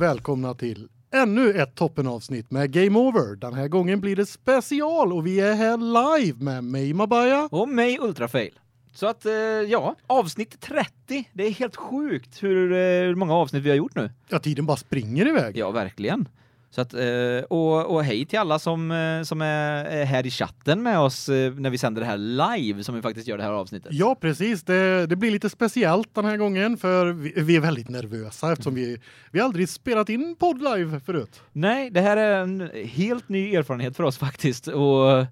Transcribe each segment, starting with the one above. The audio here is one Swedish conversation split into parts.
och välkomna till ännu ett toppenavsnitt med Game Over. Den här gången blir det special och vi är här live med mig Mabaya och mig Ultrafail. Så att eh, ja, avsnitt 30. Det är helt sjukt hur, eh, hur många avsnitt vi har gjort nu. Ja, tiden bara springer iväg. Ja, verkligen. Så att, eh, och, och hej till alla som, eh, som är här i chatten med oss eh, när vi sänder det här live som vi faktiskt gör det här avsnittet. Ja, precis. Det, det blir lite speciellt den här gången för vi, vi är väldigt nervösa eftersom vi vi aldrig spelat in podd live förut. Nej, det här är en helt ny erfarenhet för oss faktiskt och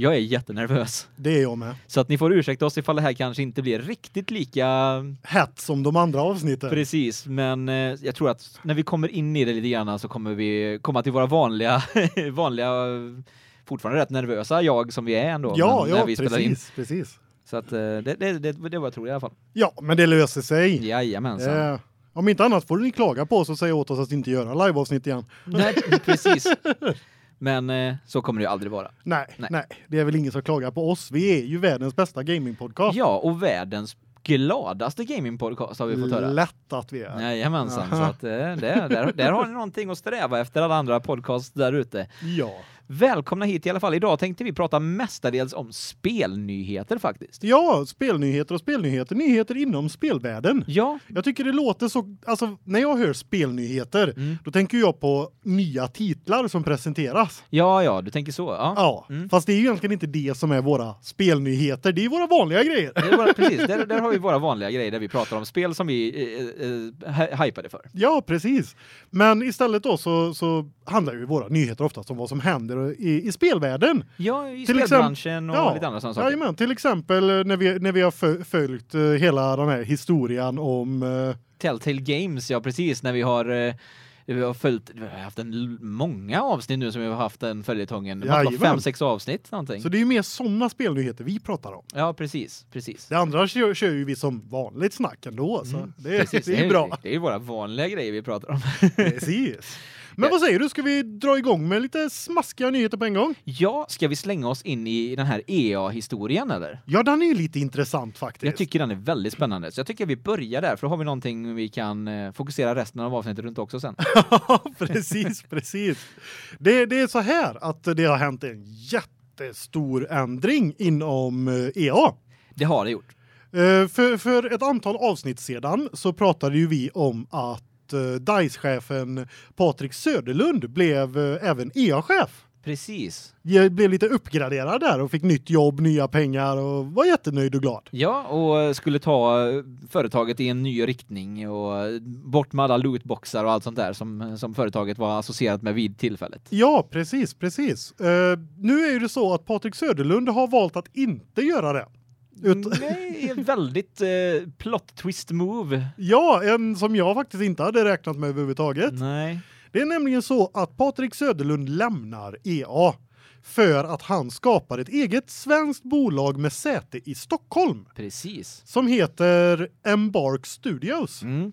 jag är jättenervös. Det är jag med. Så att ni får ursäkta oss ifall det här kanske inte blir riktigt lika hett som de andra avsnitten. Precis, men eh, jag tror att när vi kommer in i det lite grann så kommer vi komma till våra vanliga vanliga fortfarande rätt nervösa jag som vi är ändå ja, när ja, vi precis, spelar in. precis. Så att eh, det det det det var jag tror i alla fall. Ja, men det löser sig. Jajamensan. Eh, om inte annat får ni klaga på oss och säga åt oss att inte göra liveavsnitt igen. Nej, precis. Men eh, så kommer det ju aldrig vara. Nej, nej, nej, det är väl ingen som klagar på oss. Vi är ju världens bästa gamingpodcast. Ja, och världens gladaste gamingpodcast har vi fått höra. Lätt att vi är. Jajamensan, så att eh, det, där, där har ni någonting att sträva efter alla andra podcasts där ute. Ja. Välkomna hit i alla fall. Idag tänkte vi prata mestadels om spelnyheter faktiskt. Ja, spelnyheter och spelnyheter, nyheter inom spelvärlden. Ja. Jag tycker det låter så alltså när jag hör spelnyheter, mm. då tänker jag på nya titlar som presenteras. Ja, ja, du tänker så. Ja. Ja, mm. fast det är ju egentligen inte det som är våra spelnyheter, det är våra vanliga grejer. Det är bara, precis, där, där har vi våra vanliga grejer där vi pratar om spel som vi eh, eh, hypade för. Ja, precis. Men istället då så så handlar ju våra nyheter oftast om vad som händer i, i spelvärlden. Ja, i till spelbranschen och ja, lite andra sådana saker. Ja, till exempel eh, när vi när vi har följt uh, hela den här historien om uh, Telltale Games, ja precis, när vi har uh, vi har följt vi har haft en många avsnitt nu som vi har haft den följetongen. Var fem sex avsnitt någonting. Så det är ju mer såna spelnyheter vi pratar om. Ja, precis, precis. Det andra kör, kör ju vi som vanligt snack ändå så mm, det, det är bra. Det är ju våra vanliga grejer vi pratar om. precis. Men vad säger du, ska vi dra igång med lite smaskiga nyheter på en gång? Ja, ska vi slänga oss in i den här EA-historien eller? Ja, den är ju lite intressant faktiskt. Jag tycker den är väldigt spännande. Så jag tycker vi börjar där för då har vi någonting vi kan eh, fokusera resten av avsnittet runt också sen. Ja, precis, precis. Det, det är så här att det har hänt en jättestor ändring inom EA. Eh, e det har det gjort. Uh, för, för ett antal avsnitt sedan så pratade ju vi om att uh, DICE-chefen Patrik Söderlund blev uh, även EA-chef. Precis. Jag blev lite uppgraderad där och fick nytt jobb, nya pengar och var jättenöjd och glad. Ja, och skulle ta företaget i en ny riktning och bort med alla lootboxar och allt sånt där som som företaget var associerat med vid tillfället. Ja, precis, precis. Uh, nu är det så att Patrik Söderlund har valt att inte göra det. Ut Nej, en väldigt eh, plot twist move. Ja, en som jag faktiskt inte hade räknat med överhuvudtaget. Nej. Det är nämligen så att Patrik Söderlund lämnar EA för att han skapar ett eget svenskt bolag med säte i Stockholm. Precis. Som heter Embark Studios. Mm.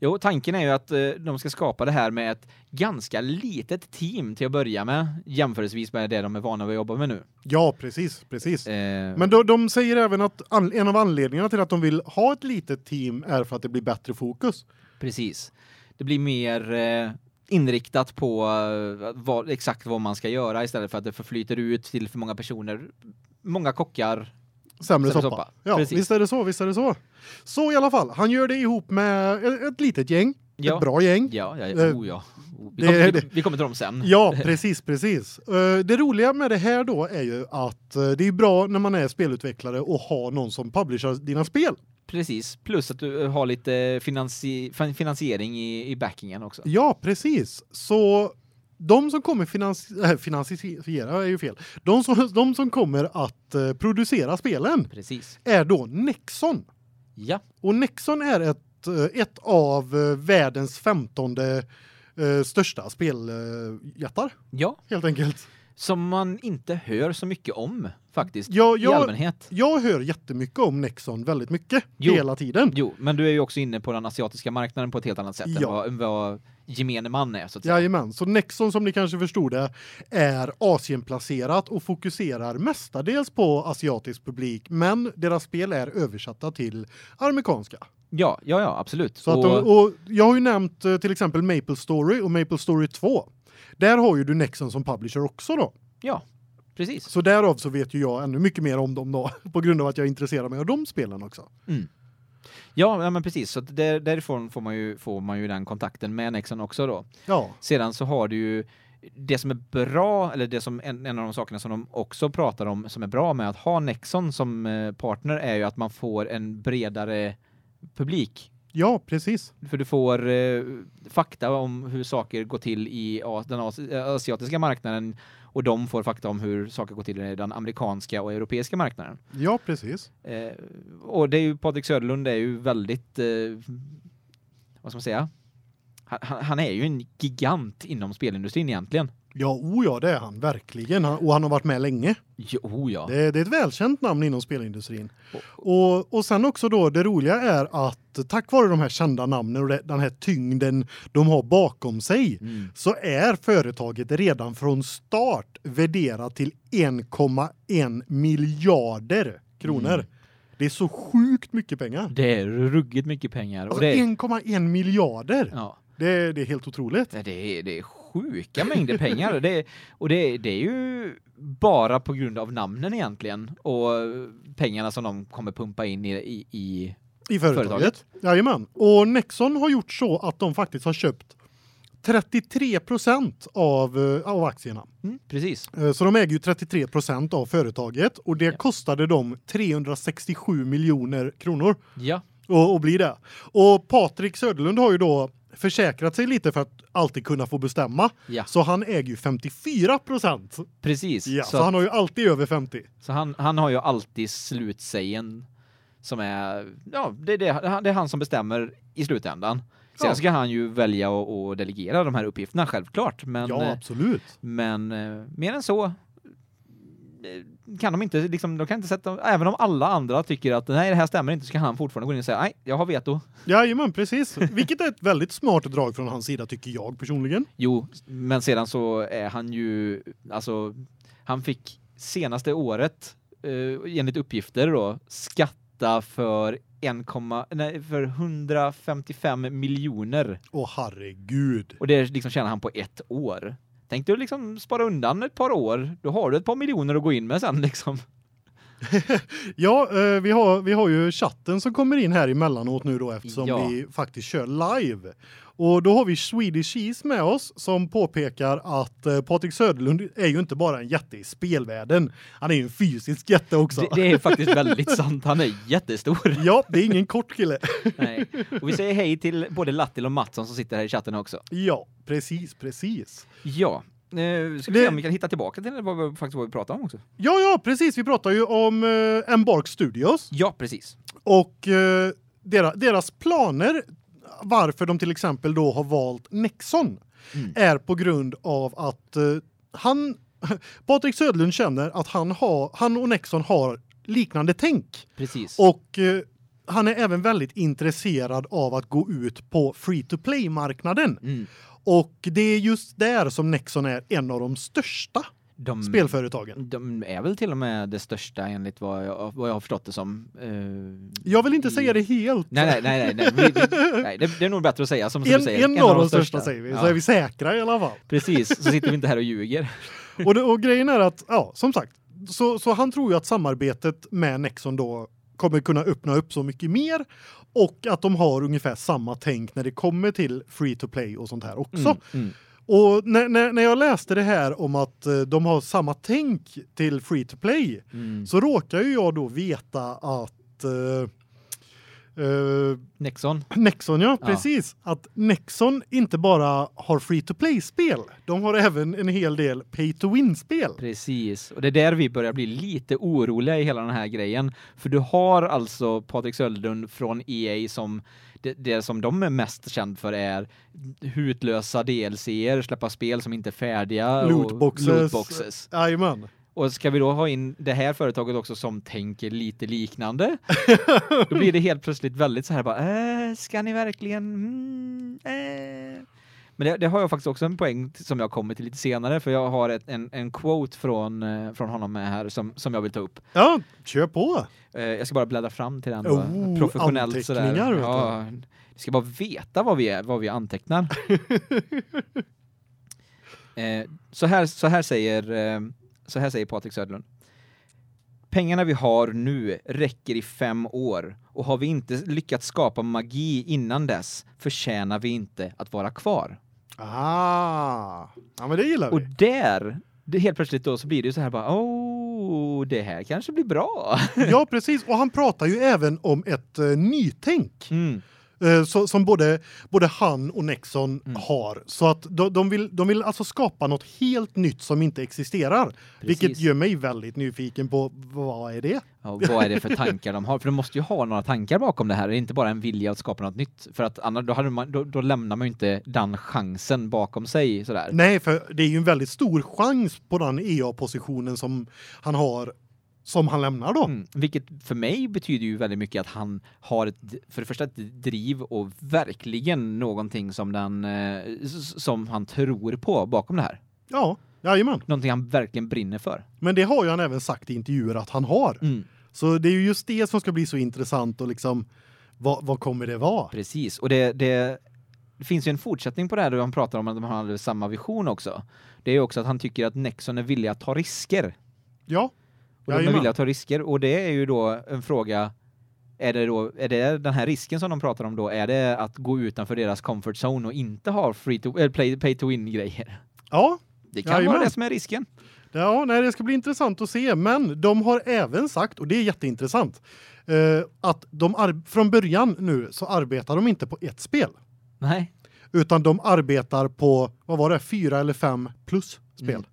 Jo, tanken är ju att eh, de ska skapa det här med ett ganska litet team till att börja med jämförelsevis med det de är vana vid att jobba med nu. Ja, precis, precis. Eh, Men då, de säger även att en av anledningarna till att de vill ha ett litet team är för att det blir bättre fokus. Precis. Det blir mer eh, inriktat på eh, vad, exakt vad man ska göra istället för att det förflyter ut till för många personer. Många kockar sämre soppa. soppa. Ja, Precis. visst är det så, visst är det så. Så i alla fall, han gör det ihop med ett, litet gäng, ja. ett bra gäng. Ja, ja, ja. Oh, ja. Vi, det, kom, vi, vi, kommer till dem sen. Ja, precis, precis. Uh, det roliga med det här då är ju att uh, det är bra när man är spelutvecklare och har någon som publicerar dina spel. Precis, plus att du har lite finansi finansiering i, i backingen också. Ja, precis. Så de som kommer finansi äh, finansiera är ju fel. De som de som kommer att uh, producera spelen Precis. är då Nexon. Ja. Och Nexon är ett uh, ett av uh, världens 15 största speljättar. Ja, helt enkelt som man inte hör så mycket om faktiskt ja, jag, i allmänhet. Jag hör jättemycket om Nexon väldigt mycket jo, hela tiden. Jo, men du är ju också inne på den asiatiska marknaden på ett helt annat sätt ja. än vad, vad gemene man är så att säga. Jajamän, så Nexon som ni kanske förstod det är Asienplacerat och fokuserar mestadels på asiatisk publik, men deras spel är översatta till amerikanska. Ja, ja, ja, absolut. Så att och, de, och jag har ju nämnt eh, till exempel Maple Story och Maple Story 2. Där har ju du Nexon som publisher också då. ja, precis. Så därav så vet ju jag ännu mycket mer om dem då på grund av att jag intresserar mig av de spelen också. Ja, ja men precis. Så där, därifrån får man ju får man ju den kontakten med Nexon också då. Ja. Sedan så har du ju det som är bra eller det som en, en av de sakerna som de också pratar om som är bra med att ha Nexon som eh, partner är ju att man får en bredare publik. Ja, precis. För du får eh, fakta om hur saker går till i den eh, asiatiska marknaden och de får fakta om hur saker går till i den amerikanska och europeiska marknaden. Ja, precis. Eh, och det är ju Patrik Söderlund är ju väldigt eh, vad ska man säga? Han han är ju en gigant inom spelindustrin egentligen. Ja, o ja, det är han verkligen. Han, och han har varit med länge. Jo ja. Det, det är ett välkänt namn inom spelindustrin. Och, och sen också då, det roliga är att tack vare de här kända namnen och den här tyngden de har bakom sig Mm. så är företaget redan från start värderat till 1,1 miljarder kronor. Mm. Det är så sjukt mycket pengar. Det är ruggigt mycket pengar Alltså det är, 1,1 miljarder. ja, Det, det är helt otroligt. det är det är sjuka mängder pengar det och det det är ju bara på grund av namnen egentligen och pengarna som de kommer pumpa in i i, i I företaget. Företaget. Jajamän. Och Nexon har gjort så att de faktiskt har köpt 33 av, eh, av aktierna. mm, precis. Eh, Så de äger ju 33% av företaget och det Ja. kostade dem 367 miljoner kronor Ja. och, och bli det. Och Patrik Söderlund har ju då försäkrat sig lite för att alltid kunna få bestämma. Ja. Så han äger ju 54% Precis. Ja, så, så han har ju alltid över 50. Så han, han har ju alltid slutsägen som är ja, det är det, det är han som bestämmer i slutändan. Sen Ja. ska han ju välja att att delegera de här uppgifterna självklart, men ja, eh, absolut. men eh, mer än så eh, kan de inte liksom de kan inte sätta även om alla andra tycker att nej det här stämmer inte så kan han fortfarande gå in och säga nej, jag har veto. Jajamän, precis. Vilket är ett väldigt smart drag från hans sida tycker jag personligen. Jo, men sedan så är han ju alltså han fick senaste året eh, enligt uppgifter då skatta för 1, nej för 155 miljoner Åh herregud. och det liksom tjänar han på ett år. Tänk du liksom spara undan ett par år, då har du ett par miljoner att gå in med sen liksom. Ja, eh, vi har vi har ju chatten som kommer in här emellanåt nu då eftersom Ja. vi faktiskt kör live. Och då har vi Swedish Cheese med oss som påpekar att eh, Patrik Söderlund är ju inte bara en jätte i spelvärlden. Han är ju en fysisk jätte också. Det, det är faktiskt väldigt sant. Han är jättestor. Ja, det är ingen kort kille. Nej. Och vi säger hej till både Lattil och Mattsson som sitter här i chatten också. Ja, precis, precis. Ja. Eh, ska vi se om vi kan hitta tillbaka till vad vi faktiskt vad vi pratar om också. Ja, ja, precis. Vi pratar ju om eh, Embark Studios Ja, precis. och eh, deras, deras planer varför de till exempel då har valt Nexon Mm. är på grund av att eh, han Patrik Södlund känner att han har han och Nexon har liknande tänk Precis. och eh, han är även väldigt intresserad av att gå ut på free to play marknaden Mm. Och det är just där som Nexon är en av de största De, spelföretagen. de är väl till och med det största enligt vad jag, vad jag har förstått det som. Eh, Jag vill inte i- säga det helt. Nej, nej, nej, nej, nej. Vi, nej det, det är nog bättre att säga som, som En, du säger. en, av de största, säger vi, så Ja, är vi säkra i alla fall. Precis, så sitter vi inte här och ljuger. och, det, och grejen är att ja, som sagt, så så han tror ju att samarbetet med Nexon då kommer kunna öppna upp så mycket mer och att de har ungefär samma tänk när det kommer till free to play och sånt här också. Mm, mm. Och när, när när jag läste det här om att eh, de har samma tänk till free to play Mm. så råkar ju jag då veta att eh, eh, Nexon. Nexon ja, Ja. precis. Att Nexon inte bara har free to play spel. De har även en hel del pay to win spel. Precis. Och det är där vi börjar bli lite oroliga i hela den här grejen. För du har alltså Patrik Söldlund från EA som det, det som de är mest känd för är hutlösa DLCer, släppa spel som inte är färdiga och Lootboxes. lootboxes. Jajamän. Och ska vi då ha in det här företaget också som tänker lite liknande? då blir det helt plötsligt väldigt så här bara, äh, ska ni verkligen mm, äh. Men det, det, har jag faktiskt också en poäng som jag kommer till lite senare för jag har ett, en, en quote från, eh, från honom med här som, som jag vill ta upp. Ja, kör på. Eh, jag ska bara bläddra fram till den. Oh, professionellt vet du. Ja, vi ska bara veta vad vi är, vad vi antecknar. eh, så här så här säger så här säger Patrik Söderlund. Pengarna vi har nu räcker i fem år och har vi inte lyckats skapa magi innan dess förtjänar vi inte att vara kvar. Ah. Ja, men det gillar Och vi. där, det helt plötsligt då så blir det ju så här bara, oh, det här kanske blir bra. Ja, precis. Och han pratar ju även om ett uh, nytänk. Mm. Eh, så, som både både han och Nexon Mm. har så att de, de vill de vill alltså skapa något helt nytt som inte existerar vilket Precis. gör mig väldigt nyfiken på vad är det? Ja, vad är det för tankar de har? För de måste ju ha några tankar bakom det här. Det är inte bara en vilja att skapa något nytt. För att annars, då, hade man, då, då lämnar man ju inte den chansen bakom sig sådär. Nej, för det är ju en väldigt stor chans på den EA positionen som han har som han lämnar då. Mm. Vilket för mig betyder ju väldigt mycket att han har ett, för det första ett driv och verkligen någonting som den eh, som han tror på bakom det här. Ja, jajamän. Någonting han verkligen brinner för. Men det har ju han även sagt i intervjuer att han har. Mm. Så det är ju just det som ska bli så intressant och liksom vad, vad kommer det vara? Precis. Och det, det, det finns ju en fortsättning på det här då han pratar om att de har samma vision också. Det är ju också att han tycker att Nexon är villiga att ta risker. Ja. Och de är villiga att ta risker och det är ju då en fråga är det då är det den här risken som de pratar om då är det att gå utanför deras comfort zone och inte ha free to eller play pay to win grejer. Ja, Det kan vara Jajamän. det som är risken. Ja, nej, det ska bli intressant att se, men de har även sagt och det är jätteintressant eh, att de från början nu så arbetar de inte på ett spel Nej. utan de arbetar på vad var det fyra eller fem plus spel. Mm.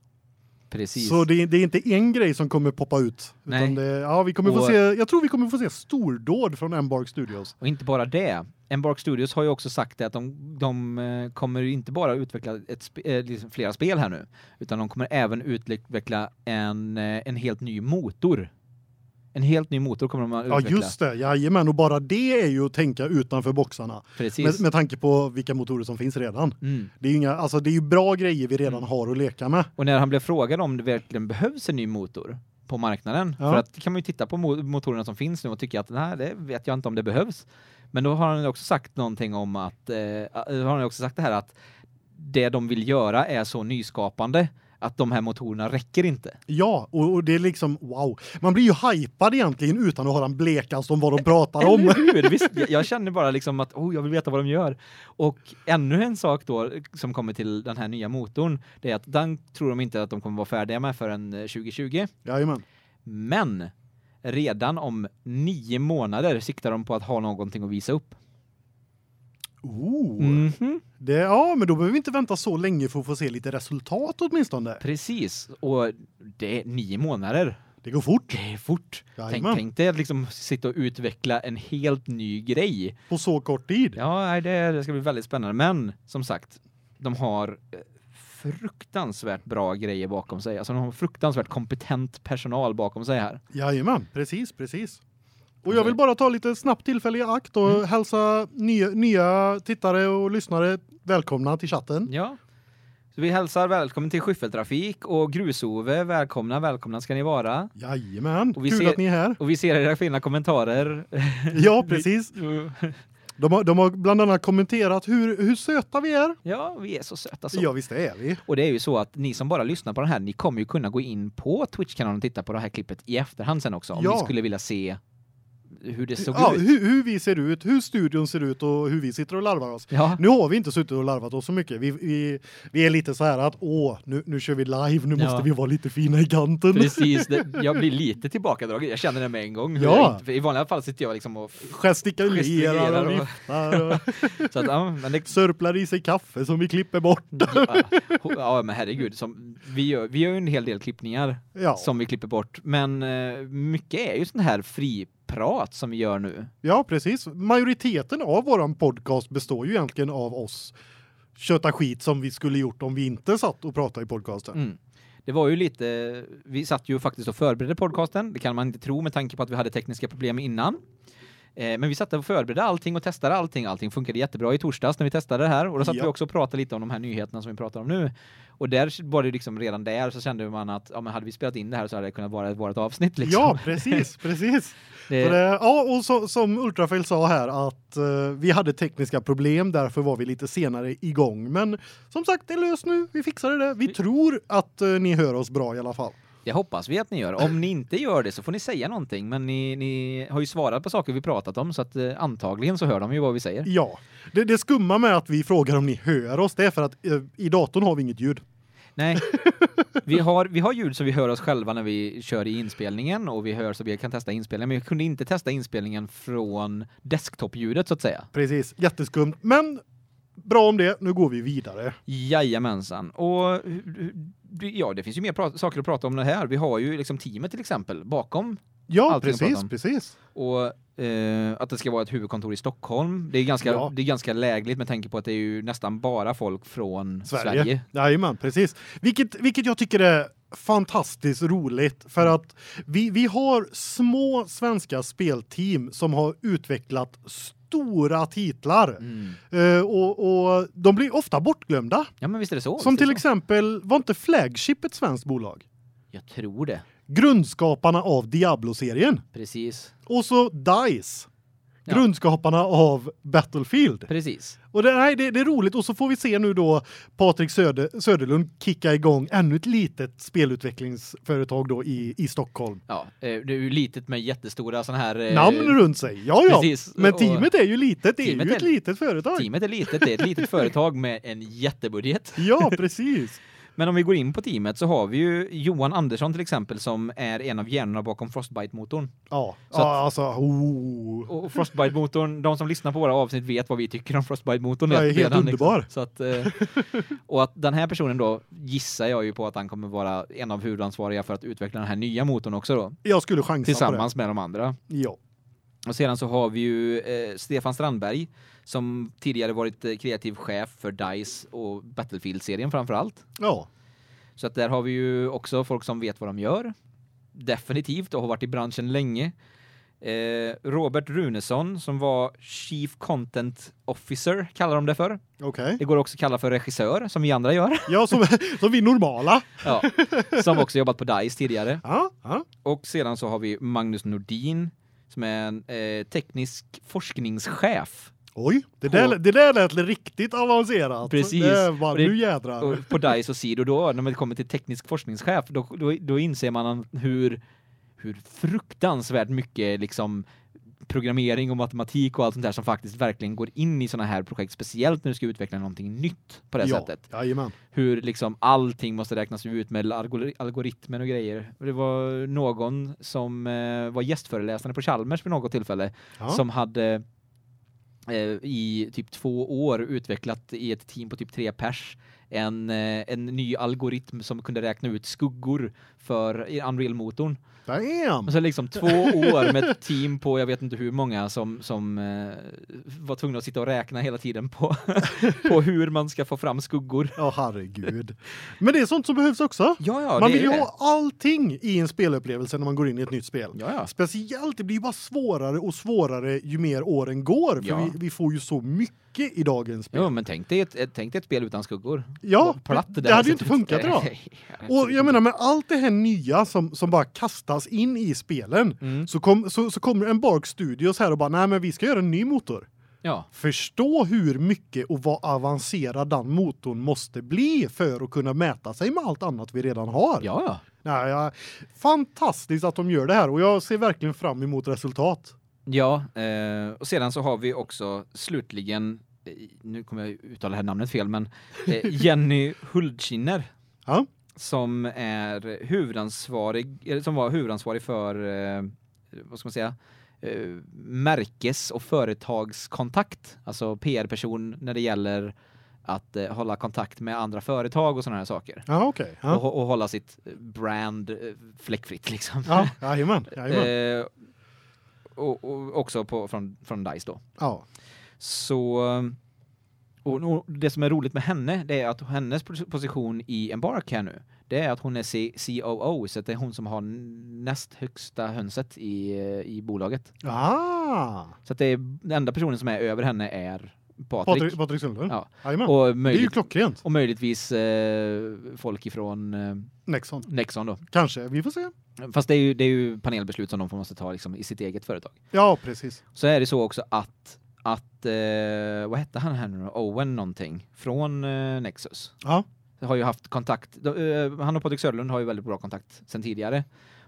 Precis. Så det, är- det är inte en grej som kommer poppa ut Nej. det, ja, vi kommer få Och- se jag tror vi kommer få se stordåd från Embark Studios. Och inte bara det. Embark Studios har ju också sagt att de, de eh, kommer inte bara utveckla ett eh, liksom flera spel här nu, utan de kommer även utveckla en, eh, en helt ny motor. En helt ny motor kommer de att Ja, utveckla. just det. Jajamän, och bara det är ju att tänka utanför boxarna Precis. med, med tanke på vilka motorer som finns redan. Mm. Det är ju inga alltså det är ju bra grejer vi redan Mm. har att leka med. Och när han blev frågad om det verkligen behövs en ny motor på marknaden, Ja. för att kan man ju titta på mo- motorerna som finns nu och tycka att nej, det vet jag inte om det behövs. Men då har han också sagt någonting om att eh, har han också sagt det här att det de vill göra är så nyskapande att de här motorerna räcker inte. Ja, och, och det är liksom wow. Man blir ju hypad egentligen utan att höra en blekast om vad de pratar om. Hur? Visst, jag- känner bara liksom att oh, jag vill veta vad de gör. Och ännu en sak då som kommer till den här nya motorn, det är att den tror de inte att de kommer vara färdiga med förrän eh, 2020. Jajamän. Men redan om nio månader siktar de på att ha någonting att visa upp. Oh. Mhm. Det ja, men då behöver vi inte vänta så länge för att få se lite resultat åtminstone. Precis. Och det är nio månader. Det går fort Det är fort. Tänk, Jajamän. tänk dig att liksom sitta och utveckla en helt ny grej. på så kort tid. Ja, det, det ska bli väldigt spännande. Men som sagt, de har eh, fruktansvärt bra grejer bakom sig. Alltså de har fruktansvärt kompetent personal bakom sig här. Jajamän, precis, precis. Och jag vill bara ta lite snabbt tillfälle i akt och Mm. hälsa nya, nya tittare och lyssnare välkomna till chatten. Ja. Så vi hälsar välkommen till Skyffeltrafik och Grusove, välkomna, välkomna ska ni vara. Jajamän, Och vi kul ser- att ni är här. Och vi ser era fina kommentarer. Ja, precis. De har, de har bland annat kommenterat hur, hur söta vi är. Ja, vi är så söta så. Ja, visst är vi. Och det är ju så att ni som bara lyssnar på den här, ni kommer ju kunna gå in på Twitch-kanalen och titta på det här klippet i efterhand sen också om Ja. ni skulle vilja se hur det såg Ja, ut. hur, hur vi ser ut, hur studion ser ut och hur vi sitter och larvar oss. Ja. Nu har vi inte suttit och larvat oss så mycket. Vi, vi, vi är lite så här att åh, nu, nu kör vi live, nu Ja. måste vi vara lite fina i kanten. Precis, det, jag blir lite tillbakadragen. Jag känner det med en gång. Ja. För I vanliga fall sitter jag liksom och Gestikulerar och viftar så att ja, men det sörplar i sig kaffe som vi klipper bort. ja, men herregud som vi gör vi gör ju en hel del klippningar som vi klipper bort, men eh, mycket är ju sån här friprat som vi gör nu. ja precis. Majoriteten av våran podcast består ju egentligen av oss köta skit som vi skulle gjort om vi inte satt och pratade i podcasten. Mm. Det var ju lite vi satt ju faktiskt och förberedde podcasten. Det kan man inte tro med tanke på att vi hade tekniska problem innan. Eh, men vi satt och förberedde allting och testade allting. Allting funkade jättebra i torsdags när vi testade det här och då satt Ja. vi också och pratade lite om de här nyheterna som vi pratar om nu. Och där var det liksom redan där så kände man att ja men hade vi spelat in det här så hade det kunnat vara ett vårt avsnitt liksom. Ja, precis, precis. Det- det, ja, och så, som Ultrafail sa här att eh, vi hade tekniska problem, därför var vi lite senare igång. Men som sagt, det är löst nu. Vi fixade det. Vi tror att eh, ni hör oss bra i alla fall. Det hoppas vi att ni gör. Om ni inte gör det så får ni säga någonting, men ni, ni har ju svarat på saker vi pratat om så att eh, antagligen så hör de ju vad vi säger. Ja, det, det skumma med att vi frågar om ni hör oss, det är för att eh, i datorn har vi inget ljud. Nej. Vi har vi har ljud så vi hör oss själva när vi kör i inspelningen och vi hör så vi kan testa inspelningen, men vi kunde inte testa inspelningen från desktop-ljudet så att säga. Precis, jätteskumt. Men bra om det. Nu går vi vidare. Jajamensan. Och ja, det finns ju mer saker att prata om det här. Vi har ju liksom teamet till exempel bakom Ja, precis, precis. och eh, att det ska vara ett huvudkontor i Stockholm. Det är ganska Ja. det är ganska lägligt med tanke på att det är ju nästan bara folk från Sverige. Sverige. Jajamän, precis. Vilket, vilket jag tycker är fantastiskt roligt för att vi, vi har små svenska spelteam som har utvecklat stora titlar. Mm. Eh, och, och de blir ofta bortglömda. Ja, men visst är det så. Som till så. exempel, var inte Flagship ett svenskt bolag? Jag tror det. Grundskaparna av Diablo-serien. Precis. Och så DICE. Ja. Grundskaparna av Battlefield. Precis. Och det, nej, det, det är roligt och så får vi se nu då Patrik Söder, Söderlund kicka igång ännu ett litet spelutvecklingsföretag då i, i Stockholm. Ja, eh, det är ju litet med jättestora sån här eh, Namn runt sig. Ja ja. precis. Men teamet är ju litet, det är ju ett är- litet företag. Teamet är litet, det är ett litet företag med en jättebudget. Ja, precis. Men om vi går in på teamet så har vi ju Johan Andersson till exempel som är en av hjärnorna bakom Frostbite-motorn. Ja, Så ja alltså oh. Och Frostbite-motorn, de som lyssnar på våra avsnitt vet vad vi tycker om Frostbite-motorn. Ja, helt redan, underbar. Så att, eh, och att den här personen då gissar jag ju på att han kommer vara en av huvudansvariga för att utveckla den här nya motorn också då. Jag skulle chansa Tillsammans med de andra. på det. Ja. Och sedan så har vi ju eh, Stefan Strandberg som tidigare varit eh, kreativ chef för DICE och Battlefield-serien framför allt. Ja. Så att där har vi ju också folk som vet vad de gör. Definitivt och har varit i branschen länge. Eh, Robert Runesson som var Chief Content Officer kallar de det för. Okej. Det går också att kalla för regissör som vi andra gör. Ja, som, som vi normala. Ja. Som också jobbat på DICE tidigare. Ja, ja. Och sedan så har vi Magnus Nordin som är en eh, teknisk forskningschef Oj, det På- där, det där lät riktigt avancerat. Precis. Det var, nu jädrar. och på DICE och SIDO då när man kommer till teknisk forskningschef då, då, då inser man hur hur fruktansvärt mycket liksom programmering och matematik och allt sånt där som faktiskt verkligen går in i såna här projekt speciellt när du ska utveckla någonting nytt på det ja, sättet. Jajamän. Hur liksom allting måste räknas ut med algori- algoritmer och grejer. Det var någon som eh, var gästföreläsare på Chalmers vid något tillfälle Ja. som hade Eh, i typ två år utvecklat i ett team på typ tre pers. En, eh, en ny algoritm som kunde räkna ut skuggor för Unreal-motorn. Damn. Och så liksom två år med ett team på jag vet inte hur många som, som eh, var tvungna att sitta och räkna hela tiden på, på hur man ska få fram skuggor. Ja, herregud. Men det är sånt som behövs också. Ja, ja, man det vill ju det. ha allting i en spelupplevelse när man går in i ett nytt spel. Ja, ja. Speciellt, det blir ju bara svårare och svårare ju mer åren går. För Ja. vi, vi får ju så mycket i dagens spel. Jo, men tänk dig ett, ett, tänk dig ett spel utan skuggor. Ja, platt det där hade ju inte ut. funkat idag. Och jag menar med allt det här nya som, som bara kastas in i spelen Mm. så, kom, så, så kommer en Bark Studios här och bara nej men vi ska göra en ny motor. Ja, Förstå hur mycket och vad avancerad den motorn måste bli för att kunna mäta sig med allt annat vi redan har. ja, ja. Nej, ja, fantastiskt att de gör det här och jag ser verkligen fram emot resultat. Ja, eh, och sedan så har vi också slutligen eh, nu kommer jag uttala det här namnet fel men eh, Jenny Huldkinner Ja. Som är huvudansvarig eller som var huvudansvarig för eh, vad ska man säga eh, märkes och företagskontakt, alltså PR-person när det gäller att eh, hålla kontakt med andra företag och såna här saker. Ja, okej. Och, Ja. och hålla sitt brand eh, fläckfritt liksom. Ja, jajamän. jajamän. Eh, och, och också på från från Dice då. Ja. Så och, det som är roligt med henne det är att hennes pos- position i Embark här nu det är att hon är C COO så det är hon som har näst högsta hönset i i bolaget. Ah. Så det är den enda personen som är över henne är Patrik. Patrik Patrik Sundlund. Ja. Jajamän. Och Det är ju möjligt, klockrent. och möjligtvis eh, folk ifrån eh, Nexon. Nexon då. Kanske, vi får se. Fast det är ju det är ju panelbeslut som de får måste ta liksom i sitt eget företag. Ja, precis. Så är det så också att att eh, vad hette han här nu då? Owen någonting från eh, Nexus. Ja. Har ju haft kontakt eh, han och Patrik Söderlund har ju väldigt bra kontakt sen tidigare.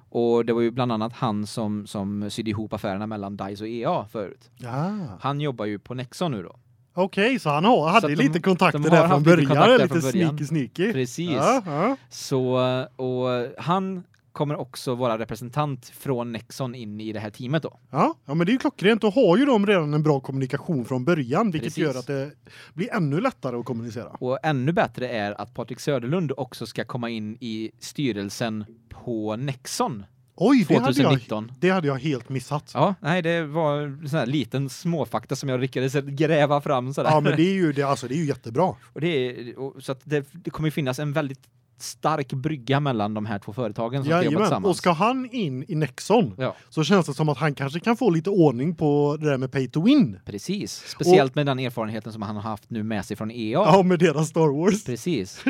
Och det var ju bland annat han som som sydde ihop affärerna mellan DICE och EA förut. Ja. Han jobbar ju på Nexon nu då. Okej, så han har, hade de- lite kontakter de där från lite början, lite början. sneaky sneaky. Precis. Ja, ja. Så och han kommer också vara representant från Nexon in i det här teamet då. Ja, ja men det är ju klockrent. Då har ju de redan en bra kommunikation från början, vilket Precis. gör att det blir ännu lättare att kommunicera. Och ännu bättre är att Patrik Söderlund också ska komma in i styrelsen på Nexon Oj, det hade, jag, 2019. det hade jag helt missat. Ja, Ja, nej det var en sån här liten småfakta som jag lyckades gräva fram så där. men det är ju det alltså det är ju jättebra. Och det är och, så att det, det kommer finnas en väldigt stark brygga mellan de här två företagen som ska jobba Jajamän. tillsammans. Och ska han in i Nexon Ja, så känns det som att han kanske kan få lite ordning på det där med pay to win. precis. Speciellt med den erfarenheten som han har haft nu med sig från EA. Ja, med deras Star Wars. Precis.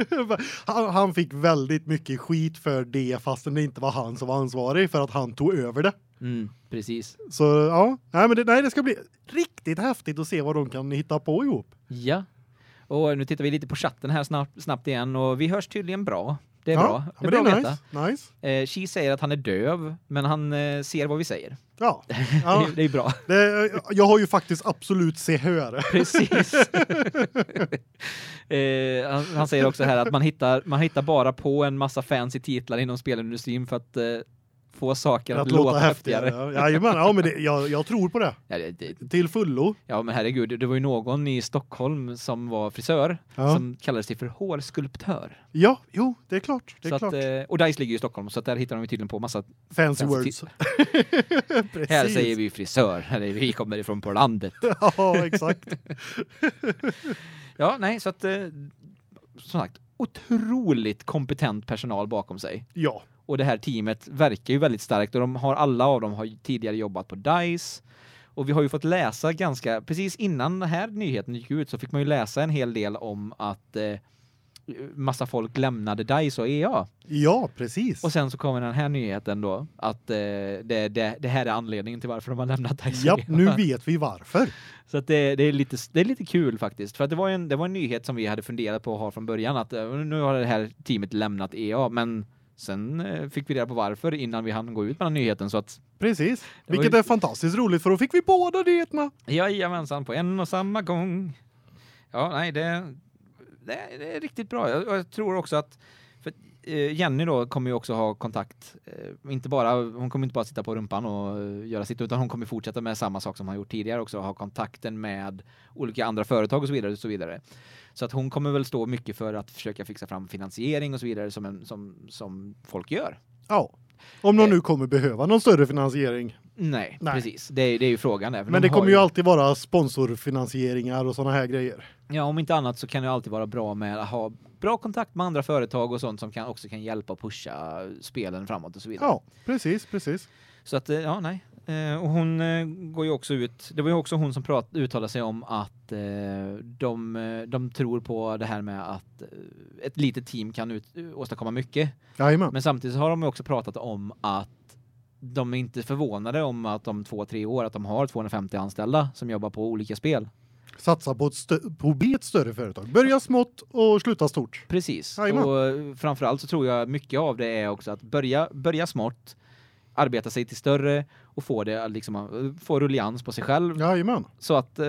han, han fick väldigt mycket skit för det fastän det inte var han som var ansvarig för att han tog över det. Mm, precis. Så ja, nej men det, nej, det ska bli riktigt häftigt att se vad de kan hitta på ihop. Ja. Och nu tittar vi lite på chatten här snabbt, snabbt igen och vi hörs tydligen bra. Det är ja, bra. Det är bra det är nice. nice. Eh, Chi säger att han är döv, men han eh, ser vad vi säger. Ja. Det, ja är, det är bra. det, jag har ju faktiskt absolut se höre. Precis. eh, han, han säger också här att man hittar, man hittar bara på en massa fancy titlar inom spelindustrin för att eh, få saker att, Att låta, låta häftigare. häftigare. Jajamän, ja men det, jag, jag tror på det. Ja, det, det, Till fullo. ja, men herregud, det var ju någon i Stockholm som var frisör Ja, som kallade sig för hårskulptör. ja jo, det är klart. Det är så klart. Att, eh, och Dice ligger ju i Stockholm, så där hittar de ju tydligen på massa Fancy fancy words. Här säger vi frisör, eller vi kommer ifrån på landet. ja, exakt. Ja, nej, så att eh, som sagt, otroligt kompetent personal bakom sig. Ja. Och det här teamet verkar ju väldigt starkt och de har alla av dem har tidigare jobbat på DICE. Och vi har ju fått läsa ganska precis innan den här nyheten gick ut så fick man ju läsa en hel del om att eh, massa folk lämnade DICE och EA. Ja, precis. Och sen så kommer den här nyheten då att eh, det, det, det här är anledningen till varför de har lämnat DICE. Ja, EA. nu vet vi varför. Så att det, det är lite det är lite kul faktiskt för att det var en det var en nyhet som vi hade funderat på att ha från början att eh, nu har det här teamet lämnat EA men sen eh, fick vi reda på varför innan vi hann gå ut med den nyheten så att Precis. Vilket ju- är fantastiskt roligt för då fick vi båda nyheterna. jajamensan på en och samma gång. Ja, nej det det, det är riktigt bra. Jag, jag tror också att för eh, Jenny då kommer ju också ha kontakt eh, inte bara hon kommer inte bara sitta på rumpan och göra sitt utan hon kommer fortsätta med samma sak som hon har gjort tidigare också ha kontakten med olika andra företag och så vidare och så vidare. Så att hon kommer väl stå mycket för att försöka fixa fram finansiering och så vidare som en, som som folk gör. Ja. Om de Eh. nu kommer behöva någon större finansiering. Nej, Nej. precis. Det är det är ju frågan där. Men de det kommer ju alltid vara sponsorfinansieringar och såna här grejer. Ja, om inte annat så kan det alltid vara bra med att ha bra kontakt med andra företag och sånt som kan också kan hjälpa och pusha spelen framåt och så vidare. Ja, precis, precis. Så att eh, ja, nej. Eh, och hon eh, går ju också ut. Det var ju också hon som prat, uttalade sig om att eh, de de tror på det här med att ett litet team kan ut, åstadkomma mycket. Jajamän. Men samtidigt har de också pratat om att de är inte förvånade om att om två, tre år att de har 250 anställda som jobbar på olika spel. Satsa på, ett på bli ett större företag. Börja smått och sluta stort. Precis. Jajamän. Och framförallt så tror jag mycket av det är också att börja börja smått, arbeta sig till större och få det liksom få rullians på sig själv Jajamän. så att eh,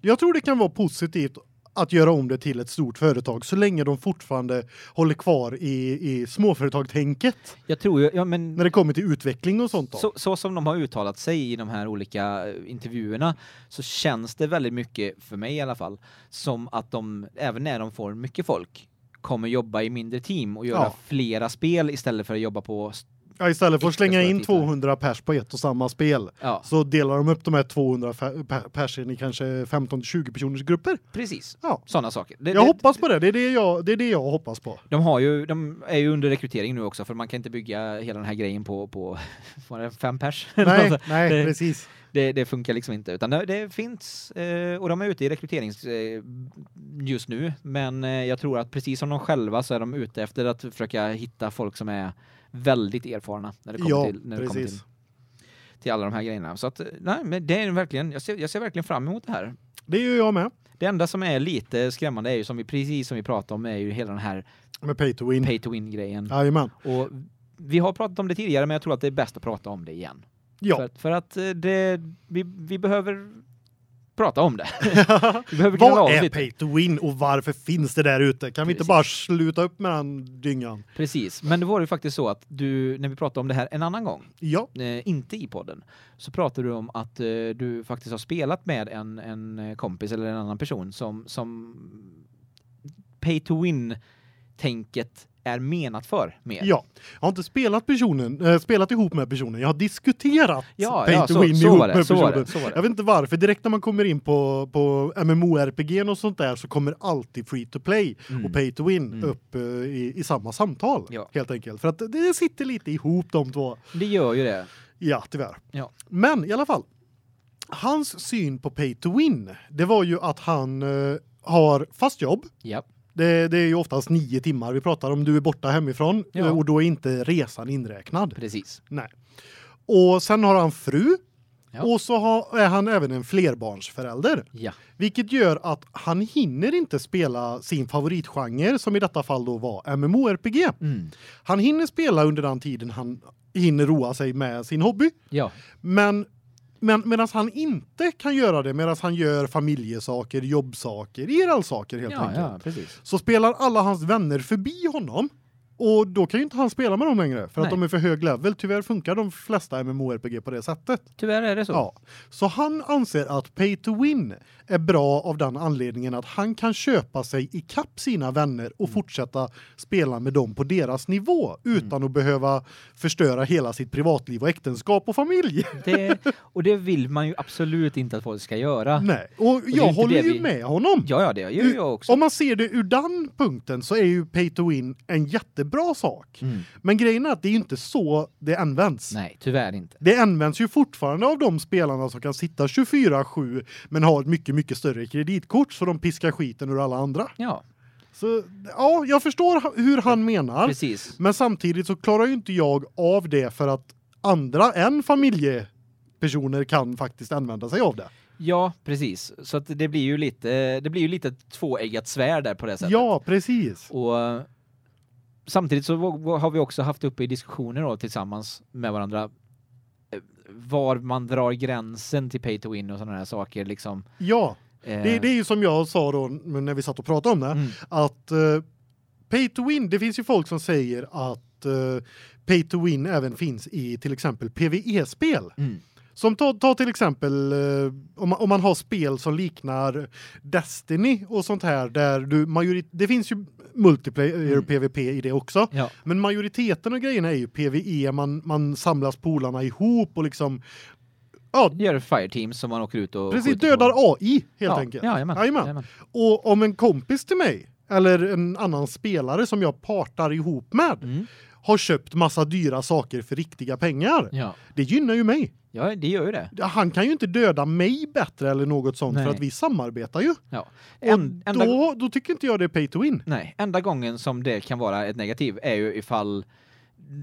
Jag tror det kan vara positivt att göra om det till ett stort företag så länge de fortfarande håller kvar i, i småföretagtänket jag tror ju ja men när det kommer till utveckling och sånt. Då. så, så som de har uttalat sig i de här olika eh, intervjuerna så känns det väldigt mycket för mig i alla fall som att de även när de får mycket folk kommer jobba i mindre team och göra Ja. flera spel istället för att jobba på Ja, istället för att slänga in titlar. 200 pers på ett och samma spel Ja, så delar de upp de här 200 fe- pe- persen i kanske 15 till 20 personers grupper. precis. Ja. Såna saker. Det, Jag det, hoppas på det. Det är det jag det är det jag hoppas på. De har ju de är ju under rekrytering nu också för man kan inte bygga hela den här grejen på på det, fem pers. Nej, nej, det- precis. det, det funkar liksom inte utan det, det finns eh, och de är ute i rekryterings eh, just nu men eh, jag tror att precis som de själva så är de ute efter att försöka hitta folk som är väldigt erfarna när det kommer Ja, till när det kommer till, precis. till alla de här grejerna. Så att nej, men det är verkligen jag ser, jag ser verkligen fram emot det här. Det gör jag med. Det enda som är lite skrämmande är ju som vi precis som vi pratade om är ju hela den här Med pay to win. pay to win grejen. Jajamän. Och vi har pratat om det tidigare men jag tror att det är bäst att prata om det igen. Ja. För, att- för att eh, det vi, vi behöver prata om det. Vi behöver gnälla Vad är lite. pay to win och varför finns det där ute? Kan vi inte Precis. bara sluta upp med den dyngan? Precis. Men det var ju faktiskt så att du när vi pratade om det här en annan gång, Ja. eh, inte i podden, så pratade du om att eh, du faktiskt har spelat med en en eh, kompis eller en annan person som som pay to win tänket är menat för mer. Ja. Jag har inte spelat personen eh, spelat ihop med personen. Jag har diskuterat ja, pay ja to så, win så ihop det, med personen. det. Jag vet inte varför direkt när man kommer in på på MMORPG och sånt där så kommer alltid free to play Mm. och pay to win Mm. upp eh, i, i samma samtal Ja. helt enkelt för att det sitter lite ihop de två. Det gör ju det. Ja, tyvärr. Ja. Men i alla fall hans syn på pay to win, det var ju att han eh, har fast jobb. Ja. Det, det är ju oftast nio timmar vi pratar om. Du är borta hemifrån Ja. och då är inte resan inräknad. Precis. Nej. Och sen har han fru Ja. och så har, är han även en flerbarnsförälder. Ja. Vilket gör att han hinner inte spela sin favoritgenre som i detta fall då var MMORPG. Mm. Han hinner spela under den tiden han hinner roa sig med sin hobby. Ja. Men men medan han inte kan göra det medan han gör familjesaker, jobbsaker, IRL-saker helt Ja, enkelt. ja, precis. Så spelar alla hans vänner förbi honom och då kan ju inte han spela med dem längre för att Nej. de är för hög level. Tyvärr funkar de flesta MMORPG på det sättet. Tyvärr är det så. Ja. Så han anser att pay to win är bra av den anledningen att han kan köpa sig i kapp sina vänner och Mm. fortsätta spela med dem på deras nivå utan att behöva förstöra hela sitt privatliv och äktenskap och familj. Det, och det vill man ju absolut inte att folk ska göra. Nej, och är jag håller ju vi- med honom. Ja, ja, det gör jag också. Om man ser det ur den punkten så är ju pay to win en jättebra sak. Mm. Men grejen är att det är inte så det används. Nej, tyvärr inte. Det används ju fortfarande av de spelarna som kan sitta 24/7 men har ett mycket mycket större kreditkort så de piskar skiten ur alla andra. Ja, Så ja, jag förstår hur han menar. precis. Men samtidigt så klarar ju inte jag av det för att andra än familjepersoner kan faktiskt använda sig av det. Ja, precis. Så det blir ju lite det blir ju lite tvåeggat svärd där på det sättet. Ja, precis. Och eh, samtidigt så har vi också haft uppe i diskussioner då tillsammans med varandra var man drar gränsen till pay to win och sådana här saker liksom. Ja, Eh, det, det är ju som jag sa då när vi satt och pratade om det mm, att eh, pay to win, det finns ju folk som säger att eh, pay to win även finns i till exempel PVE-spel. mm, Som ta, ta till exempel eh, om, man, om man har spel som liknar Destiny och sånt här där du majorit det finns ju multiplayer Mm. PVP i det också. ja, Men majoriteten av grejerna är ju PVE man man samlas polarna ihop och liksom ja, gör fireteams som man åker ut och precis dödar på. AI helt ja, enkelt. Ja, jajamän, Jajamän. jajamän. Och om en kompis till mig eller en annan spelare som jag partar ihop med Mm, har köpt massa dyra saker för riktiga pengar. ja. Det gynnar ju mig. ja, det gör ju det. Han kan ju inte döda mig bättre eller något sånt Nej. för att vi samarbetar ju. Ja. Och En, enda, då då tycker inte jag det är pay to win. nej, enda gången som det kan vara ett negativ är ju ifall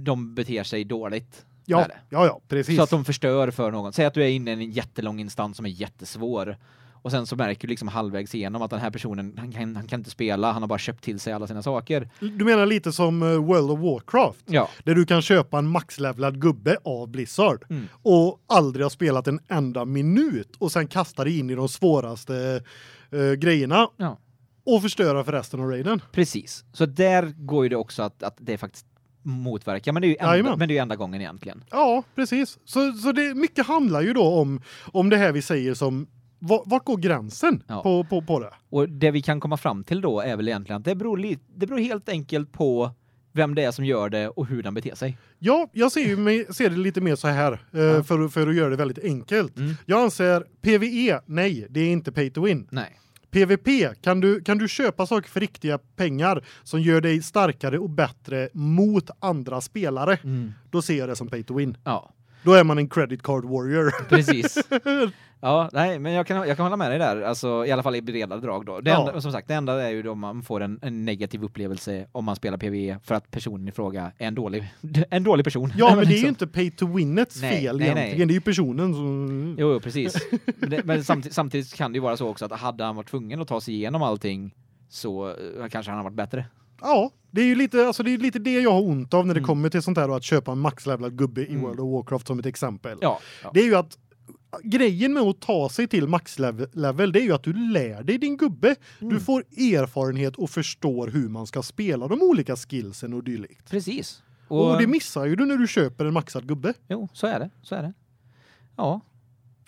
de beter sig dåligt. Ja, ja, ja, precis. Så att de förstör för någon. Säg att du är inne i en jättelång instans som är jättesvår. Och sen så märker du liksom halvvägs igenom att den här personen, han kan, han kan inte spela, han har bara köpt till sig alla sina saker. Du menar lite som eh, World of Warcraft Ja. där du kan köpa en maxlevlad gubbe av Blizzard Mm. och aldrig har spelat en enda minut och sen kastar dig in i de svåraste eh, grejerna Ja. och förstöra för resten av raiden. Precis. Så där går ju det också att, att det faktiskt motverkar, men det är ju enda, Jajamän. men det är enda gången egentligen. Ja, precis. Så så det mycket handlar ju då om om det här vi säger som vart går gränsen Ja. på på på det? Och det vi kan komma fram till då är väl egentligen att det beror, det beror helt enkelt på vem det är som gör det och hur den beter sig. Ja, jag ser ju mig, ser det lite mer så här eh, Ja. för för att göra det väldigt enkelt. Mm. Jag anser PVE, nej, det är inte pay to win. Nej. PVP, kan du kan du köpa saker för riktiga pengar som gör dig starkare och bättre mot andra spelare, Mm. då ser jag det som pay to win. Ja, Då är man en credit card warrior. precis. Ja, nej, men jag kan jag kan hålla med dig där. Alltså i alla fall i breda drag då. Det Ja. enda, som sagt, det enda är ju då man får en, en negativ upplevelse om man spelar PvE för att personen i fråga är en dålig en dålig person. Ja, men det är ju inte pay to winets Nej, fel nej, nej. egentligen. Det är ju personen som Jo, jo, precis. Men, det, men samtidigt, samtidigt kan det ju vara så också att hade han varit tvungen att ta sig igenom allting så eh, kanske han har varit bättre. Ja, det är ju lite alltså det är lite det jag har ont av när det Mm. kommer till sånt här och att köpa en maxlevlad gubbe i Mm. World of Warcraft som ett exempel. Ja. ja. Det är ju att grejen med att ta sig till maxlevel det är ju att du lär dig din gubbe. Du Mm. får erfarenhet och förstår hur man ska spela de olika skillsen och dylikt. Precis. Och, det missar ju du när du köper en maxad gubbe. Jo, så är det. Så är det. Ja.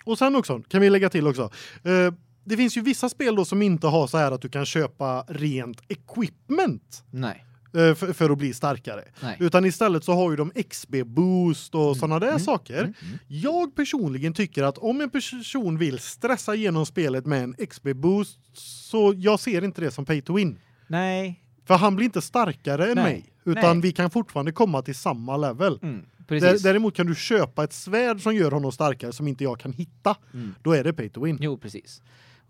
Och sen också kan vi lägga till också. Eh, det finns ju vissa spel då som inte har så här att du kan köpa rent equipment Nej. eh, för, för att bli starkare. Nej. Utan istället så har ju de XB boost och såna där Mm. saker. Mm, mm. Jag personligen tycker att om en person vill stressa igenom spelet med en XB boost så jag ser inte det som pay to win. Nej. För han blir inte starkare än Nej. mig utan Nej. vi kan fortfarande komma till samma level. Mm. Precis. däremot kan du köpa ett svärd som gör honom starkare som inte jag kan hitta. Mm. Då är det pay to win. Jo, precis.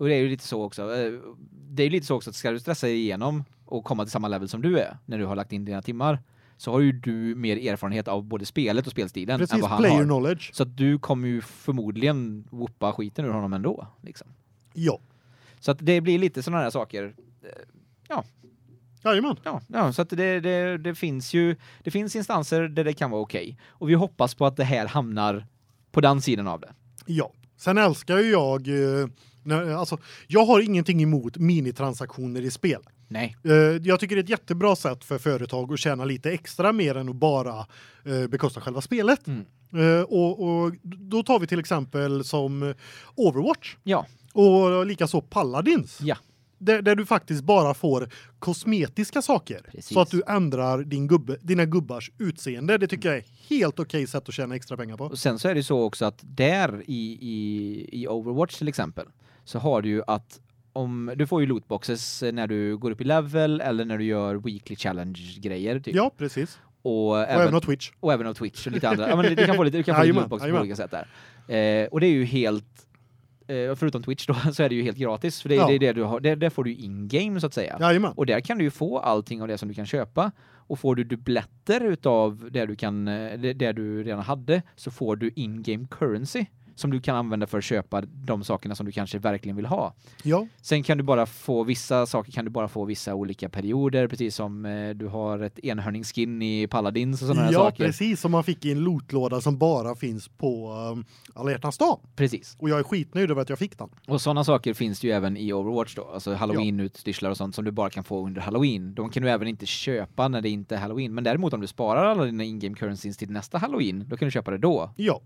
Och det är ju lite så också. eh, Det är ju lite så också att ska du stressa igenom och komma till samma level som du är när du har lagt in dina timmar så har ju du mer erfarenhet av både spelet och spelstilen än Precis vad han har. knowledge. Så du kommer ju förmodligen whoopa skiten ur honom ändå liksom. Ja. Så att det blir lite sådana här saker. Jajamän. Ja, ja så att det, det, det finns ju det finns instanser där det kan vara okej och vi hoppas på att det här hamnar på den sidan av det. Ja. Sen älskar ju jag eh, när, alltså jag har ingenting emot minitransaktioner i spel. Nej. Eh, jag tycker det är ett jättebra sätt för företag att tjäna lite extra mer än att bara eh, bekosta själva spelet. Mm. Och, och då tar vi till exempel som Overwatch Ja. och likaså Paladins. Ja. Där, där du faktiskt bara får kosmetiska saker Precis. så att du ändrar din gubbe, dina gubbars utseende. Det tycker jag är helt okej sätt att tjäna extra pengar på. Och sen så är det så också att där i i i Overwatch till exempel så har du ju att om du får ju lootboxes när du går upp i level eller när du gör weekly challenge grejer typ. Ja, precis. Och, Och även även av Twitch. och även av Twitch och lite andra. Ja men du kan få lite du kan få lootboxes på olika sätt där. Eh, och det är ju helt förutom Twitch då så är det ju helt gratis för det, Ja. det är det du har det, det får du in game så att säga. Jajamän. Och där kan du ju få allting av det som du kan köpa och får du dubbletter utav det du kan eh, det, det du redan hade så får du in-game currency som du kan använda för att köpa de sakerna som du kanske verkligen vill ha. Ja, Sen kan du bara få vissa saker kan du bara få vissa olika perioder precis som eh, du har ett enhörningsskin i Paladins och sådana ja saker. precis som man fick i en lootlåda som bara finns på um, alla hjärtans dag. Precis. Och jag är skitnöjd över att jag fick den. Och sådana saker finns det ju även i Overwatch då, alltså Halloween-utstyrslar och sånt som du bara kan få under Halloween. De kan du även inte köpa när det inte är Halloween, men däremot om du sparar alla dina in-game currencies till nästa Halloween, då kan du köpa det då. Ja.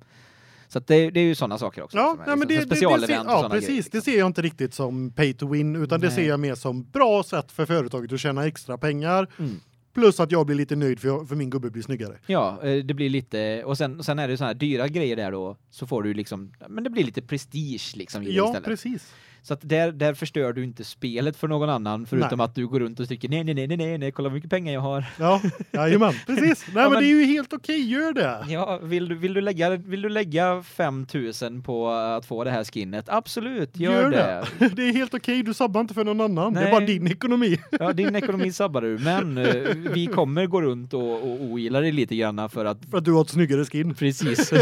Så det, det är ju sådana saker också. Ja, nej, men liksom det, det, det ser, ja precis. grejer, Det liksom. ser jag inte riktigt som pay to win utan det Nej. ser jag mer som bra sätt för företaget att tjäna extra pengar. Mm. Plus att jag blir lite nöjd för, jag, för min gubbe blir snyggare. Ja, eh, det blir lite och sen sen är det såna här dyra grejer där då så får du liksom men det blir lite prestige liksom det Ja, istället. precis. Så att där där förstör du inte spelet för någon annan förutom Nej. att du går runt och tycker nej nej nej nej nej, nej kolla hur mycket pengar jag har. Ja, jajamän, precis. Nej men, men- det är ju helt okej, gör det. Ja, vill du vill du lägga vill du lägga 5000 på att få det här skinnet? Absolut, gör, det. Det är helt okej, du sabbar inte för någon annan. Det är Nej. bara din ekonomi. Ja, din ekonomi sabbar du, men eh, vi kommer gå runt och och ogilla dig lite granna för att För att du har ett snyggare skin. Precis.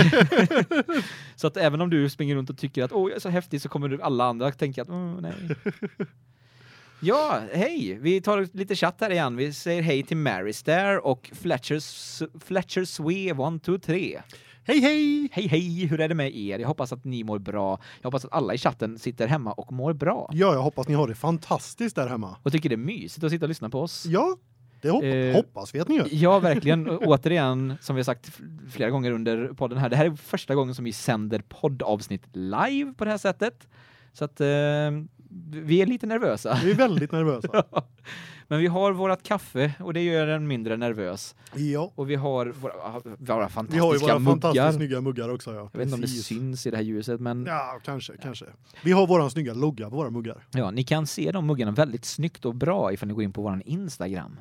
så att även om du springer runt och tycker att åh, jag är så häftig så kommer du alla andra tänka att åh, nej. Ja, hej. Vi tar lite chatt här igen. Vi säger hej till Maristar och Fletcher Fletcher Swee 1 2 3. Hej hej! Hej hej, hur är det med er? Jag hoppas att ni mår bra. Jag hoppas att alla i chatten sitter hemma och mår bra. Ja, jag hoppas ni har det fantastiskt där hemma. Och tycker det är mysigt att sitta och lyssna på oss. Ja, det hop Eh, hoppas vi att ni gör. Ja, verkligen. Återigen, som vi har sagt flera gånger under podden här, det här är första gången som vi sänder poddavsnitt live på det här sättet. Så att eh, vi är lite nervösa. Vi är väldigt nervösa. Men vi har vårat kaffe och det gör en mindre nervös. ja. Och vi har våra, våra fantastiska Vi har ju våra muggar. fantastiskt snygga muggar också ja. Jag vet inte om det Precis. syns i det här ljuset men Ja, kanske, kanske. Vi har våran snygga logga på våra muggar. ja, ni kan se de muggarna väldigt snyggt och bra ifall ni går in på våran Instagram.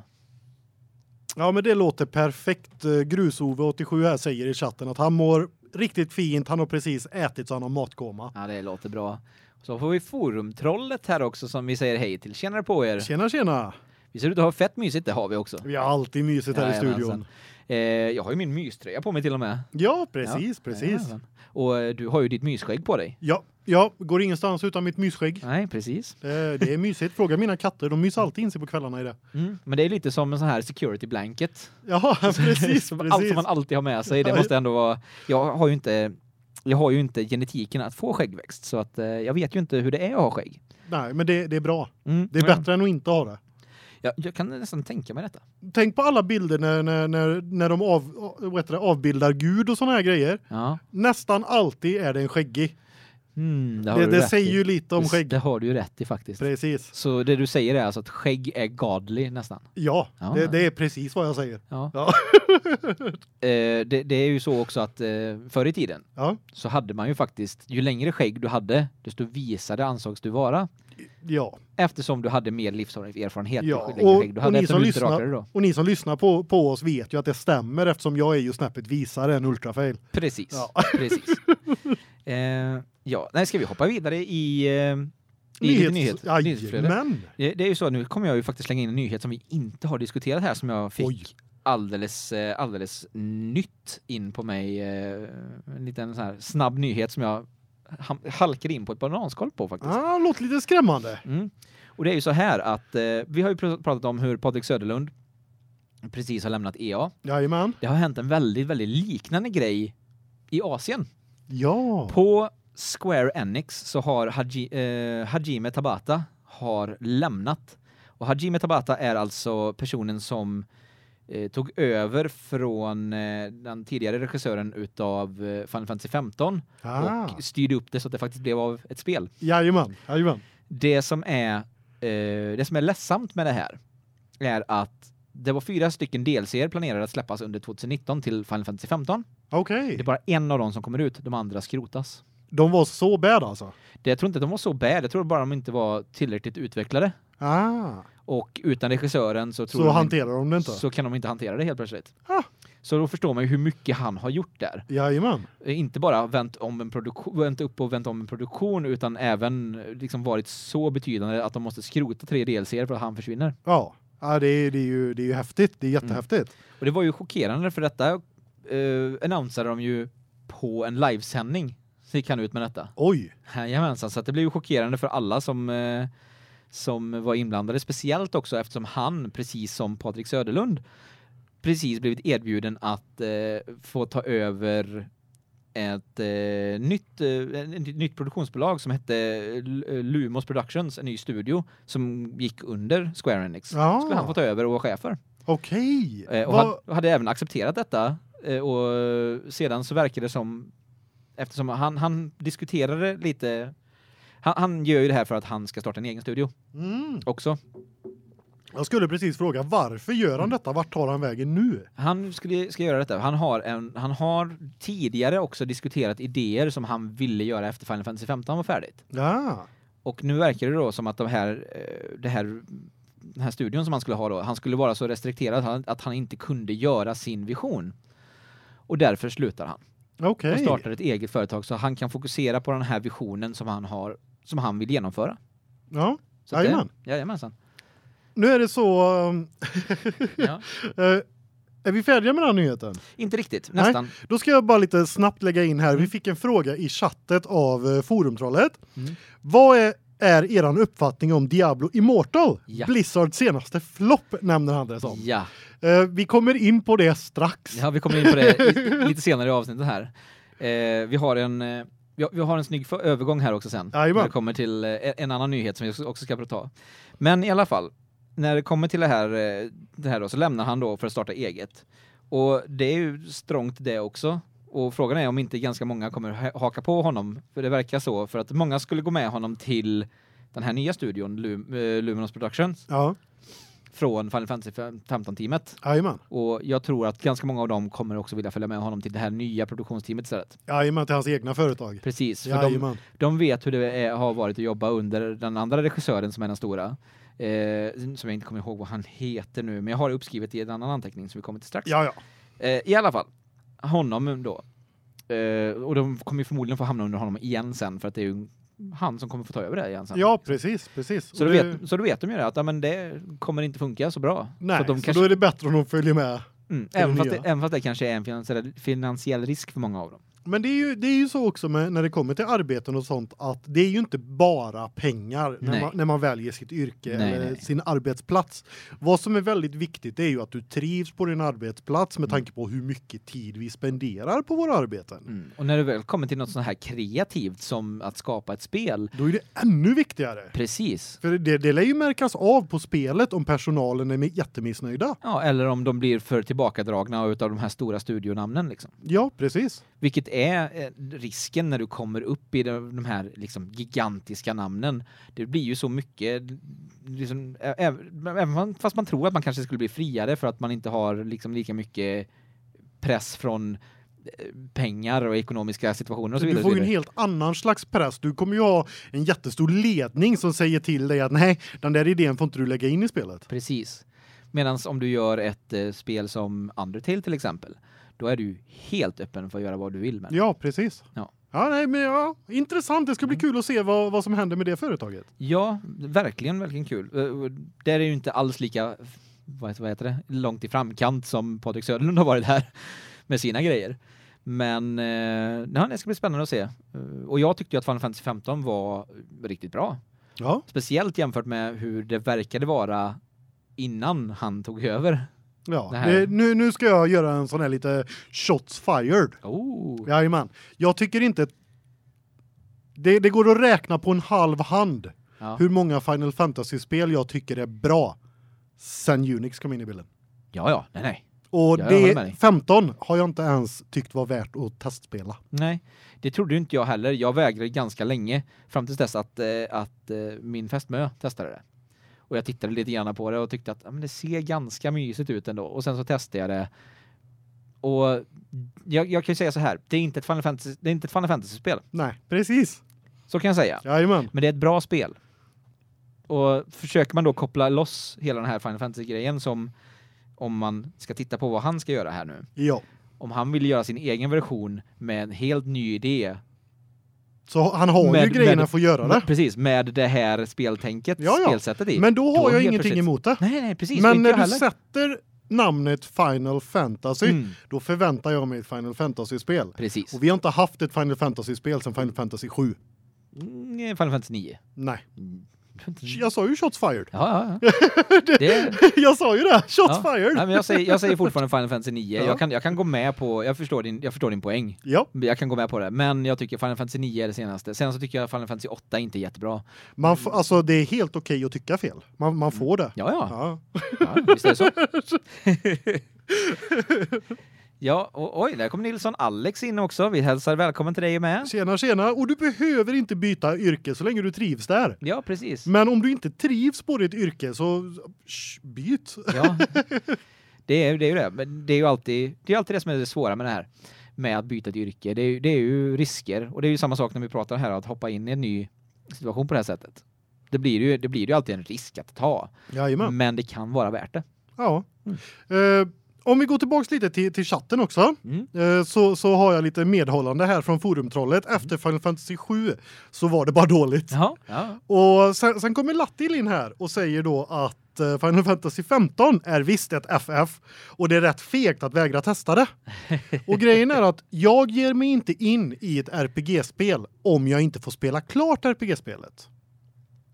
Ja, men det låter perfekt. Eh, Grusove87 här säger i chatten att han mår riktigt fint. Han har precis ätit så han har matkoma. Ja, det låter bra. Så får vi forumtrollet här också som vi säger hej till. Tjänare på er. Tjena, tjena. Vi ser ut att ha fett mysigt, det har vi också. Vi har alltid mysigt här i Jajamensan. studion. Eh, jag har ju min myströja på mig till och med. Ja, precis, Ja, precis. jajamensan. Och eh, du har ju ditt mysskägg på dig. Ja, ja, går ingenstans utan mitt mysskägg. Nej, precis. Eh, Det är mysigt. Fråga mina katter, de myser alltid in sig på kvällarna i det. Mm. Men det är lite som en sån här security blanket. Ja, precis, Som Allt precis. som man alltid har med sig, det Ja, måste ändå vara jag har ju inte jag har ju inte genetiken att få skäggväxt så att eh, jag vet ju inte hur det är att ha skägg. Nej, men det, det är bra. Mm. Det är Ja. bättre än att inte ha det. Jag, jag kan nästan tänka mig detta. Tänk på alla bilder när, när, när, när de av, det, avbildar Gud och såna här grejer. Ja. Nästan alltid är det en skäggig. Mm, det Det, det säger i. ju lite om skägg. Det har du ju rätt i faktiskt. Precis. Så det du säger är alltså att skägg är godly nästan. Ja, Ja. Det, det är precis vad jag säger. Ja. Ja. Eh, det, är ju så också att eh, förr i tiden Ja. så hade man ju faktiskt ju längre skägg du hade desto visare ansågs du vara Ja. eftersom du hade mer livserfarenhet Ja, och- skägg du och hade ni eftersom som lyssnar-. Och ni som lyssnar på, på oss vet ju att det stämmer eftersom jag är ju snäppet visare än ultrafail. Precis. Ja. Precis. Eh, ja, nej ska vi hoppa vidare i eh, i lite nyhet, nyhetsflöde? Jajamän. Det, är ju så nu kommer jag ju faktiskt slänga in en nyhet som vi inte har diskuterat här som jag fick Oj. alldeles eh, alldeles nytt in på mig eh, en liten sån här snabb nyhet som jag halkade in på ett bananskal på faktiskt. Ah, låter lite skrämmande. Mm. Och det är ju så här att eh, vi har ju pr- pratat om hur Patrik Söderlund precis har lämnat EA. Jajamän. Det har hänt en väldigt väldigt liknande grej i Asien. Ja. På Square Enix så har Haji, eh, Hajime Tabata har lämnat. Och Hajime Tabata är alltså personen som eh, tog över från eh, den tidigare regissören utav eh, Final Fantasy 15 Ah. och styrde upp det så att det faktiskt blev av ett spel. Jajamän. Jajamän. Det som är eh, det som är ledsamt med det här är att det var fyra stycken DLC:er planerade att släppas under 2019 till Final Fantasy 15. Okej. Det är bara en av dem som kommer ut, de andra skrotas. De var så bad alltså. Det jag tror inte de var så bad, jag tror bara de inte var tillräckligt utvecklade. Ah. Och utan regissören så tror Så de hanterar de det inte. så kan de inte hantera det helt plötsligt. Ah. Så då förstår man ju hur mycket han har gjort där. Jajamän. Eh, Inte bara vänt om en produktion, vänt upp och vänt om en produktion utan även eh, liksom varit så betydande att de måste skrota tre DLC:er för att han försvinner. Ja. Ja, det är, det är ju det är ju häftigt. Det är jättehäftigt. Och det var ju chockerande för detta eh annonserade de ju på en livesändning. Så gick han ut med detta. Oj. Jajamensan, så att det blev ju chockerande för alla som eh, som var inblandade, speciellt också eftersom han, precis som Patrik Söderlund, precis blivit erbjuden att eh, få ta över ett eh, nytt eh, ett nytt produktionsbolag som hette eh, Lumos Productions, en ny studio som gick under Square Enix. Ja. Skulle han få ta över och vara chef för. Okej. Eh, och Vad- han hade även accepterat detta eh, och sedan så verkar det som eftersom han han diskuterade lite han, han gör ju det här för att han ska starta en egen studio Mm. också. Jag skulle precis fråga varför gör han detta? Vart tar han vägen nu? Han skulle ska göra detta. Han har en han har tidigare också diskuterat idéer som han ville göra efter Final Fantasy 15 var färdigt. Ja. Och nu verkar det då som att de här eh, det här den här studion som han skulle ha då, han skulle vara så restrikterad att han, inte kunde göra sin vision. Och därför slutar han. Okej. och startar ett eget företag så han kan fokusera på den här visionen som han har som han vill genomföra. Ja. Så Jajamän. Jajamensan. Nu är det så Ja. eh, är vi färdiga med den här nyheten? Inte riktigt, Nej. nästan. Då ska jag bara lite snabbt lägga in här. Vi Mm. fick en fråga i chattet av eh, forumtrollet. Mm. Vad är är eran uppfattning om Diablo Immortal? Ja. Blizzards senaste flopp nämner han det som. Ja. Eh, vi kommer in på det strax. ja, vi kommer in på det lite senare i avsnittet här. Vi har en vi har, vi en snygg övergång här också sen. Jajamän. När det kommer till en annan nyhet som jag också ska prata. Men i alla fall, när det kommer till det här eh, det här då så lämnar han då för att starta eget. Och det är ju strångt det också. Och frågan är om inte ganska många kommer ha- haka på honom för det verkar så för att många skulle gå med honom till den här nya studion Lum, eh, Luminous Productions Ja. från Final Fantasy 15 teamet Jajamän. och jag tror att ganska många av dem kommer också vilja följa med honom till det här nya produktionsteamet istället. Jajamän till hans egna företag. Precis, för de, de vet hur det är, har varit att jobba under den andra regissören som är den stora. Eh, som jag inte kommer ihåg vad han heter nu, men jag har det uppskrivet i en annan anteckning som vi kommer till strax. Ja, ja. Eh, I alla fall, honom då. Eh, och de kommer ju förmodligen få hamna under honom igen sen för att det är ju han som kommer få ta över det igen sen. Ja, precis, precis. Så Och det- vet, så då vet de ju det att ja, men det kommer inte funka så bra. Nej, så så, de kanske, då är det bättre om de följer med. mm, även, fast det, även fast det kanske är en finansiell risk för många av dem. Men det är ju det är ju så också med när det kommer till arbeten och sånt att det är ju inte bara pengar när man, när man väljer sitt yrke Nej, eller nej. sin arbetsplats. Vad som är väldigt viktigt är ju att du trivs på din arbetsplats med Mm. tanke på hur mycket tid vi spenderar på våra arbeten. Mm. Och när du väl kommer till något sånt här kreativt som att skapa ett spel, Då är det ännu viktigare. precis. För det det lär ju märkas av på spelet om personalen är jättemissnöjda. Ja, eller om de blir för tillbakadragna utav de här stora studionamnen liksom. Ja, precis. Vilket är eh, risken när du kommer upp i de, här liksom gigantiska namnen. Det blir ju så mycket liksom, även fast- man tror att man kanske skulle bli friare för att man inte har liksom lika mycket press från eh, pengar och ekonomiska situationer och så Du vidare. får och ju en helt annan slags press. Du kommer ju ha en jättestor ledning som säger till dig att nej, den där idén får inte du lägga in i spelet. Precis. Medan om du gör ett eh, spel som Undertale till exempel, då är du helt öppen för att göra vad du vill med det. Ja, precis. Ja. Ja, nej, men ja, intressant. Det ska bli kul att se vad, vad som händer med det företaget. Ja, verkligen, verkligen kul. Eh, Där är ju inte alls lika, vad heter, vad heter det, långt i framkant som Patrik Söderlund har varit här med sina grejer. Men eh, ja, det ska bli spännande att se. Eh, Och jag tyckte ju att Final Fantasy 15 var riktigt bra. Ja, Speciellt jämfört med hur det verkade vara innan han tog över. Ja. Det nu, nu ska jag göra en sån här lite shots fired. Oh. Jajamän. Jag tycker inte... Det, det går att räkna på en halv hand Ja. hur många Final Fantasy-spel jag tycker är bra sen Unix kom in i bilden. ja, ja, nej, nej. Och Ja, jag det dig. 15 har jag inte ens tyckt var värt att testspela. Nej, det trodde ju inte jag heller. Jag vägrade ganska länge fram tills dess att, eh, att eh, min fästmö testade det. Och jag tittade lite grann på det och tyckte att ja, men det ser ganska mysigt ut ändå. Och sen så testade jag det. Och jag, jag kan ju säga så här, det är inte ett Final Fantasy, det är inte ett Final Fantasy-spel. Nej, precis. Så kan jag säga. Jajamän. Men det är ett bra spel. Och försöker man då koppla loss hela den här Final Fantasy-grejen som om man ska titta på vad han ska göra här nu. Ja. Om han vill göra sin egen version med en helt ny idé Så han har ju Med- grejerna med- för att göra det. Precis, med det här speltänket, Ja, ja. spelsättet i. Men då har Då jag ingenting plötsligt- emot det. Nej, nej, precis. Men när du heller. sätter namnet Final Fantasy, Mm, då förväntar jag mig ett Final Fantasy-spel. precis. Och vi har inte haft ett Final Fantasy-spel sedan Final Fantasy 7. Mm, Final Fantasy 9. Nej. Mm. Jag sa ju shots fired. Ja, ja, ja. Det, jag sa ju det. Shots ja. fired. Nej, men jag, säger, jag säger fortfarande Final Fantasy 9. Ja. Jag, kan, jag kan gå med på, jag förstår, din, jag förstår din poäng. Ja, Jag kan gå med på det. Men jag tycker Final Fantasy 9 är det senaste. Sen så tycker jag Final Fantasy 8 inte är jättebra. man får, alltså det är helt okej att tycka fel. Man, man får det. Ja, ja. Ja. ja visst är det så. ja, och, oj, där kom Nilsson Alex in också. Vi hälsar välkommen till dig med. Tjena, tjena. Och du behöver inte byta yrke så länge du trivs där. Ja, precis. Men om du inte trivs på ditt yrke så sh, byt. Ja. Det är, det är ju det. Men det är ju alltid det, är alltid det som är det svåra med det här. Med att byta ett yrke. Det är, ju- det är ju risker. Och det är ju samma sak när vi pratar här att hoppa in i en ny situation på det här sättet. Det blir ju, det blir ju alltid en risk att ta. Jajamän. Men det kan vara värt det. Ja. Eh, om vi går tillbaks lite till, till chatten också. Mm. Eh, så, så har jag lite medhållande här från forumtrollet. Efter Final Fantasy 7 så var det bara dåligt. Jaha. Ja. Och sen, sen kommer Lattil in här och säger då att eh, Final Fantasy 15 är visst ett FF och det är rätt fegt att vägra testa det. och grejen är att jag ger mig inte in i ett RPG-spel om jag inte får spela klart RPG-spelet.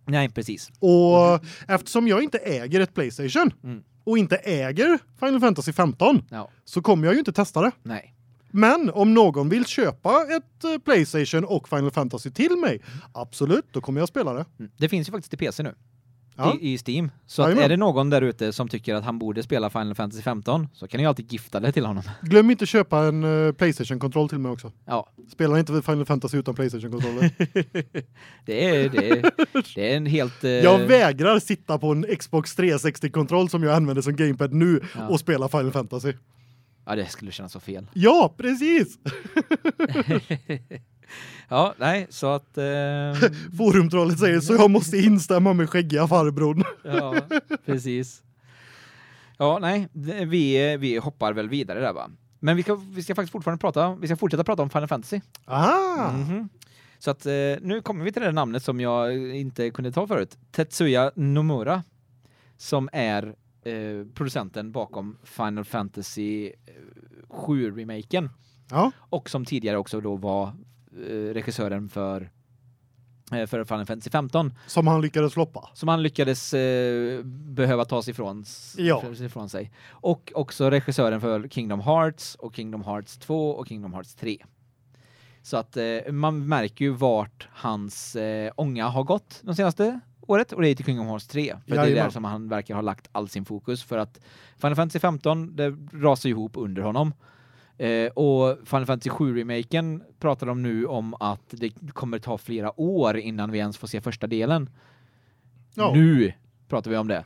Nej, precis. Och eftersom jag inte äger ett PlayStation Mm. Och inte äger Final Fantasy 15 Ja. så kommer jag ju inte testa det. Nej. Men om någon vill köpa ett eh, PlayStation och Final Fantasy till mig, absolut, då kommer jag spela det. Mm. Det finns ju faktiskt till PC nu. Ja. i, i Steam. Så att är det någon där ute som tycker att han borde spela Final Fantasy 15 så kan ni alltid gifta det till honom. Glöm inte köpa en eh, Playstation-kontroll till mig också. Ja, Spelar inte Final Fantasy utan Playstation-kontroller. det är det är, det är en helt eh, Jag vägrar sitta på en Xbox 360-kontroll som jag använder som gamepad nu Ja. och spela Final Fantasy. Ja, det skulle kännas så fel. Ja, precis! ja, nej, så att eh, Forumtrollet säger så jag måste instämma med skäggiga farbrorn. ja, precis. Ja, nej, vi vi hoppar väl vidare där va. Men vi ska vi ska faktiskt fortfarande prata, vi ska fortsätta prata om Final Fantasy. Aha! Mhm. Så att eh, nu kommer vi till det namnet som jag inte kunde ta förut. Tetsuya Nomura som är eh, producenten bakom Final Fantasy eh, 7 remaken Ja, och som tidigare också då var eh, regissören för eh, för Final Fantasy 15 som han lyckades floppa. som han lyckades eh, behöva ta sig ifrån, Ja. ifrån sig. Och också regissören för Kingdom Hearts och Kingdom Hearts 2 och Kingdom Hearts 3. Så att eh, man märker ju vart hans eh, ånga har gått de senaste året och det är till Kingdom Hearts 3 för det är Jajamän. där som han verkar ha lagt all sin fokus för att Final Fantasy 15 det rasar ihop under honom. Eh, och Final Fantasy 7 remaken pratar de nu om att det kommer ta flera år innan vi ens får se första delen. Ja. Nu pratar vi om det.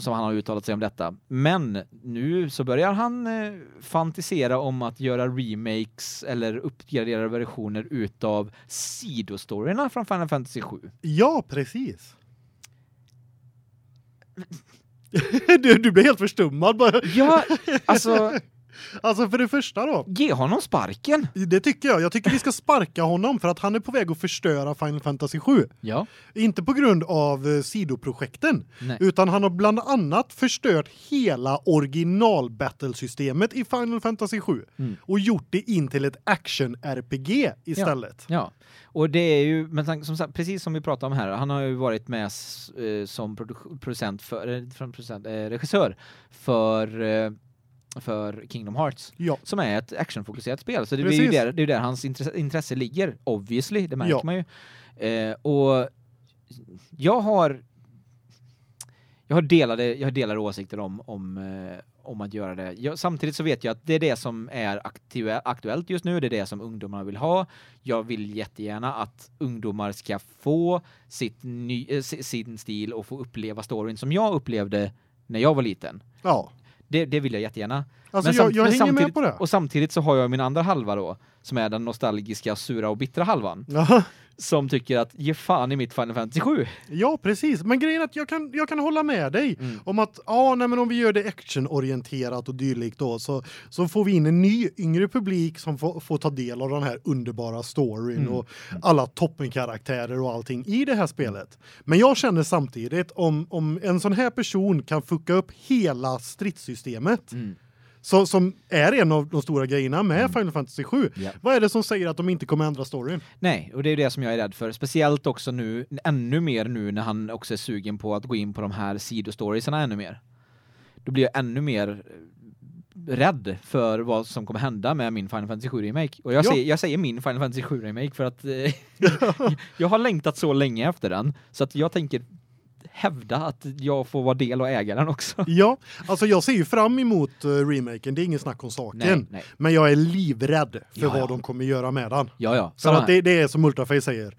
Som han har uttalat sig om detta. Men nu så börjar han eh, fantisera om att göra remakes eller uppgraderade versioner utav sidostoryna från Final Fantasy 7. Ja, precis. du, du blir helt förstummad bara. Ja, alltså Alltså för det första då, ge honom sparken. det tycker jag. Jag tycker vi ska sparka honom för att han är på väg att förstöra Final Fantasy 7. Ja. Inte på grund av eh, sidoprojekten, Nej. utan han har bland annat förstört hela original battlesystemet i Final Fantasy 7 Mm. och gjort det in till ett action RPG istället. Ja. Och det är ju men som sagt precis som vi pratade om här. Han har ju varit med eh, som produ- producent för eh, producent eh, regissör för eh, för Kingdom Hearts Ja. som är ett actionfokuserat spel. Så det är ju Precis. där det är där hans intresse, intresse ligger obviously, det märker Ja. man ju. Eh, och jag har jag har delade jag har delade åsikter om om eh, om att göra det. Jag, samtidigt så vet jag att det är det som är aktuell, aktuellt just nu, det är det som ungdomarna vill ha. Jag vill jättegärna att ungdomar ska få sitt ny, eh, si- sin stil och få uppleva storyn som jag upplevde när jag var liten. Ja. Det, det vill jag jättegärna. Alltså Men jag, jag hänger med på det. Och samtidigt så har jag min andra halva då, som är den nostalgiska, sura och bittra halvan. Som tycker att ge fan i mitt Final Fantasy 7. Ja, precis. Men grejen är att jag kan jag kan hålla med dig Mm. om att ja, nej men om vi gör det actionorienterat och dylikt då så så får vi in en ny yngre publik som får, får ta del av den här underbara storyn Mm. och alla toppenkaraktärer och allting i det här spelet. Men jag känner samtidigt om om en sån här person kan fucka upp hela stridssystemet Mm. Så som är en av de stora grejerna med Final Fantasy 7. Ja. Vad är det som säger att de inte kommer ändra storyn? Nej, och det är det som jag är rädd för. Speciellt också nu, ännu mer nu när han också är sugen på att gå in på de här sidostoriesarna ännu mer. Då blir jag ännu mer eh, rädd för vad som kommer hända med min Final Fantasy 7 remake. Och jag, Ja. säger, jag säger min Final Fantasy 7 remake för att eh, jag har längtat så länge efter den så att jag tänker hävda att jag får vara del och äga den också. Ja, alltså jag ser ju fram emot uh, remaken, det är ingen snack om saken. Nej, nej. Men jag är livrädd för Ja, vad ja. de kommer göra med den. Ja, ja. För att det, det är som Ultraface säger,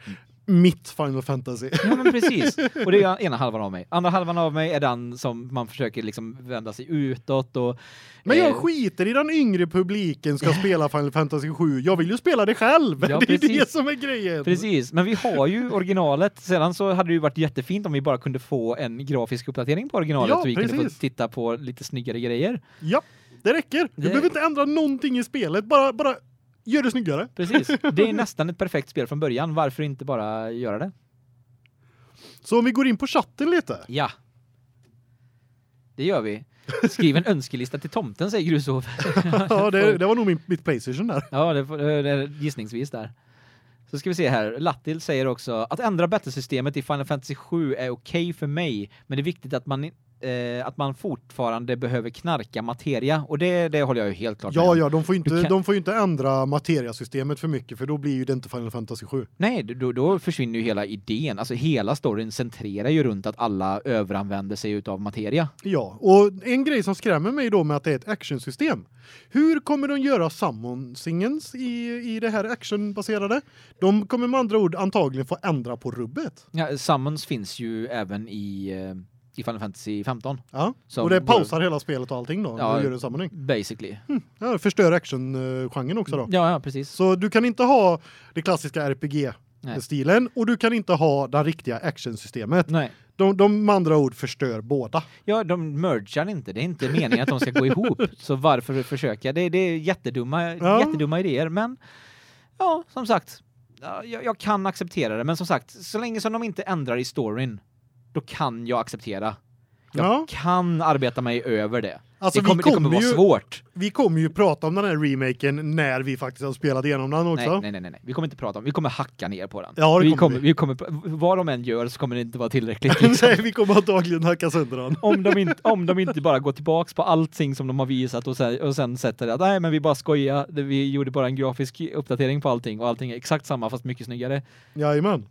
mitt Final Fantasy. Ja men precis. Och det är ena halvan av mig. Andra halvan av mig är den som man försöker liksom vända sig utåt och Men jag eh, skiter i den yngre publiken ska spela Final Fantasy 7. Jag vill ju spela det själv. Ja, det är precis. det som är grejen. Precis, men vi har ju originalet. Sedan så hade det ju varit jättefint om vi bara kunde få en grafisk uppdatering på originalet Ja, så vi kunde precis. få titta på lite snyggare grejer. Ja, det räcker. Du Det- behöver inte ändra någonting i spelet, bara bara gör det snyggare. Precis. Det är nästan ett perfekt spel från början. Varför inte bara göra det? Så om vi går in på chatten lite. Ja. Det gör vi. Skriv en önskelista till tomten säger Grusov. Ja, det, det var nog min, mitt Playstation där. Ja, det, är gissningsvis där. Så ska vi se här. Lattil säger också att ändra battlesystemet i Final Fantasy 7 är okej för mig, men det är viktigt att man eh, att man fortfarande behöver knarka materia och det det håller jag ju helt klart Ja, med om. ja, de får inte kan- de får ju inte ändra materiasystemet för mycket för då blir ju det inte Final Fantasy 7. Nej, då, då försvinner ju hela idén. Alltså hela storyn centrerar ju runt att alla överanvänder sig utav materia. Ja, och en grej som skrämmer mig då med att det är ett actionsystem. Hur kommer de göra summonsingens i i det här actionbaserade? De kommer med andra ord antagligen få ändra på rubbet. Ja, summons finns ju även i eh, i Final Fantasy 15 Ja, Som och det pausar hela spelet och allting då Ja. du gör en summoning. basically. Ja, det förstör action-genren också då. Ja, ja, precis. Så du kan inte ha det klassiska Nej. RPG-stilen och du kan inte ha det riktiga actionsystemet. Nej. De, de med andra ord förstör båda. Ja, de mergar inte. Det är inte meningen att de ska gå ihop. Så varför försöka? Det, det är jättedumma Ja. jättedumma idéer, men ja, som sagt, ja, jag, jag kan acceptera det, men som sagt, så länge som de inte ändrar i storyn, då kan jag acceptera. Jag Ja. kan arbeta mig över det. Alltså, det vi kommer, det kommer kommer vara ju- svårt. Vi kommer ju prata om den här remaken när vi faktiskt har spelat igenom den också. Nej, nej, nej, nej. Vi kommer inte prata om. Vi kommer hacka ner på den. Ja, det vi kommer kommer, vi. vi kommer vad de än gör så kommer det inte vara tillräckligt. Liksom. Nej, vi kommer antagligen hacka sönder den. om de inte om de inte bara går tillbaks på allting som de har visat och sen, och sen sätter det att nej men vi bara skojar, vi gjorde bara en grafisk uppdatering på allting och allting är exakt samma fast mycket snyggare Jajamän.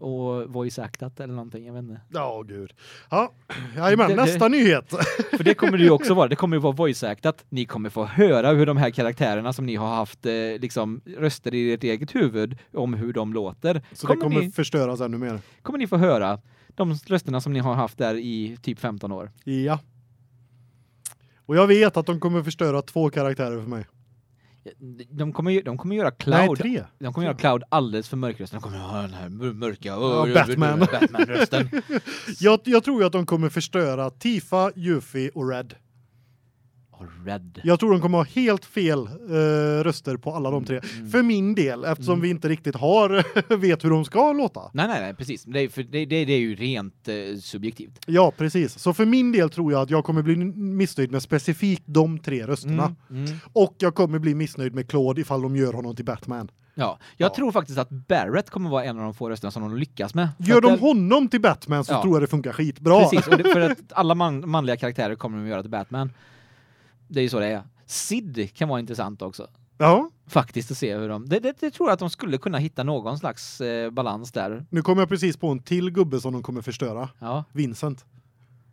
Och voice actat eller någonting, jag vet inte. Ja, gud. Ja. Det- det- Nästa nyhet. För det kommer det ju också vara, det kommer ju vara voice actat. Ni kommer få höra hur de här karaktärerna som ni har haft eh, liksom röster i ert eget huvud om hur de låter. Så kommer, det kommer ni, förstöras ännu mer. kommer ni få höra de rösterna som ni har haft där i typ 15 år. Ja. Och jag vet att de kommer förstöra två karaktärer för mig. De kommer ju, de kommer göra Cloud Nej, tre. De kommer göra Cloud alldeles för mörkrösten. De kommer ha den här mör- mörka Ja, oh, Batman. Batman-rösten. Jag, jag tror ju att de kommer förstöra Tifa, Yuffie och Red. Red. Jag tror de kommer ha helt fel eh, röster på alla de tre. Mm. För min del, eftersom Mm. vi inte riktigt har vet hur de ska låta. Nej, nej, nej, precis. Det är, för det, det, det är ju rent eh, subjektivt. Ja, precis. Så för min del tror jag att jag kommer bli missnöjd med specifikt de tre rösterna. Mm, mm. Och jag kommer bli missnöjd med Claude ifall de gör honom till Batman. Ja, jag Ja. tror faktiskt att Barrett kommer vara en av de få rösterna som de lyckas med. Gör att de honom till Batman så Ja. tror jag det funkar skitbra. Precis, det, för att alla man, manliga karaktärer kommer de göra till Batman. Det är ju så det är. Sid kan vara intressant också. Ja, Faktiskt att se hur de... Det, det, det tror jag att de skulle kunna hitta någon slags eh, balans där. nu kommer jag precis på en till gubbe som de kommer förstöra. Ja. Vincent.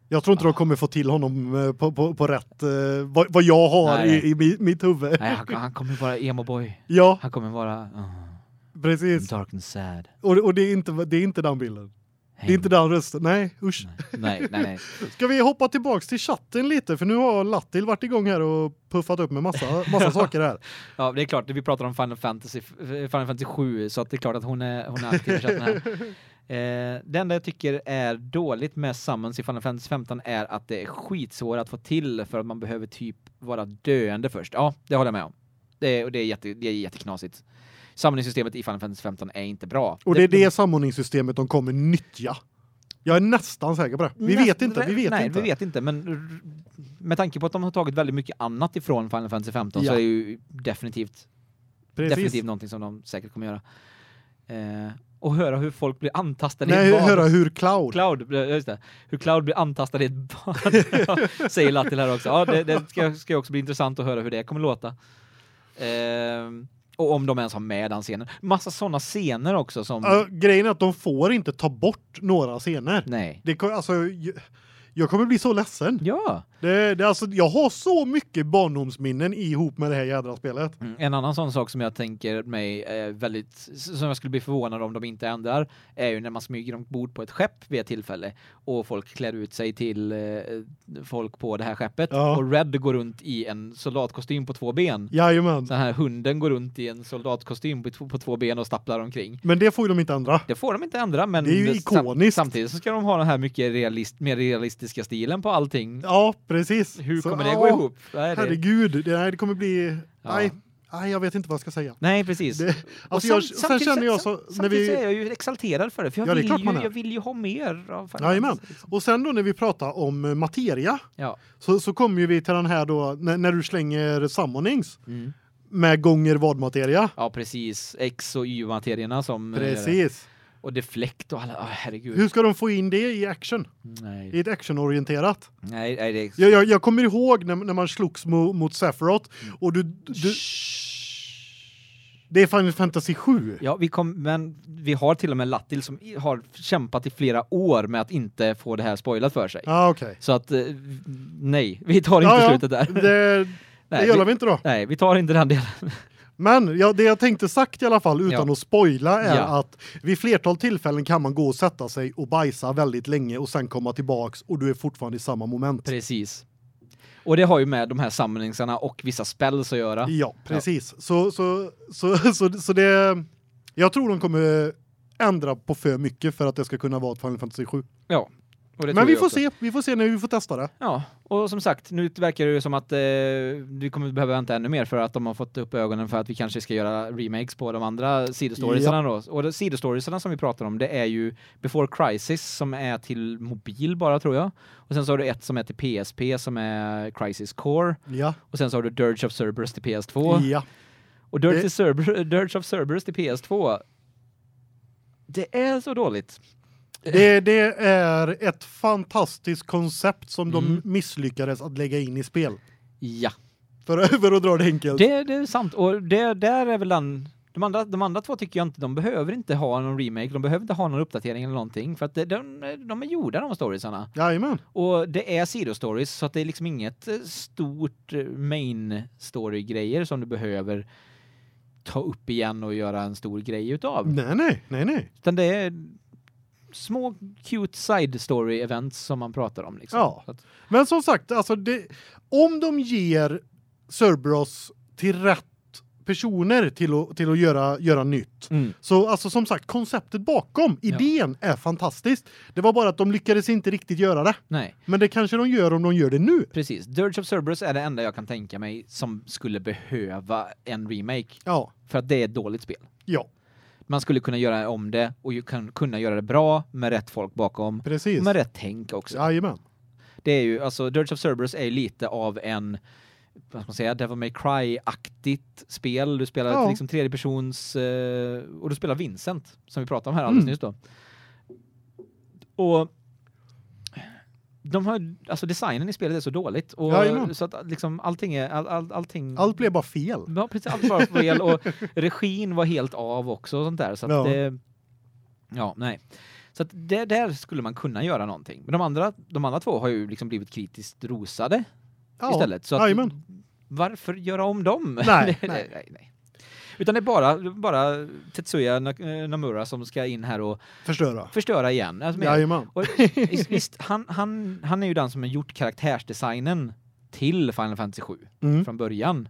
Jag tror inte Ah. de kommer få till honom eh, på, på, på rätt eh, vad, vad jag har Nej. i, i mi- mitt huvud. Nej, han, han kommer vara emo-boy. Ja, Han kommer vara... Uh, precis. dark and sad. Och, och det är inte det är inte den bilden. Det är inte den rösten. Nej, usch. Nej, nej, nej. Ska vi hoppa tillbaks till chatten lite för nu har Lattil varit igång här och puffat upp med massa massa saker här. Ja, det är klart, vi pratar om Final Fantasy, Final Fantasy 7, så att det är klart att hon är, hon är aktiv i chatten här. Eh, det enda jag tycker är dåligt med Summons i Final Fantasy 15 är att det är skitsvårt att få till för att man behöver typ vara döende först. Ja, det håller jag med om. Det är, och det är, jätte, det är jätteknasigt. Summoning-systemet i Final Fantasy 15 är inte bra. Och det är det samordningssystemet de kommer nyttja. Jag är nästan säker på det. Vi Näst- vet inte, vi vet nej, inte. vi vet inte, men med tanke på att de har tagit väldigt mycket annat ifrån Final Fantasy 15 Ja. så är det ju definitivt Precis. definitivt någonting som de säkert kommer göra. Eh, och höra hur folk blir antastade i Nej, ett bad. höra hur Cloud. Cloud, just det. Hur Cloud blir antastad i ett bad. Säger Lattil här också. Ja, det, det ska, ska också bli intressant att höra hur det kommer låta. Ehm, och om de ens har med den scenen. Massa sådana scener också som... Ja, grejen är att de får inte ta bort några scener. Nej. Det alltså jag, kommer bli så ledsen. Ja. Det, det alltså jag har så mycket barndomsminnen ihop med det här jädra spelet. Mm, En annan sån sak som jag tänker mig väldigt som jag skulle bli förvånad om de inte ändrar är ju när man smyger ombord på ett skepp vid ett tillfälle och folk klär ut sig till eh, folk på det här skeppet Ja. och Red går runt i en soldatkostym på två ben. Jajamän. Den här hunden går runt i en soldatkostym på, två- på två ben och stapplar omkring. Men det får ju de inte ändra. Det får de inte ändra men Det är ju sam- ikoniskt. samtidigt så ska de ha den här mycket realist mer realistiska stilen på allting. Ja, precis. Hur Så, kommer det ja, gå ihop? Nej, det, Herregud, det, nej, det kommer bli Ja. nej, nej, jag vet inte vad jag ska säga. nej precis. Det, Och alltså jag, sam- sen samtidigt- känner jag så när så är vi jag ju exalterad för det, för jag, Ja, vill, ju, jag vill ju ha mer av Jajamän. Fantasy, liksom. och sen då när vi pratar om eh, materia Ja. så så kommer ju vi till den här då när, när du slänger summonings Mm. med gånger vad materia. ja, precis. X och Y-materierna som... eh. Precis. Och deflekt och alla, oh, herregud. Hur ska de få in det i action? Nej. I ett actionorienterat? Nej, nej det är... Jag, jag, jag kommer ihåg när, när man slogs mot, mot Sephiroth och du, du Det är Final Fantasy 7. Ja, vi kom men vi har till och med Lattil som har kämpat i flera år med att inte få det här spoilat för sig. Ja, ah, okej. Så att eh, nej, vi tar inte ja. slutet där. Det, det nej, gör vi, vi inte då. nej, vi tar inte den delen. Men ja, det jag tänkte sagt i alla fall utan Ja. att spoila är Ja. att vid flertal tillfällen kan man gå och sätta sig och bajsa väldigt länge och sen komma tillbaks och du är fortfarande i samma moment. Precis. Och det har ju med de här samlingsarna och vissa spells att göra. Ja, precis. Så så så så så det jag tror de kommer ändra på för mycket för att det ska kunna vara ett Final Fantasy 7. Ja. Men vi får också. se, vi får se när vi får testa det. Ja, och som sagt, nu verkar det ju som att eh, vi kommer behöva vänta ännu mer för att de har fått upp ögonen för att vi kanske ska göra remakes på de andra sidostoriesarna då. Och de sidostoriesarna som vi pratar om, det är ju Before Crisis som är till mobil bara tror jag. Och sen så har du ett som är till PSP som är Crisis Core Ja. och sen så har du Dirge of Cerberus till PS2. Ja. Och Dirge, Det- Cerber, Dirge of Cerberus till PS2 det är så dåligt. Det, det är ett fantastiskt koncept som Mm. de misslyckades att lägga in i spel. Ja. För, för att dra det enkelt. Det, det är sant och det där är väl den de andra, de andra två tycker jag inte, de behöver inte ha någon remake, de behöver inte ha någon uppdatering eller någonting för att det, de, de är gjorda de storiesarna. Jajamän. Och det är sidostories så att det är liksom inget eh, stort eh, main story grejer som du behöver ta upp igen och göra en stor grej utav. Nej, nej, nej, nej. Utan det är små cute side story events som man pratar om liksom. Ja. Att, Men som sagt, alltså det, om de ger Cerberus till rätt personer till att till att göra göra nytt. mm. Så alltså som sagt, konceptet bakom, Ja. idén är fantastiskt. Det var bara att de lyckades inte riktigt göra det. Nej, Men det kanske de gör om de gör det nu. precis. Dirge of Cerberus är det enda jag kan tänka mig som skulle behöva en remake Ja. för att det är ett dåligt spel. Ja, Man skulle kunna göra om det och ju kan kunna göra det bra med rätt folk bakom precis. med rätt tänk också. Jajamän. Det är ju alltså Dirge of Cerberus är lite av en vad ska man säga, Devil May Cry-aktigt spel. Du spelar Ja. liksom tredje persons eh, och du spelar Vincent som vi pratade om här alldeles Mm. nyss då. Och de har alltså designen i spelet är så dåligt och Jajamän. så att liksom allting är all, all, allting Allt blev bara fel. Ja, precis allt var fel och regin var helt av också och sånt där så att Ja. det Ja, nej. Så att det där skulle man kunna göra någonting. Men de andra de andra två har ju liksom blivit kritiskt rosade Ja. istället så att varför göra om dem? Nej, nej. nej, nej. Utan det är bara bara Tetsuya eh, Nomura som ska in här och Förstöra. förstöra igen. Alltså, men- och visst, han han han är ju den som har gjort karaktärsdesignen till Final Fantasy 7 Mm. från början.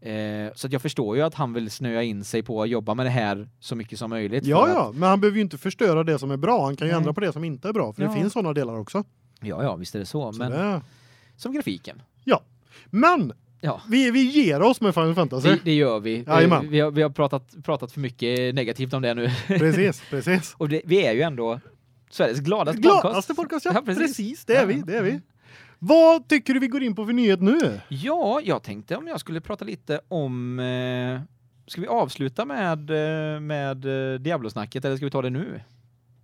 Eh, så att jag förstår ju att han vill snöa in sig på att jobba med det här så mycket som möjligt. Ja, ja, Att, men han behöver ju inte förstöra det som är bra. Han kan ju Nej. ändra på det som inte är bra, för Ja. det finns sådana delar också. ja, ja, visst är det så. Så men det, som grafiken. ja. Men Ja, vi, vi ger oss med Final Fantasy. det, det gör vi. Eh, Jajamän. vi har, vi har pratat, pratat för mycket negativt om det nu. Precis, precis. Och det, vi är ju ändå Sveriges gladaste Gladaste podcast. podcast, ja. Ja, precis. precis. det är Ja. vi, det är vi. Vad tycker du vi går in på för nyhet nu? Ja, jag tänkte om jag skulle prata lite om... Eh, ska vi avsluta med, eh, med eh, Diablo-snacket eller ska vi ta det nu?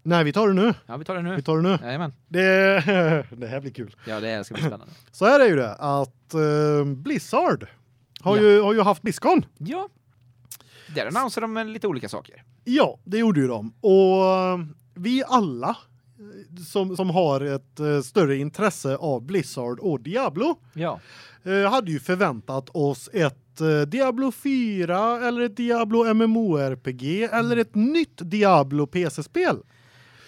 Nej, vi tar det nu. Ja, vi tar det nu. Vi tar det nu. Jajamän. Det, det här blir kul. Ja, det här ska bli spännande. Så här är ju det att eh, Blizzard har, Ja. ju, har ju haft Blizzcon. Ja. Där annonserar de lite olika saker. Ja, det gjorde ju de. Och eh, vi alla eh, som, som har ett större intresse av Blizzard och Diablo Ja. eh, hade ju förväntat oss ett Diablo 4 eller ett Diablo MMORPG eller ett nytt Diablo PC-spel.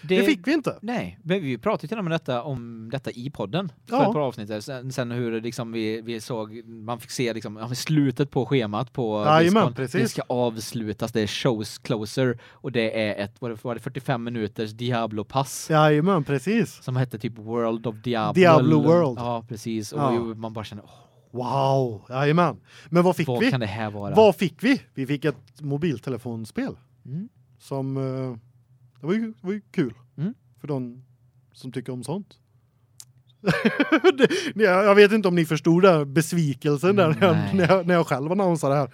Det, fick vi inte. Nej, men vi pratade till och med detta om detta i podden för Ja. ett par avsnitt sen, sen hur liksom vi vi såg man fick se liksom ja, slutet på schemat på Jajamän, precis. Det ska avslutas, det är shows closer och det är ett vad det var det 45 minuters Diablo pass. Jajamän, precis. Som hette typ World of Diablo. Diablo World. Ja, precis. Och Ja. man bara känner, Wow, jajamän. Men vad fick vad vi? kan det här vara? Vad fick vi? Vi fick ett mobiltelefonspel Mm. som eh, det var ju, det var ju kul Mm. för de som tycker om sånt. det, jag vet inte om ni förstod den besvikelsen där när jag, när jag, när jag själv annonsade här.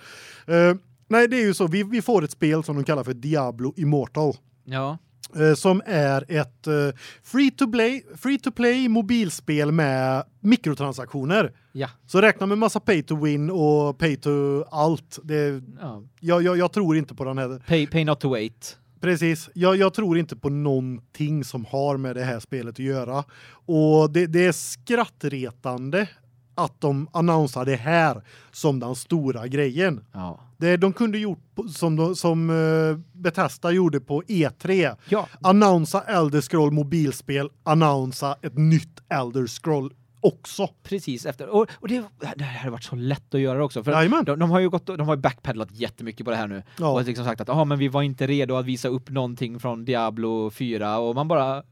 Eh, nej, det är ju så vi vi får ett spel som de kallar för Diablo Immortal. Ja. eh, som är ett eh, free to play free to play mobilspel med mikrotransaktioner. Ja. Så räkna med massa pay to win och pay to allt. Det ja. jag, jag jag tror inte på den här Pay, pay not to wait. Precis. Jag, jag tror inte på någonting som har med det här spelet att göra. Och det, det är skrattretande att de annonsar det här som den stora grejen. Ja. Det de kunde gjort som de, som uh, Bethesda gjorde på E3. Ja, Annonsa Elder Scroll mobilspel, annonsa ett nytt Elder Scroll också. precis efter och, och det det här har varit så lätt att göra också för de, de har ju gått de har ju backpedalat jättemycket på det här nu Ja. och liksom sagt att ja men vi var inte redo att visa upp någonting från Diablo 4 och man bara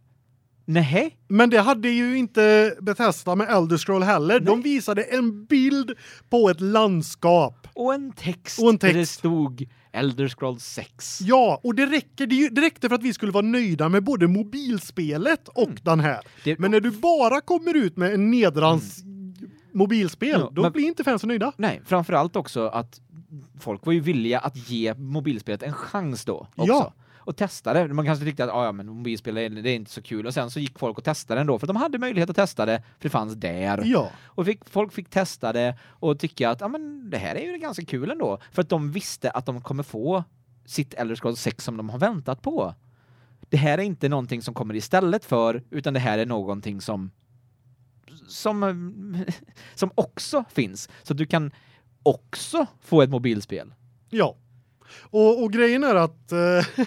nej Men det hade ju inte Bethesda med Elder Scroll heller. De Nej. visade en bild på ett landskap. och en text, Och en där det text. stod Elder Scrolls 6. Ja, och det räcker det, ju- det räckte för att vi skulle vara nöjda med både mobilspelet och Mm. den här. Det, Men när du bara kommer ut med en nedrans mobilspel, Mm. Ja, då men- blir inte fansen nöjda. nej, framförallt också att folk var ju villiga att ge mobilspelet en chans då också. Ja. Och testa det. Man kanske tyckte att "Ah, ja men mobilspel är, det är inte så kul och sen så gick folk och testade ändå för de hade möjlighet att testa det för det fanns där. Ja, Och fick, folk fick testa det och tycka att ja men det här är ju ganska kul ändå för att de visste att de kommer få sitt Elder Scrolls 6 som de har väntat på. Det här är inte någonting som kommer istället för utan det här är någonting som som som också finns så du kan också få ett mobilspel. ja. Och, och grejen är att eh,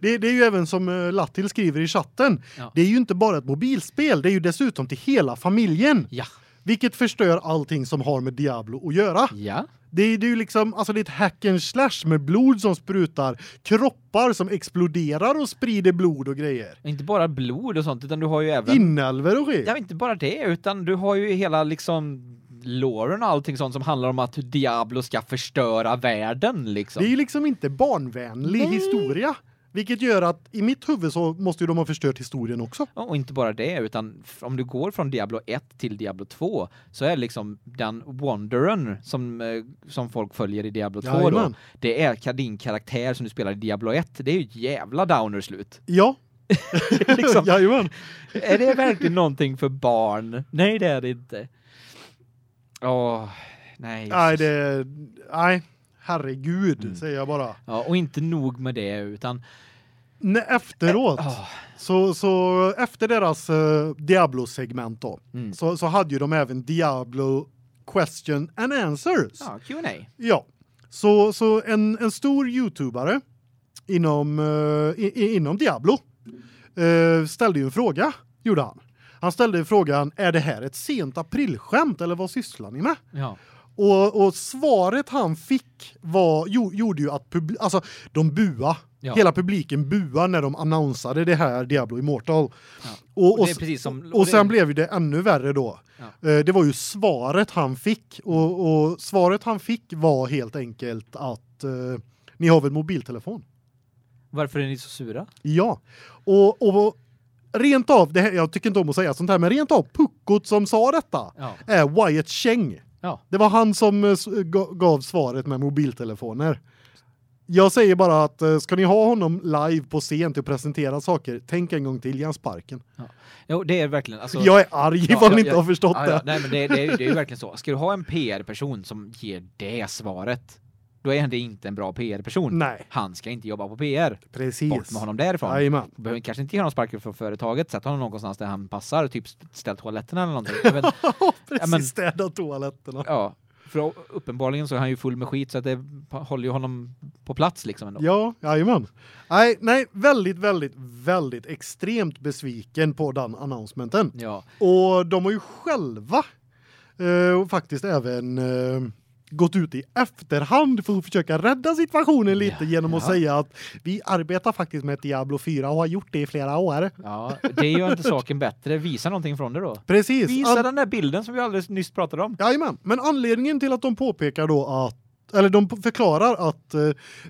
det, det är ju även som eh, Lattil skriver i chatten. Ja. Det är ju inte bara ett mobilspel, det är ju dessutom till hela familjen. Ja. Vilket förstör allting som har med Diablo att göra. Ja. Det är, det är ju liksom alltså det är ett hack and slash med blod som sprutar, kroppar som exploderar och sprider blod och grejer. Inte bara blod och sånt utan du har ju även Inälvor och Ja, grejer. inte bara det, utan du har ju hela liksom loren och allting sånt som handlar om att Diablo ska förstöra världen liksom. Det är ju liksom inte barnvänlig Nej. historia, vilket gör att i mitt huvud så måste ju de ha förstört historien också. Ja, Och inte bara det, utan om du går från Diablo 1 till Diablo 2 så är liksom den Wanderern som, eh, som folk följer i Diablo 2 då, Jajamän. det är din karaktär som du spelar i Diablo 1. Det är ju ett jävla downer-slut. Ja. Liksom. Jajamän. är det verkligen någonting för barn? Nej, det är det inte. Åh, nej. Nej, Jesus. det nej, herregud Mm. säger jag bara. Ja, och inte nog med det, utan... När efteråt Åh, så så efter deras uh, Diablo segment då mm. så så hade ju de även Diablo question and answers. Ja, Q&A. Ja. Så så en en stor YouTubare inom eh, i, inom Diablo eh, ställde ju en fråga gjorde han. Han ställde frågan är det här ett sent aprilskämt eller vad sysslar ni med? Ja. Och och svaret han fick var jo, gjorde ju att publi- alltså de bua Ja. Hela publiken buade när de annonsade det här Diablo Immortal. Ja. Och, Och precis som- och, och det- sen blev det ännu värre då. Ja. Eh, Det var ju svaret han fick och, och svaret han fick var helt enkelt att eh, ni har väl mobiltelefon? Varför är ni så sura? Ja. Och och rent av det här, jag tycker inte om att säga sånt här men rent av puckot som sa detta Ja. är Wyatt Cheng. Ja. Det var han som eh, gav svaret med mobiltelefoner. Jag säger bara att eh, ska ni ha honom live på scen till att presentera saker, tänk en gång till, ge han sparken. Jo, det är verkligen alltså jag är arg Ja, ifall ni ja, inte ja. har förstått ja, det. ja, nej men det, det, är, det är ju verkligen så. Ska du ha en PR-person som ger det svaret, då är det inte en bra PR-person. Nej, Han ska inte jobba på PR. precis. Bort med honom därifrån. Jajamän. Behöver kanske inte ge honom sparken från företaget, sätta honom någonstans där han passar, typ ställ toaletterna eller någonting. Vet, precis, men- städa toaletterna. ja, för uppenbarligen så är han ju full med skit så att det håller ju honom på plats liksom ändå. Ja, jajamän. Nej, nej, väldigt, väldigt, väldigt extremt besviken på den announcementen. Ja. Och de har ju själva eh, och faktiskt även eh, gått ut i efterhand för att försöka rädda situationen lite Ja, genom att ja. säga att vi arbetar faktiskt med Diablo 4 och har gjort det i flera år. ja, det gör inte saken bättre. Visa någonting från det då. Precis. Visa An- den där bilden som vi alldeles nyss pratade om. Jajamän, men anledningen till att de påpekar då att eller de förklarar att eh,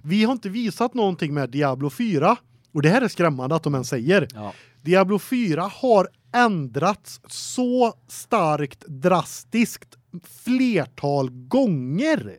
vi har inte visat någonting med Diablo 4 och det här är skrämmande att de ens säger. Ja. Diablo 4 har ändrats så starkt drastiskt flertal gånger.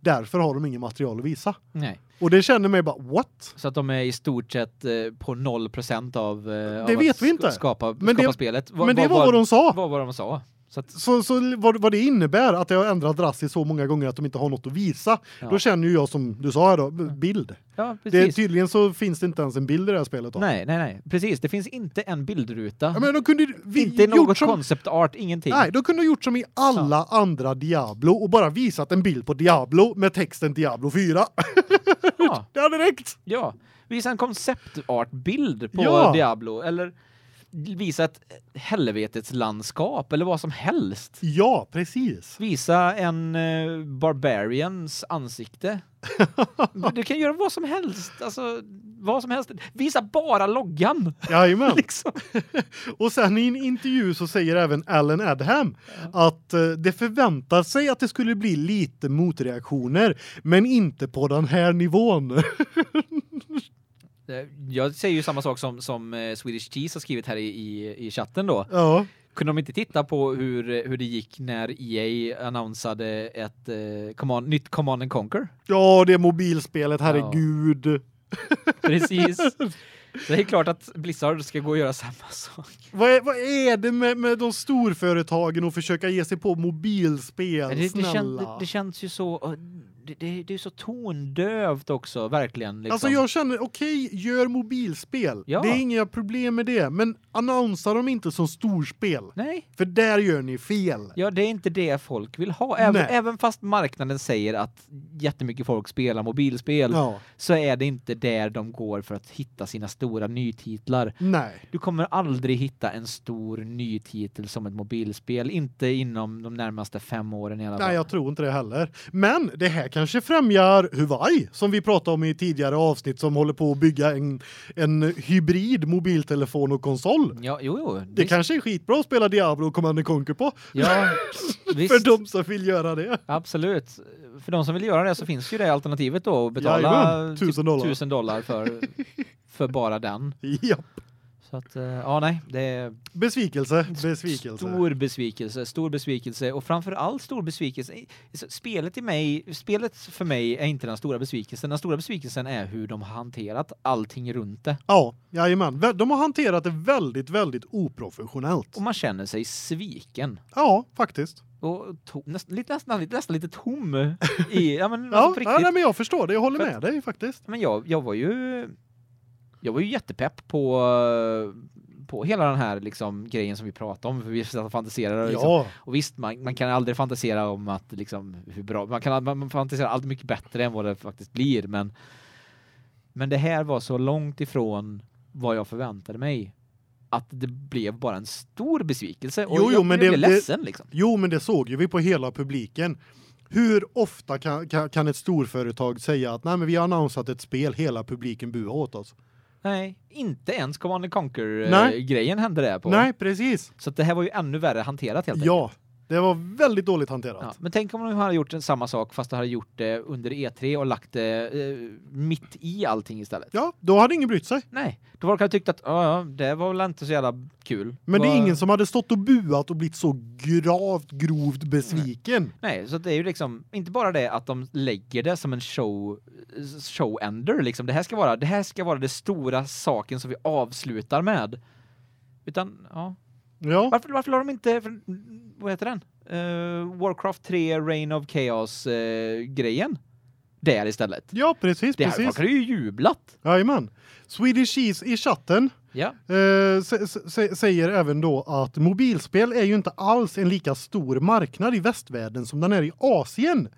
Därför har de ingen material att visa. Nej. Och det känner mig bara what? Så att de är i stort sett eh, på 0% av eh, Det av vet vi inte. skapa Men skapa det- spelet. Men det var vad de sa. vad var de sa. Så att, Så, så vad, vad det innebär att det har ändrat drastiskt så många gånger att de inte har något att visa. Ja. Då känner ju jag som du sa här då, bild. ja, Det, tydligen så finns det inte ens en bild i det här spelet då. nej, nej, nej. Precis, det finns inte en bildruta. Ja, men de kunde vi, inte gjort något som, concept art, ingenting. Nej, de kunde ha gjort som i alla andra Diablo och bara visat en bild på Diablo med texten Diablo 4. Ja, det hade räckt. ja. Visa en concept art bild på Ja. Diablo eller visa ett helvetets landskap eller vad som helst. Ja, precis. Visa en eh, barbarians ansikte. Du- kan göra vad som helst, alltså vad som helst. Visa bara loggan Jajamän. liksom. Och sen i en intervju så säger även Alan Adham att eh, det förväntar sig att det skulle bli lite motreaktioner, men inte på den här nivån. Eh, Jag säger ju samma sak som som eh, Swedish Cheese har skrivit här i i, i chatten då. ja. Kunde de inte titta på hur hur det gick när EA annonsade ett eh, command, nytt Command and Conquer? Ja, det mobilspelet, herregud. Precis. Det är klart att Blizzard ska gå och göra samma sak. Vad är, vad är det med, med de storföretagen och försöka ge sig på mobilspel? Det, det, Snälla. kän, det, det känns ju så det, det, det är så tondövt också verkligen liksom. Alltså jag känner okej, gör mobilspel. Ja. Det är inga problem med det, men annonsera dem inte som storspel. Nej, För där gör ni fel. ja det är inte det folk vill ha. Även, även fast marknaden säger att jättemycket folk spelar mobilspel Ja. så är det inte där de går för att hitta sina stora nytitlar. Nej. Du kommer aldrig hitta en stor nytitel som ett mobilspel, inte inom de närmaste fem åren i alla fall. Nej, jag tror inte det heller. Men det här kanske främjar Huawei som vi pratade om i tidigare avsnitt som håller på att bygga en en hybrid mobiltelefon och konsol. Ja, jo, jo. Det visst. kanske är skitbra att spela Diablo och Command and Conquer på Ja, visst. för de som vill göra det. Absolut. För de som vill göra det så finns ju det alternativet då att betala Jajamän, typ 1000 dollar. 1000 dollar för för bara den. Ja. Så att eh, ja nej, det är Besvikelse, besvikelse. stor besvikelse, stor besvikelse och framför allt stor besvikelse. Spelet i mig, spelet för mig är inte den stora besvikelsen. Den stora besvikelsen är hur de har hanterat allting runt det. Ja, jajamän. Vä- De har hanterat det väldigt, väldigt oprofessionellt. Och man känner sig sviken. Ja, faktiskt. Och to, nästan, lite, nästan, nästan lite tom i, ja men Ja, alltså ja nej, men jag förstår det. Jag håller För med dig faktiskt. Men jag jag var ju jag var ju jättepepp på på hela den här liksom grejen som vi pratade om för vi satt och fantiserade liksom. Ja, och visst man, man kan aldrig fantisera om att liksom hur bra man kan man fantiserar allt mycket bättre än vad det faktiskt blir men men det här var så långt ifrån vad jag förväntade mig att det blev bara en stor besvikelse och Jo, jo, jag, men det- blev det- ledsen liksom. Jo, men det såg ju vi på hela publiken. Hur ofta kan, kan, kan ett storföretag säga att nej men vi har annonsat ett spel, hela publiken buar åt oss. Nej, inte ens Command and Conquer eh, hände där på. Nej, precis. Så det här var ju ännu värre hanterat helt enkelt. Ja, det var väldigt dåligt hanterat. Ja, men tänk om de hade gjort samma sak fast de hade gjort det under E3 och lagt det eh, mitt i allting istället. Ja, då hade ingen brytt sig. Nej, då var kanske tyckt att ja, det var väl inte så jävla kul. Men det är ingen som hade stått och buat och blivit så gravt grovt besviken. Nej, så det är ju liksom inte bara det att de lägger det som en show show ender liksom. Det här ska vara det här ska vara det stora saken som vi avslutar med. Utan ja, Ja. varför varför la de inte för, vad heter den? Eh, Warcraft 3 Reign of Chaos eh, grejen där istället. Ja, precis, Det här precis. hade ju jublat. Jajamän. Swedish Cheese i chatten Ja. eh, sä- sä- säger även då att mobilspel är ju inte alls en lika stor marknad i västvärlden som den är i Asien.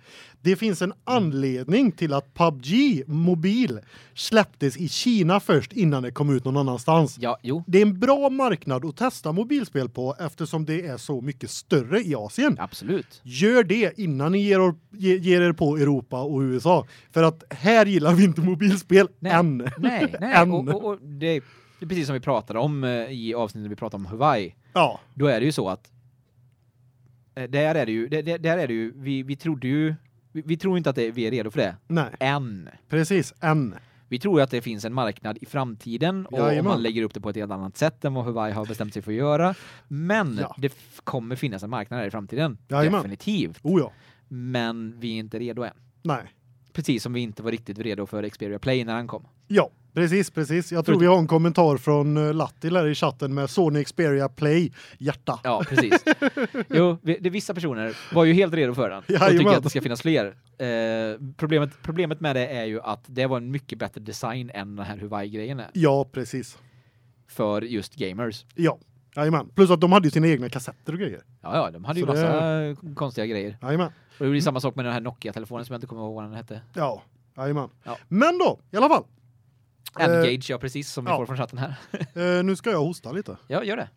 Det finns en anledning till att PubG mobil släpptes i Kina först innan det kom ut någon annanstans. Ja, jo. Det är en bra marknad att testa mobilspel på eftersom det är så mycket större i Asien. Absolut. Gör det innan ni ger, er- ge- ger er på Europa och USA för att här gillar vi inte mobilspel Nej. än. Nej, nej. Än. och, och, och det, det är precis som vi pratade om eh, i avsnittet vi pratade om Hawaii. Ja. Då är det ju så att eh, där är det ju det, där är det ju vi vi trodde ju vi, vi tror inte att det, vi är redo för det Nej, än. precis än. Vi tror att det finns en marknad i framtiden och om Jajamän. man lägger upp det på ett helt annat sätt än vad Huawei har bestämt sig för att göra. Men Ja. det kommer finnas en marknad i framtiden. Jajamän. Definitivt. Oh ja. Men vi är inte redo än. Nej. precis som vi inte var riktigt redo för Xperia Play när han kom. Ja, precis, precis. Jag tror vi har en kommentar från uh, Latti där i chatten med Sony Xperia Play hjärta. Ja, precis. jo, det vissa personer var ju helt redo för den och Jajamän. tycker att det ska finnas fler. Eh, problemet problemet med det är ju att det var en mycket bättre design än den här Huawei-grejen är Ja, precis. för just gamers. Ja. Jajamän. Plus att de hade ju sina egna kassetter och grejer. Ja, ja, de hade ju Så det- massa konstiga grejer. Jajamän. Och det gjorde ju samma sak med den här Nokia-telefonen som jag inte kommer ihåg vad den hette. Ja. Jajamän. Ja. Men då, i alla fall. Eh, N-Gage, ja precis, som vi ja. får från chatten här. Eh, nu ska jag hosta lite. Ja, gör det.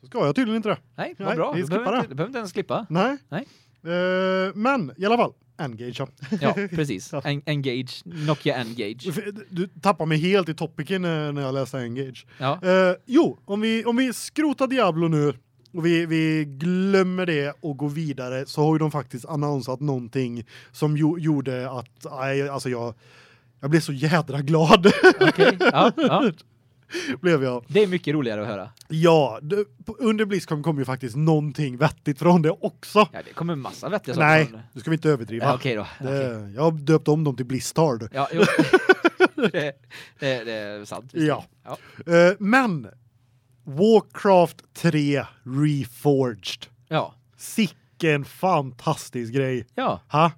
Så ska jag tydligen inte det. Nej, vad bra. vi skippar det. du behöver inte ens klippa. Nej. Nej. Eh, men i alla fall, N-Gage. Ja. Precis. Ja. En, engage, Nokia N-Gage. Du tappar mig helt i topicen när jag läste N-Gage. Ja, Eh, jo, om vi om vi skrotar Diablo nu och vi vi glömmer det och går vidare så har ju de faktiskt annonsat någonting som jo, gjorde att nej alltså jag jag blev så jädra glad okej. Ja, ja. blev jag. Det är mycket roligare att höra. Ja, det, under BlizzCon kom ju faktiskt någonting vettigt från det också. Ja, det kommer massa vettiga saker. Nej, från- nu ska vi inte överdriva. Ja, okej då. Det, jag har döpt om dem till Blizzard. Ja, jo. det, det, det är sant. Ja. ja. Eh, men Warcraft 3 Reforged. Ja. Sicken fantastisk grej. Ja. Ha?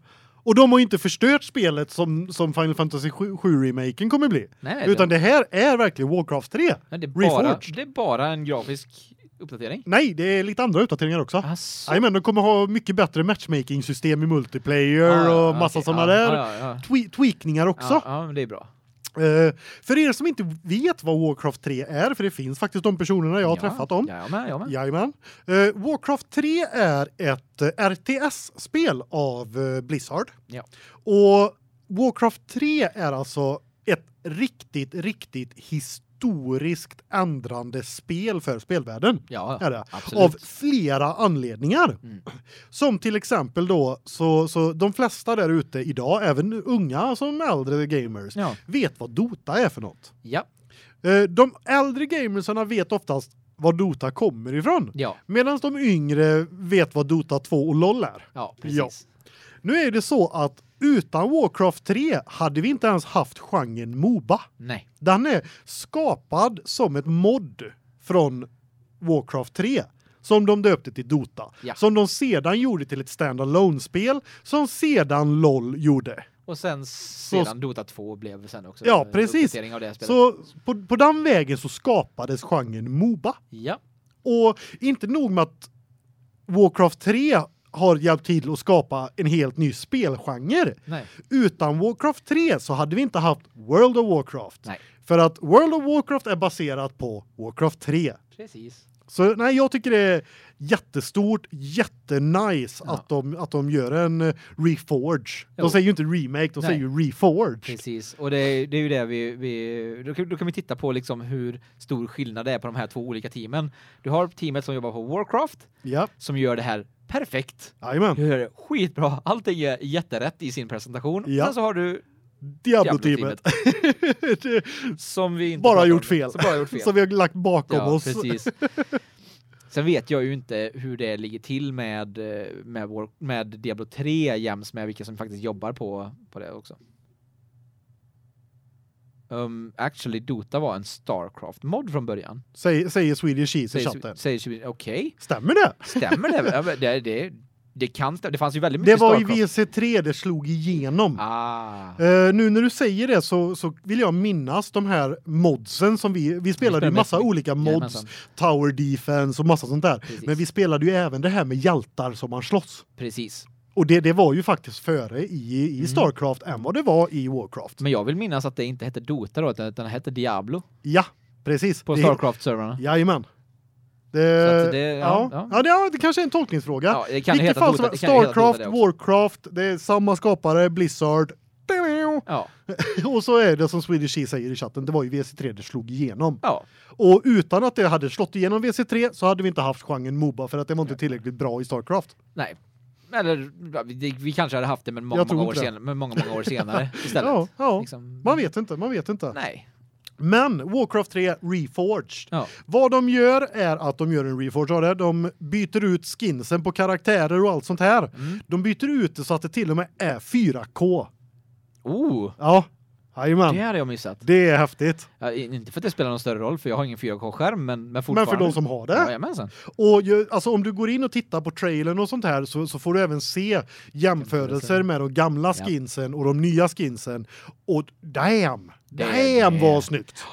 Och de har ju inte förstört spelet som som Final Fantasy 7, 7 remaken kommer bli. Nej, nej, Utan det här är verkligen Warcraft 3. Men det är bara Reforged. det är bara en grafisk uppdatering. Nej, det är lite andra uppdateringar också. Nej, men de kommer ha mycket bättre matchmaking system i multiplayer ja, och massa okej. såna Ja, där twe tweakningar också. Ja, ja, men det är bra. Eh, för er som inte vet vad Warcraft 3 är, för det finns faktiskt de personerna jag har ja. träffat dem. Ja, men, ja, men. Jajamän. Uh, Warcraft 3 är ett uh, RTS-spel av uh, Blizzard. Ja. Och Warcraft 3 är alltså ett riktigt, riktigt historiskt ändrande spel för spelvärlden. Ja, Är det. absolut. Av flera anledningar. Mm. Som till exempel då så så de flesta där ute idag, även unga som äldre gamers, Ja. vet vad Dota är för något. Ja. Eh, De äldre gamersarna vet oftast var Dota kommer ifrån. Ja. Medan de yngre vet vad Dota 2 och LoL är. Ja, precis. Ja. Nu är det så att utan Warcraft 3 hade vi inte ens haft genren MOBA. Nej. Den är skapad som ett mod från Warcraft 3 som de döpte till Dota. Ja. Som de sedan gjorde till ett standalone spel som sedan LoL gjorde. Och sen sedan Dota 2 blev sen också Ja, precis. Så på, på den vägen så skapades genren MOBA. Ja. Och inte nog med att Warcraft 3 har hjälpt till att skapa en helt ny spelgenre. Nej. Utan Warcraft 3 så hade vi inte haft World of Warcraft. Nej. För att World of Warcraft är baserat på Warcraft 3. Precis. Så nej, jag tycker det är jättestort, jättenice Ja. att de att de gör en eh, reforge. De Jo. säger ju inte remake, de Nej. säger ju reforge. Precis. Och det är, det är ju det vi vi då kan, då kan vi titta på liksom hur stor skillnad det är på de här två olika teamen. Du har teamet som jobbar på Warcraft Ja, som gör det här perfekt. jajamän. Gör det skitbra. Allting är jätterätt i sin presentation. Ja. Sen så har du Diablo-teamet. Det- som vi inte bara gjort fel. Som bara gjort fel. Som vi har lagt bakom ja, oss. precis. Sen vet jag ju inte hur det ligger till med eh, med vår med Diablo 3 jäms med vilka som faktiskt jobbar på på det också. Um, actually Dota var en Starcraft mod från början. Säger, säger Swedish Cheese i chatten. Säger okej. Stämmer det? Stämmer det? Det det det kan. Det fanns ju väldigt Det mycket var i Starcraft. VC3 det slog igenom. Ah. Eh, nu när du säger det så, så vill jag minnas de här modsen som vi vi spelade ju massa mest- olika mods, Jajamensan. tower defense och massa sånt där. Precis. Men vi spelade ju även det här med hjältar som man slåss. Precis. Och det det var ju faktiskt före i i Mm. Starcraft än vad det var i Warcraft. Men jag vill minnas att det inte hette Dota då utan det hette Diablo Ja, precis. på Det- Starcraft-servrarna. Jajamän. Det, det- ja, ja, ja. ja. det, kanske är en tolkningsfråga. Ja, det kan Vilket fall som Starcraft, det. Warcraft, det är samma skapare, Blizzard. Ja. Och så är det som Swedish Cheese säger i chatten, det var ju VC3 det slog igenom. Ja. Och utan att det hade slått igenom VC3 så hade vi inte haft genren MOBA för att det var inte tillräckligt bra i Starcraft. Nej. Eller vi, vi kanske hade haft det men många många år det. senare, men många många år senare istället. Ja, ja. Liksom, Man vet inte, man vet inte. Nej. Men Warcraft 3 Reforged. Ja. Vad de gör är att de gör en reforge av det. De byter ut skinsen på karaktärer och allt sånt här. Mm. De byter ut det så att det till och med är 4K. Oh, Ja. Jajamän. det hade jag missat. Det är häftigt. Ja, inte för att det spelar någon större roll för jag har ingen 4K-skärm men men Men fortfarande. för de som har det. Jajamensan. Och ju, alltså om du går in och tittar på trailern och sånt här så, så får du även se jämförelser med de gamla Ja. skinsen och de nya skinsen. Och damn! Det- Damn vad snyggt!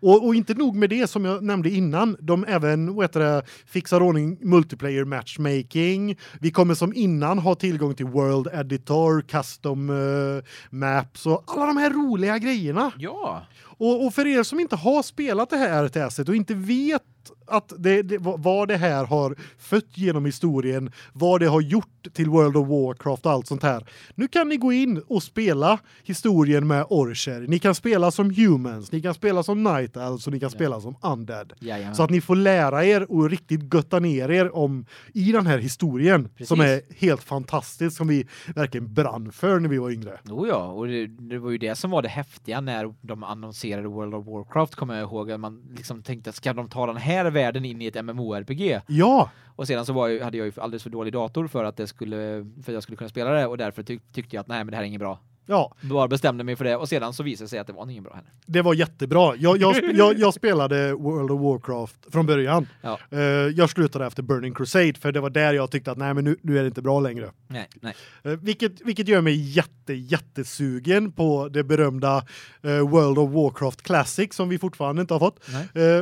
Och, och inte nog med det som jag nämnde innan, de även vad heter det, fixar ordning multiplayer matchmaking. Vi kommer som innan ha tillgång till world editor, custom uh, maps och alla de här roliga grejerna. Ja. Och, och för er som inte har spelat det här RTS och inte vet att det, det, vad det här har fött genom historien, vad det har gjort till World of Warcraft och allt sånt här. Nu kan ni gå in och spela historien med Orcher. Ni kan spela som humans, ni kan spela som night elves och ni kan spela som undead. Jajamän. Så att ni får lära er och riktigt götta ner er om i den här historien Precis. som är helt fantastisk som vi verkligen brann för när vi var yngre. Jo ja, och det, det var ju det som var det häftiga när de annonserade World of Warcraft kommer jag ihåg att man liksom tänkte att ska de ta den här världen in i ett MMORPG? Ja, Och sedan så jag, hade jag ju alldeles för dålig dator för att det skulle för att jag skulle kunna spela det och därför tyck, tyckte jag att nej men det här är inget bra. Ja, Bara bestämde mig för det och sedan så visade det sig att det var inget bra heller. Det var jättebra. Jag, jag, jag, jag spelade World of Warcraft från början. Ja. Eh, jag slutade efter Burning Crusade för det var där jag tyckte att nej men nu, nu är det inte bra längre. Nej, nej. Eh, vilket vilket gör mig jätte jättesugen på det berömda eh, World of Warcraft Classic som vi fortfarande inte har fått.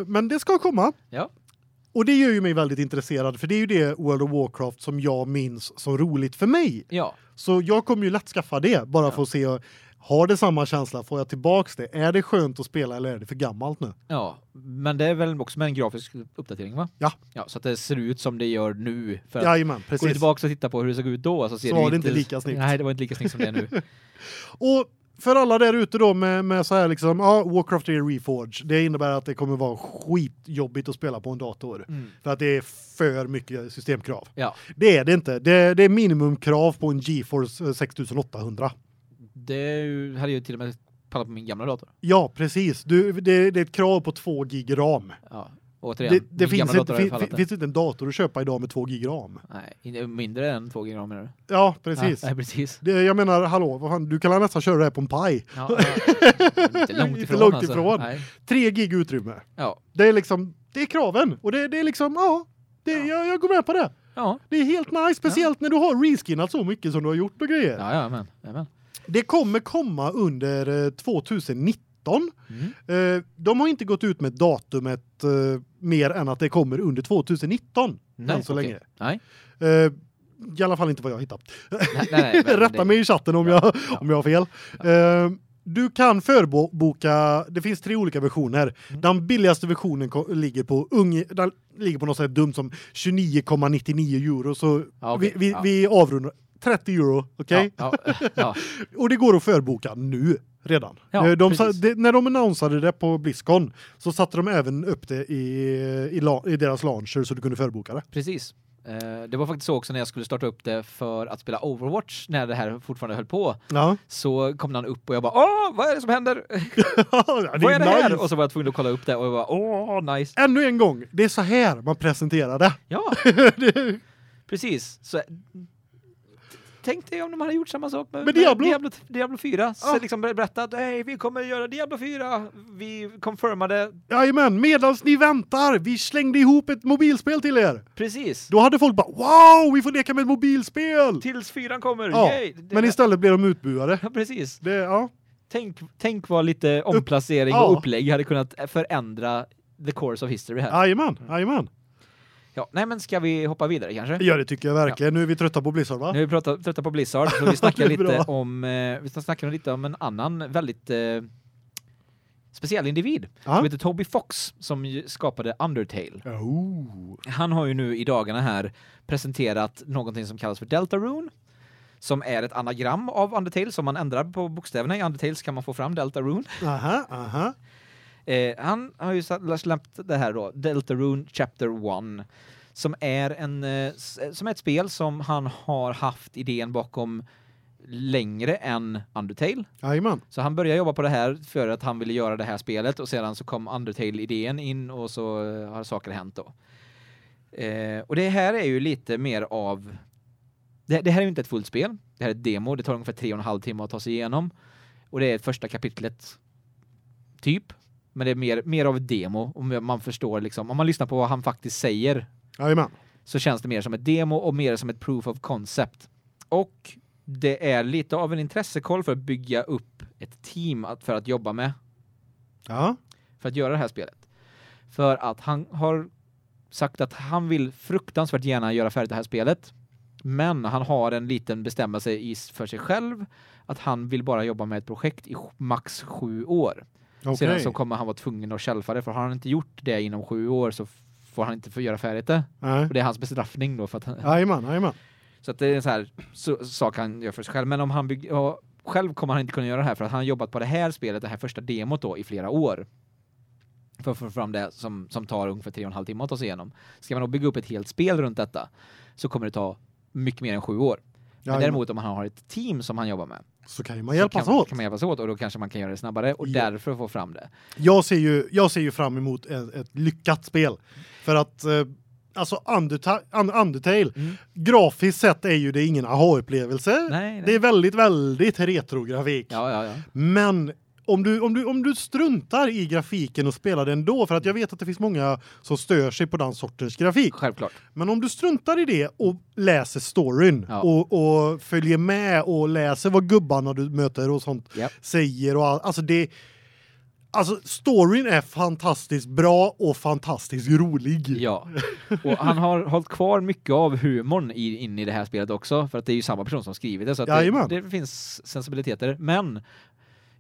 men det ska komma. Ja. Och det gör ju mig väldigt intresserad för det är ju det World of Warcraft som jag minns som roligt för mig. Ja. Så jag kommer ju lätt skaffa det bara för att se har det samma känsla får jag tillbaks det. Är det skönt att spela eller är det för gammalt nu? Ja, men det är väl också med en grafisk uppdatering va? Ja. Ja, så att det ser ut som det gör nu för Går du precis. tillbaka och tittar på hur det såg ut då så ser Så det var det inte lika snyggt. Nej, det var inte lika snyggt som det är nu. Och för alla där ute då med med så här liksom ja Warcraft 3 Reforge. Det innebär att det kommer vara skitjobbigt att spela på en dator Mm. för att det är för mycket systemkrav. Ja, Det är det inte. Det, det är minimumkrav på en GeForce eh, 6800. det är ju- hade ju till och med pallat på min gamla dator. Ja, precis. Du det, det är ett krav på 2 gig ram. Ja, återigen. Det, det finns inte fin, finns inte en dator att köpa idag med 2 gig ram. Nej, mindre än 2 gig ram menar du? Ja, precis. Ja, nej, precis. Det, jag menar hallå, vad fan, du kan nästan köra det här på en Pi. Ja, ja. Inte långt ifrån. Alltså. ifrån. Alltså. 3 gig utrymme. Ja. Det är liksom det är kraven och det, det är liksom ja, det ja. Jag, jag går med på det. Ja. Det är helt nice speciellt när du har reskinnat så mycket som du har gjort och grejer. Ja, ja men. Ja, men. Det kommer komma under eh, 2019 2013. Mm. Eh, de har inte gått ut med datumet eh, mer än att det kommer under 2019 nej, än så okay. länge. Nej. Eh, i alla fall inte vad jag hittat. Nej, nej, Rätta det... mig i chatten om ja, jag ja. om jag har fel. Ja. du kan förboka, det finns tre olika versioner. Mm. Den billigaste versionen ligger på ung den ligger på något sätt dumt som 29,99 euro så okay. vi vi, vi avrundar 30 euro, okej? Okay? Ja, ja, ja. och det går att förboka nu redan. Ja, Eh, de, sa- det, när de annonsade det på BlizzCon så satte de även upp det i i, i deras launcher så du kunde förboka det. Precis. Eh, Det var faktiskt så också när jag skulle starta upp det för att spela Overwatch när det här fortfarande höll på. Ja. Så kom den upp och jag bara åh, vad är det som händer? ja, vad är det här? nice. Och så var jag tvungen att kolla upp det och jag bara åh, nice. Ännu en gång, det är så här man presenterar det. Ja, Det- precis. Så Tänk dig om de hade gjort samma sak med, Med Diablo. Diablo, Diablo 4. Så Ja. liksom berättat, hej vi kommer göra Diablo 4. Vi confirmade Jajamän, medans ni väntar, vi slängde ihop ett mobilspel till er. precis. Då hade folk bara wow, vi får leka med ett mobilspel. Tills fyran kommer. Ja, Yay. Men istället blev de utbuade. Ja, precis. Det, ja. Tänk, tänk vad lite omplacering ja. och upplägg hade kunnat förändra the course of history här. Jajamän, jajamän. Ja, nej men ska vi hoppa vidare kanske? Ja, det tycker jag verkligen. Nu är vi trötta på Blizzard va? Nu har vi pratat, trötta på Blizzard så vi snackar är lite om eh, vi snackar lite om en annan väldigt eh, speciell individ Ja. som heter Toby Fox som skapade Undertale. Oh. Han har ju nu i dagarna här presenterat någonting som kallas för Deltarune som är ett anagram av Undertale som man ändrar på bokstäverna i Undertale så kan man få fram Deltarune. Aha, aha. Eh, han har ju släppt det här då, Deltarune Chapter 1 som är en eh, som är ett spel som han har haft idén bakom längre än Undertale. Jajamän. Så han började jobba på det här för att han ville göra det här spelet och sedan så kom Undertale-idén in och så eh, har saker hänt då. Eh, och det här är ju lite mer av det, det här är ju inte ett fullt spel. Det här är ett demo. Det tar ungefär tre och en halv timme att ta sig igenom. Och det är första kapitlet typ. Men det är mer, mer av ett demo om man förstår liksom om man lyssnar på vad han faktiskt säger Jajamän. så känns det mer som ett demo och mer som ett proof of concept. Och det är lite av en intressekoll för att bygga upp ett team att, för att jobba med Ja. för att göra det här spelet. För att han har sagt att han vill fruktansvärt gärna göra färdigt det här spelet. Men han har en liten bestämmelse för sig själv att han vill bara jobba med ett projekt i max sju år. Okej. Sedan så kommer han vara tvungen att shelfa det för har han inte gjort det inom sju år så får han inte få göra färdigt det. Nej. Och det är hans bestraffning då för att han, Jajamän, jajamän. så att det är en så här så, sak han gör för sig själv. Men om han bygger, ja, själv kommer han inte kunna göra det här för att han har jobbat på det här spelet, det här första demot då i flera år. För att få fram det som, som tar ungefär tre och en halv timme att ta sig igenom. Ska man då bygga upp ett helt spel runt detta så kommer det ta mycket mer än sju år. Men däremot om han har ett team som han jobbar med så kan man hjälpas kan, åt. kan man hjälpas åt och då kanske man kan göra det snabbare och Ja. därför få fram det. Jag ser ju jag ser ju fram emot ett, ett lyckat spel för att eh, alltså Underta Un Undertale Mm. grafiskt sett är ju det ingen aha-upplevelse. Nej, nej. Det är väldigt väldigt retrografik. Ja, ja, ja. Men om du om du om du struntar i grafiken och spelar det ändå för att jag vet att det finns många som stör sig på den sortens grafik. Självklart. Men om du struntar i det och läser storyn Ja. och och följer med och läser vad gubbarna du möter och sånt Japp. säger och all, alltså det Alltså storyn är fantastiskt bra och fantastiskt rolig. Ja. Och han har hållit kvar mycket av humorn i, in i det här spelet också för att det är ju samma person som skrivit det så det, det finns sensibiliteter men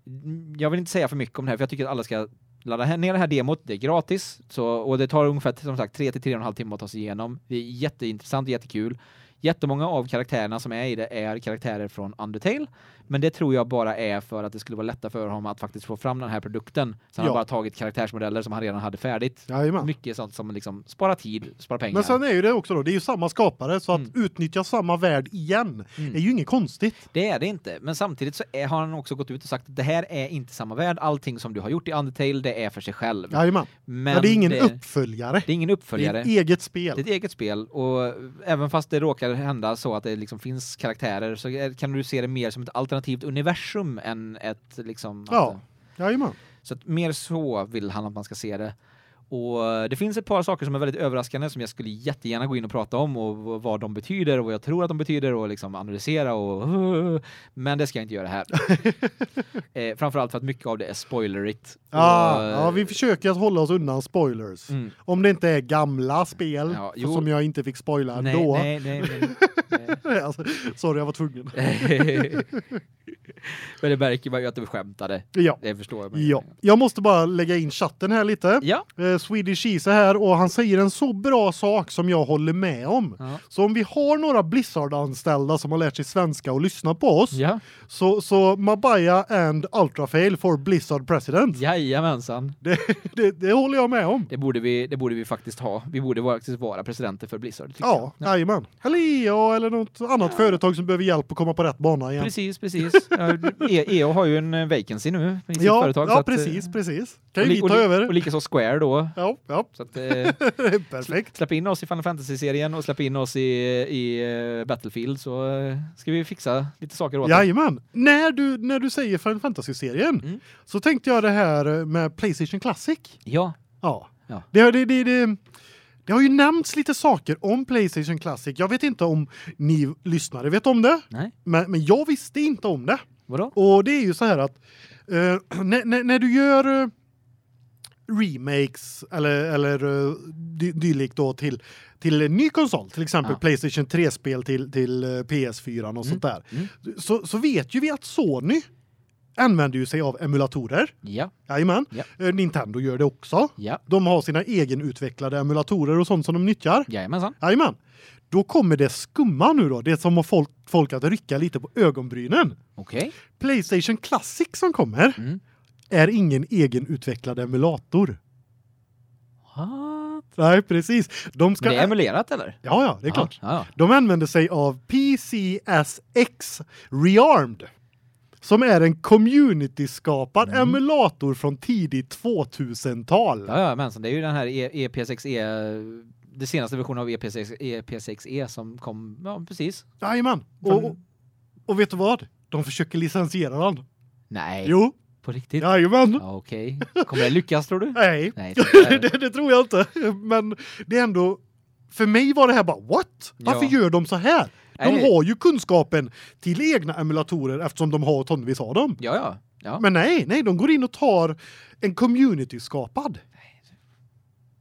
Mm, jag vill inte säga för mycket om det här för jag tycker att alla ska ladda ner det här demot, det är gratis så och det tar ungefär som sagt 3 till 3 och en halv timme att ta sig igenom. Det är jätteintressant, jättekul. Jättemånga av karaktärerna som är i det är karaktärer från Undertale, men det tror jag bara är för att det skulle vara lättare för honom att faktiskt få fram den här produkten. Så han Ja. har bara tagit karaktärsmodeller som han redan hade färdigt. Jajamän. Mycket sånt som liksom sparar tid, sparar pengar. Men sen är ju det också då, det är ju samma skapare så att Mm. utnyttja samma värld igen Mm. är ju inget konstigt. Det är det inte, men samtidigt så är, har han också gått ut och sagt att det här är inte samma värld. Allting som du har gjort i Undertale, det är för sig själv. Jajamän. Men Ja, det är ingen det, uppföljare. det är ingen Det är uppföljare. ett eget Det spel. är ett eget spel och även fast det råkar hända så att det liksom finns karaktärer så kan du se det mer som ett alternativt universum än ett liksom att- Ja. Jajamän. Så att mer så vill han att man ska se det. Och det finns ett par saker som är väldigt överraskande som jag skulle jättegärna gå in och prata om och vad de betyder och vad jag tror att de betyder och liksom analysera och men det ska jag inte göra här. eh, framförallt för att mycket av det är spoilerigt. Ja, Och, ja, vi försöker att hålla oss undan spoilers. Mm. Om det inte är gamla spel Ja, jo. som jag inte fick spoila Nej, då. nej, nej, nej. alltså, sorry, jag var tvungen. Men det märker man ju att du skämtade. Ja. Det förstår jag. Ja, jag måste bara lägga in chatten här lite. Ja. Eh, Swedish Cheese är här och han säger en så bra sak som jag håller med om. Ja. Så om vi har några Blizzard-anställda som har lärt sig svenska och lyssna på oss Ja. så så Mabaya and Ultrafail for Blizzard President. Jajamensan. Det, det, det håller jag med om. Det borde vi det borde vi faktiskt ha. Vi borde faktiskt vara presidenter för Blizzard Ja, jajamän. Eller EA eller något annat företag som behöver hjälp att komma på rätt bana igen. Precis, precis. Ja, E- EO har ju en eh, vacancy nu i sitt Ja, företag. ja att, eh, precis, precis. Kan och vi ta över. Och likaså Square då. Ja, ja. Så att, eh, Perfekt. släpp in oss i Final Fantasy-serien och släpp in oss i, i eh, Battlefield så eh, ska vi fixa lite saker åt. Jajamän. När du när du säger Final Fantasy-serien Mm. så tänkte jag det här med PlayStation Classic. Ja. Ja. Ja. Det, det, det, det, det har ju nämnts lite saker om PlayStation Classic. Jag vet inte om ni lyssnare vet om det, Nej. men, men jag visste inte om det. Vadå? Och det är ju så här att eh, när, när, när du gör eh, remakes eller eller dy, dylikt då till till en ny konsol, till exempel Ja. PlayStation 3-spel till till eh, PS4 och sånt där. Mm. Så så vet ju vi att Sony använder ju sig av emulatorer. Ja. Jajamän. Ja. Eh, Nintendo gör det också. Ja. De har sina egenutvecklade emulatorer och sånt som de nyttjar. Jajamensan. Jajamän. Då kommer det skumma nu då, det som har folk, folk att rycka lite på ögonbrynen. Okej. PlayStation Classic som kommer Mm. Är ingen egenutvecklad emulator. Ah. What? Nej, precis. De ska Men det är emulerat eller? Ja, ja, det är klart. Ja, ja. De använder sig av PCSX Rearmed som är en community-skapad Mm. emulator från tidigt 2000-tal. Ja, ja, men så det är ju den här E- EP6E det senaste versionen av E EP6 EP6E som kom ja precis. Jajamän. Från- Och, och vet du vad? De försöker licensiera den. Nej. Jo, På riktigt? jajamän. Ja, okej. Kommer det lyckas tror du? Nej, Nej. det- det, det tror jag inte. Men det är ändå för mig var det här bara what? Varför Ja. gör de så här? De Nej. har ju kunskapen till egna emulatorer eftersom de har tonvis av dem. Ja, ja. Ja. Men nej, nej, de går in och tar en community skapad.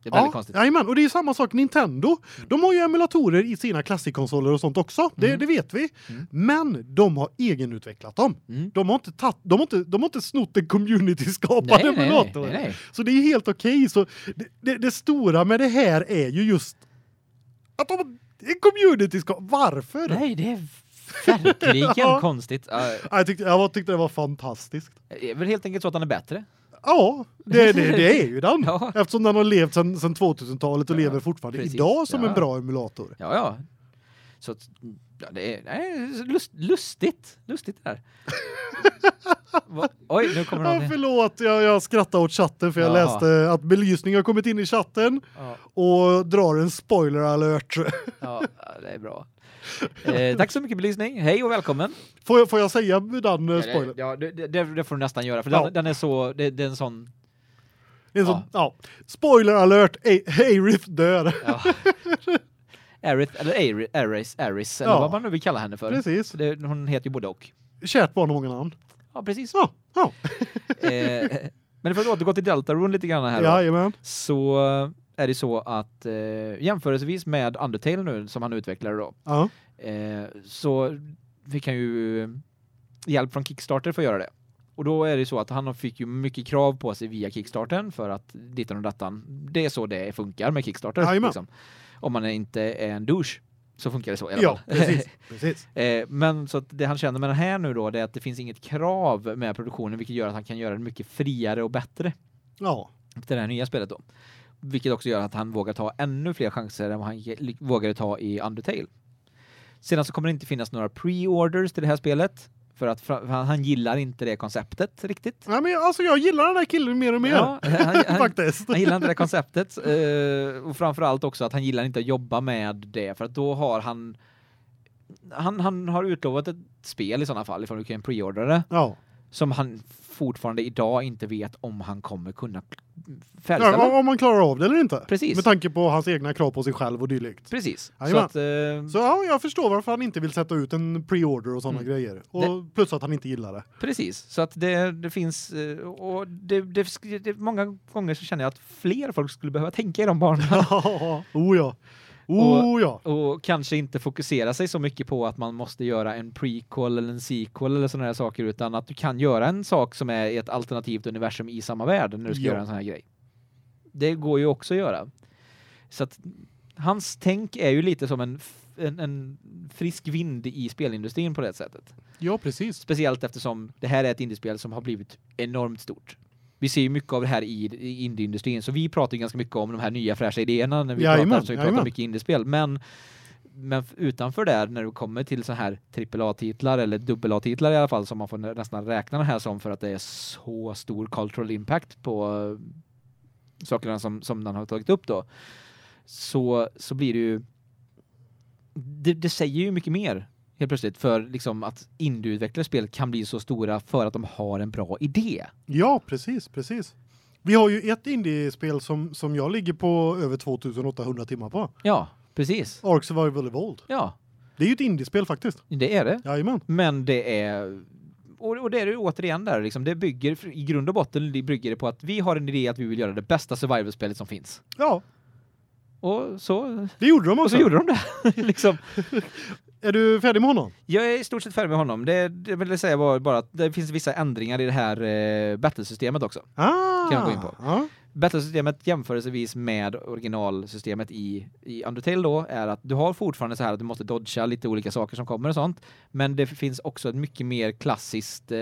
Det är väldigt Ja, konstigt. jajamän. och det är samma sak Nintendo. De har ju emulatorer i sina klassikkonsoler och sånt också. Det, Mm. det vet vi. Mm. Men de har egenutvecklat dem. Mm. De har inte tagit de har inte de har inte snott en community skapad Nej, nej, nej, emulator. nej. Så det är helt okej så det, det, det stora med det här är ju just att de en community ska varför? Nej, det är verkligen Ja. konstigt. Ja, Jag tyckte jag tyckte det var fantastiskt. Det är väl helt enkelt så att den är bättre. Ja, det, det, det är ju den. Ja. Eftersom den har levt sedan sedan 2000-talet och Ja, lever fortfarande precis. idag som Ja. en bra emulator. Ja, ja. Så att, ja, det är nej, lust, lustigt. Lustigt det där. Oj, nu kommer Ja, någon. förlåt, jag, jag skrattade åt chatten för jag Jaha. läste att belysning har kommit in i chatten Ja, och drar en spoiler alert. ja, det är bra. Eh, tack så mycket belysning. Hej och välkommen. Får jag, får jag säga den eh, spoiler? Ja, det, det, det får du nästan göra för Ja. den, den är så det, det är en sån Det är så, ja. Spoiler alert, Aerith dör. ja. Arith eller Aris, Aris, Aris eller Ja. vad man nu vill kalla henne för. Precis. Hon heter ju både och. Kärt barn har många namn. Ja, precis. Ja, ja. eh, men för att återgå till Deltarune lite grann här då. Jajamän. så är det så att eh, jämförelsevis med Undertale nu som han utvecklade då Ja. eh, så fick han ju hjälp från Kickstarter för att göra det. Och då är det så att han fick ju mycket krav på sig via Kickstarten för att dittan och dattan. Det är så det funkar med Kickstarter liksom. Om man inte är en douche så funkar det så i alla Ja, fall. precis. precis. Eh, men så det han känner med den här nu då det är att det finns inget krav med produktionen vilket gör att han kan göra den mycket friare och bättre Ja. till det här nya spelet då. Vilket också gör att han vågar ta ännu fler chanser än vad han vågade ta i Undertale. Sedan så kommer det inte finnas några pre-orders till det här spelet för att han, gillar inte det konceptet riktigt. Nej, men alltså jag gillar den här killen mer och mer. Ja, han, han, Faktiskt. han gillar inte det konceptet eh, och framförallt också att han gillar inte att jobba med det för att då har han han, han har utlovat ett spel i sådana fall ifall du kan preordra det Ja. som han fortfarande idag inte vet om han kommer kunna färdigställa. ja. Om man klarar av det eller inte. Precis. Med tanke på hans egna krav på sig själv och dylikt. Precis. Så att eh, Så ja, jag förstår varför han inte vill sätta ut en pre-order och sådana Mm. grejer. Och plus att han inte gillar det. precis så att det det finns eh, och det, det, det många gånger så känner jag att fler folk skulle behöva tänka i de banorna oh ja. Oh ja. och kanske inte fokusera sig så mycket på att man måste göra en prequel eller en sequel eller såna här saker utan att du kan göra en sak som är ett alternativt universum i samma värld när du ska Ja. göra en sån här grej. Det går ju också att göra. Så att hans tänk är ju lite som en, en, en frisk vind i spelindustrin på det sättet. Ja, precis. Speciellt eftersom det här är ett indiespel som har blivit enormt stort. Vi ser ju mycket av det här i, i indieindustrin så vi pratar ju ganska mycket om de här nya fräscha idéerna när vi Jajamän, pratar så vi pratar mycket indiespel. Men men utanför där när du kommer till så här AAA-titlar eller AA-titlar i alla fall som man får nä- nästan räkna det här som för att det är så stor cultural impact på eh, sakerna som som man har tagit upp då så så blir det ju det, det säger ju mycket mer helt plötsligt för liksom att indieutvecklade spel kan bli så stora för att de har en bra idé. Ja, precis, precis. Vi har ju ett indiespel som som jag ligger på över 2800 timmar på. Ja, precis. Ark Survival Evolved. Ja, Det är ju ett indiespel faktiskt. det är det. Jajamän. Men det är och, och det är det återigen där liksom det bygger i grund och botten det bygger det på att vi har en idé att vi vill göra det bästa survival-spelet som finns. Ja, Och så det gjorde de och också. så gjorde de det liksom. Är du färdig med honom? Jag är i stort sett färdig med honom. Det, det vill säga var bara att det finns vissa ändringar i det här eh, battlesystemet också. Ah. Kan jag gå in på. Ja. Battlesystemet jämförelsevis med originalsystemet i i Undertale då är att du har fortfarande så här att du måste dodga lite olika saker som kommer och sånt, men det finns också ett mycket mer klassiskt eh,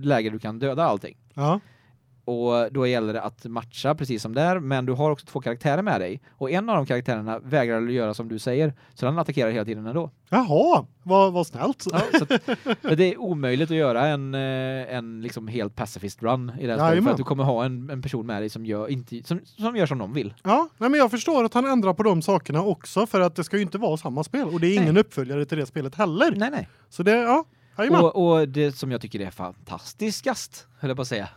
läge du kan döda allting. Ja. Och då gäller det att matcha precis som där, men du har också två karaktärer med dig och en av de karaktärerna vägrar göra som du säger, så den attackerar hela tiden ändå. Jaha, vad vad snällt. Ja, att, det är omöjligt att göra en eh, en liksom helt pacifist run i det här spelet för att du kommer ha en, en person med dig som gör inte som, som gör som de vill. Ja, nej men jag förstår att han ändrar på de sakerna också för att det ska ju inte vara samma spel och det är ingen Nej. uppföljare till det spelet heller. Nej nej. Så det ja. Och, och det som jag tycker är fantastiskast, höll jag på att säga.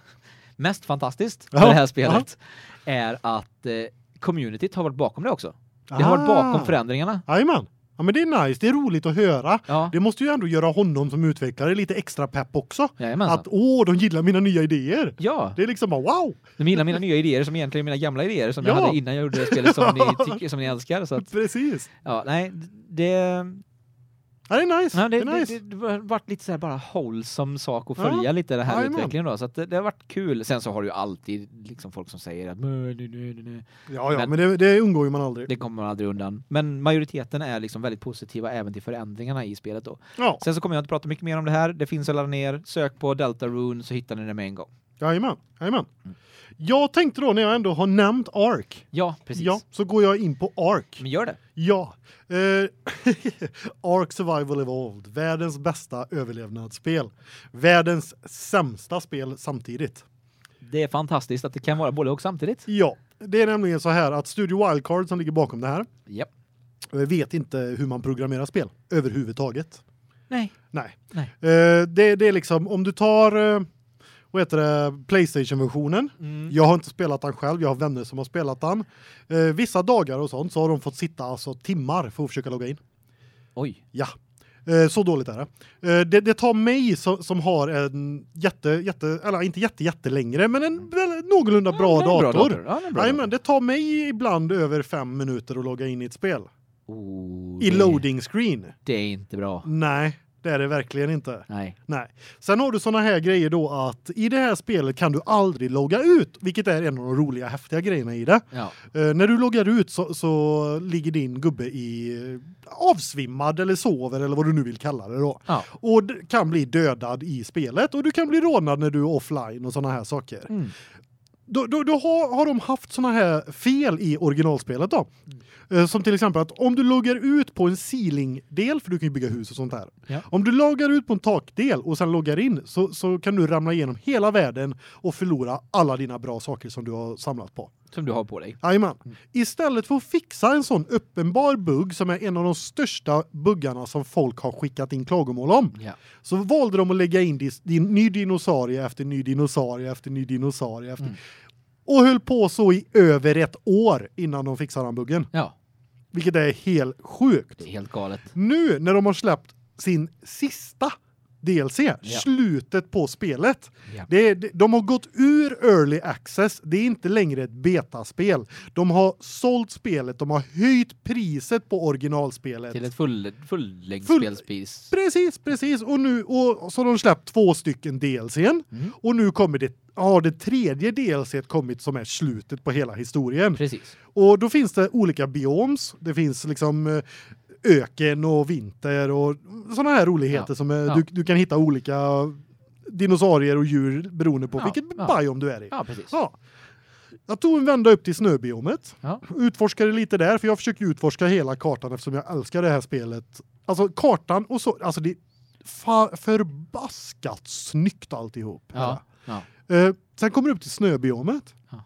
Mest fantastiskt med det här spelet är att eh, communityt har varit bakom det också. Det har varit Ah. bakom förändringarna. Jajamän. Ja men det är nice, det är roligt att höra. Ja, Det måste ju ändå göra honom som utvecklare lite extra pepp också. jajamensan. Att åh, de gillar mina nya idéer. Ja, Det är liksom bara wow. de gillar mina nya idéer som egentligen är mina gamla idéer som Ja. jag hade innan jag gjorde det spelet som ni som ni älskar att Precis. ja, nej, det Ja, det är nice. Ja, det, det är nice. det, det, har varit lite så bara wholesome sak att Ja. följa lite den här Jajamän. utvecklingen då så det, har varit kul. Sen så har du ju alltid liksom folk som säger att "Nej, nej, nej, nej, nej." ja, ja, men- men, det, det undgår ju man aldrig. det kommer man aldrig undan. Men majoriteten är liksom väldigt positiva även till förändringarna i spelet då. Ja, Sen så kommer jag inte prata mycket mer om det här. Det finns att ladda ner. Sök på Delta Rune så hittar ni det med en gång. jajamän. Jajamän. Mm. Jag tänkte då när jag ändå har nämnt Ark. Ja, precis. Ja, så går jag in på Ark. Men gör det. Ja. Eh, Ark Survival Evolved, världens bästa överlevnadsspel. Världens sämsta spel samtidigt. Det är fantastiskt att det kan vara både och samtidigt. Ja, det är nämligen så här att Studio Wildcard som ligger bakom det här Japp. eh, vet inte hur man programmerar spel överhuvudtaget. Nej. Nej. Nej. Eh, det, det är liksom om du tar eh, vad heter det PlayStation-versionen. Mm. Jag har inte spelat den själv, jag har vänner som har spelat den. Eh, vissa dagar och sånt så har de fått sitta alltså timmar för att försöka logga in. Oj. Ja. Eh, så dåligt är det. Eh, det. Det tar mig som, som har en jätte jätte eller inte jätte jätte längre men en väl, någorlunda bra Ja, är en dator. dator. Ja, bra Nej dator. men det tar mig ibland över fem minuter att logga in i ett spel. Oh, I det- loading screen. Det är inte bra. Nej, det är det verkligen inte. Nej. Nej. Sen har du såna här grejer då att i det här spelet kan du aldrig logga ut, vilket är en av de roliga häftiga grejerna i det. Ja. Eh, när du loggar ut så, så ligger din gubbe i eh, avsvimmad eller sover eller vad du nu vill kalla det då. Ja. Och kan bli dödad i spelet och du kan bli rånad när du är offline och såna här saker. Mm. Då, då, då har, har de haft såna här fel i originalspelet då. Eh, Som till exempel att om du loggar ut på en ceiling-del, för du kan ju bygga hus och sånt där. Ja. Om du loggar ut på en takdel och sen loggar in så, så kan du ramla igenom hela världen och förlora alla dina bra saker som du har samlat på. Som du har på dig. Jajamän. Istället för att fixa en sån uppenbar bugg som är en av de största buggarna som folk har skickat in klagomål om Ja. så valde de att lägga in dis, din, ny dinosaurie efter ny dinosaurie efter ny dinosaurie efter Mm. och höll på så i över ett år innan de fixade den buggen. Ja. Vilket är helt sjukt. Är helt galet. Nu när de har släppt sin sista DLC, slutet på spelet. Ja. Det de har gått ur early access. Det är inte längre ett betaspel. De har sålt spelet, de har höjt priset på originalspelet. Till ett full fullängdsspelspris. Precis, precis. Och nu och så har de släppt två stycken DLC:n Mm. och nu kommer det har det tredje DLC:t kommit som är slutet på hela historien. Precis. Och då finns det olika biomes. Det finns liksom eh, öken och vinter och såna här roligheter Ja, som är, ja. du, du kan hitta olika dinosaurier och djur beroende på Ja, vilket ja. biome du är i. Ja, precis. Ja. Jag tog en vända upp till snöbiomet. Ja. Utforskade lite där för jag försökte utforska hela kartan eftersom jag älskar det här spelet. Alltså kartan och så alltså det är förbaskat snyggt alltihop. Ja. Ja. Eh, sen kommer du upp till snöbiomet. Ja.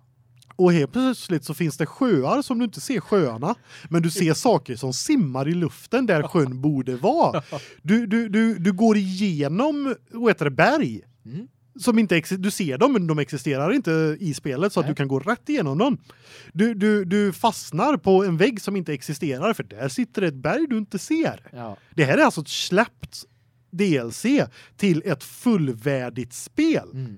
Och helt plötsligt så finns det sjöar som du inte ser sjöarna, men du ser saker som simmar i luften där sjön borde vara. Du du du du går igenom vad heter det berg Mm. som inte du ser dem men de existerar inte i spelet så att Nej. du kan gå rätt igenom dem. Du du du fastnar på en vägg som inte existerar för där sitter ett berg du inte ser. Ja. Det här är alltså ett släppt DLC till ett fullvärdigt spel. Mm.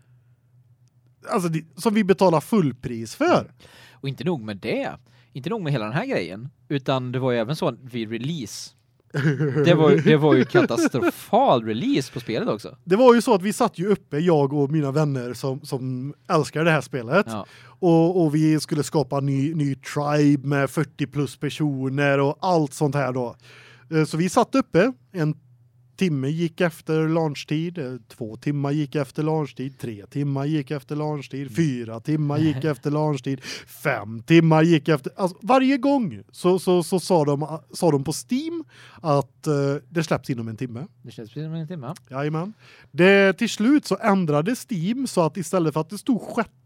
Alltså som vi betalar fullpris för. Och inte nog med det. Inte nog med hela den här grejen, utan det var ju även så att vid release. Det var det var ju katastrofal release på spelet också. Det var ju så att vi satt ju uppe jag och mina vänner som som älskar det här spelet Ja. och och vi skulle skapa ny ny tribe med 40 plus personer och allt sånt här då. Eh, Så vi satt uppe en timme gick efter launchtid, eh, två timmar gick efter launchtid, tre timmar gick efter launchtid, fyra timmar gick efter launchtid, fem timmar gick efter alltså varje gång så så så sa de sa de på Steam att uh, det släpps inom en timme. Det precis som en timme. Ja, men. Det till slut så ändrade Steam så att istället för att det stod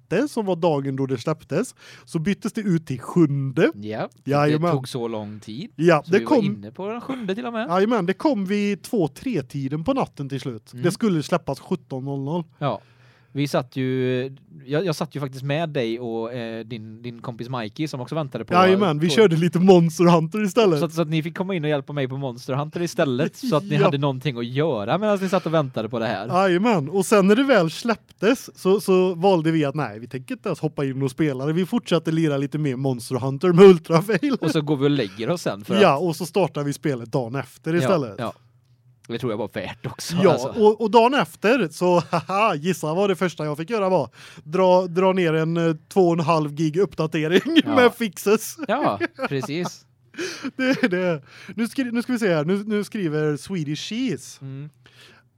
sjätte som var dagen då det släpptes så byttes det ut till sjunde. Ja. Jajamän. Det tog så lång tid. Ja, Så det vi kom var inne på den sjunde till och med. Ja, men det kom vid 2-3 tiden på natten till slut. Mm. Det skulle släppas 17.00. Ja. Vi satt ju jag, jag satt ju faktiskt med dig och eh, din din kompis Mikey som också väntade på Ja, men vi på, körde lite Monster Hunter istället. så att, så att ni fick komma in och hjälpa mig på Monster Hunter istället så att ni Ja. hade någonting att göra medan ni satt och väntade på det här. Jajamän, och sen när det väl släpptes så, så valde vi att nej, vi tänker inte ens hoppa in och spela. Vi fortsatte lira lite mer Monster Hunter med Ultrafail. Och så går vi och lägger oss sen för Ja, att och så startar vi spelet dagen efter istället. Ja, ja. Det tror jag var värt också Ja, alltså. och, och dagen efter så haha, gissa vad det första jag fick göra var dra dra ner en eh, 2,5 gig uppdatering Ja. med fixes. Ja, precis. Det är det. Nu ska nu ska vi se här. Nu nu skriver Swedish Cheese. Mm.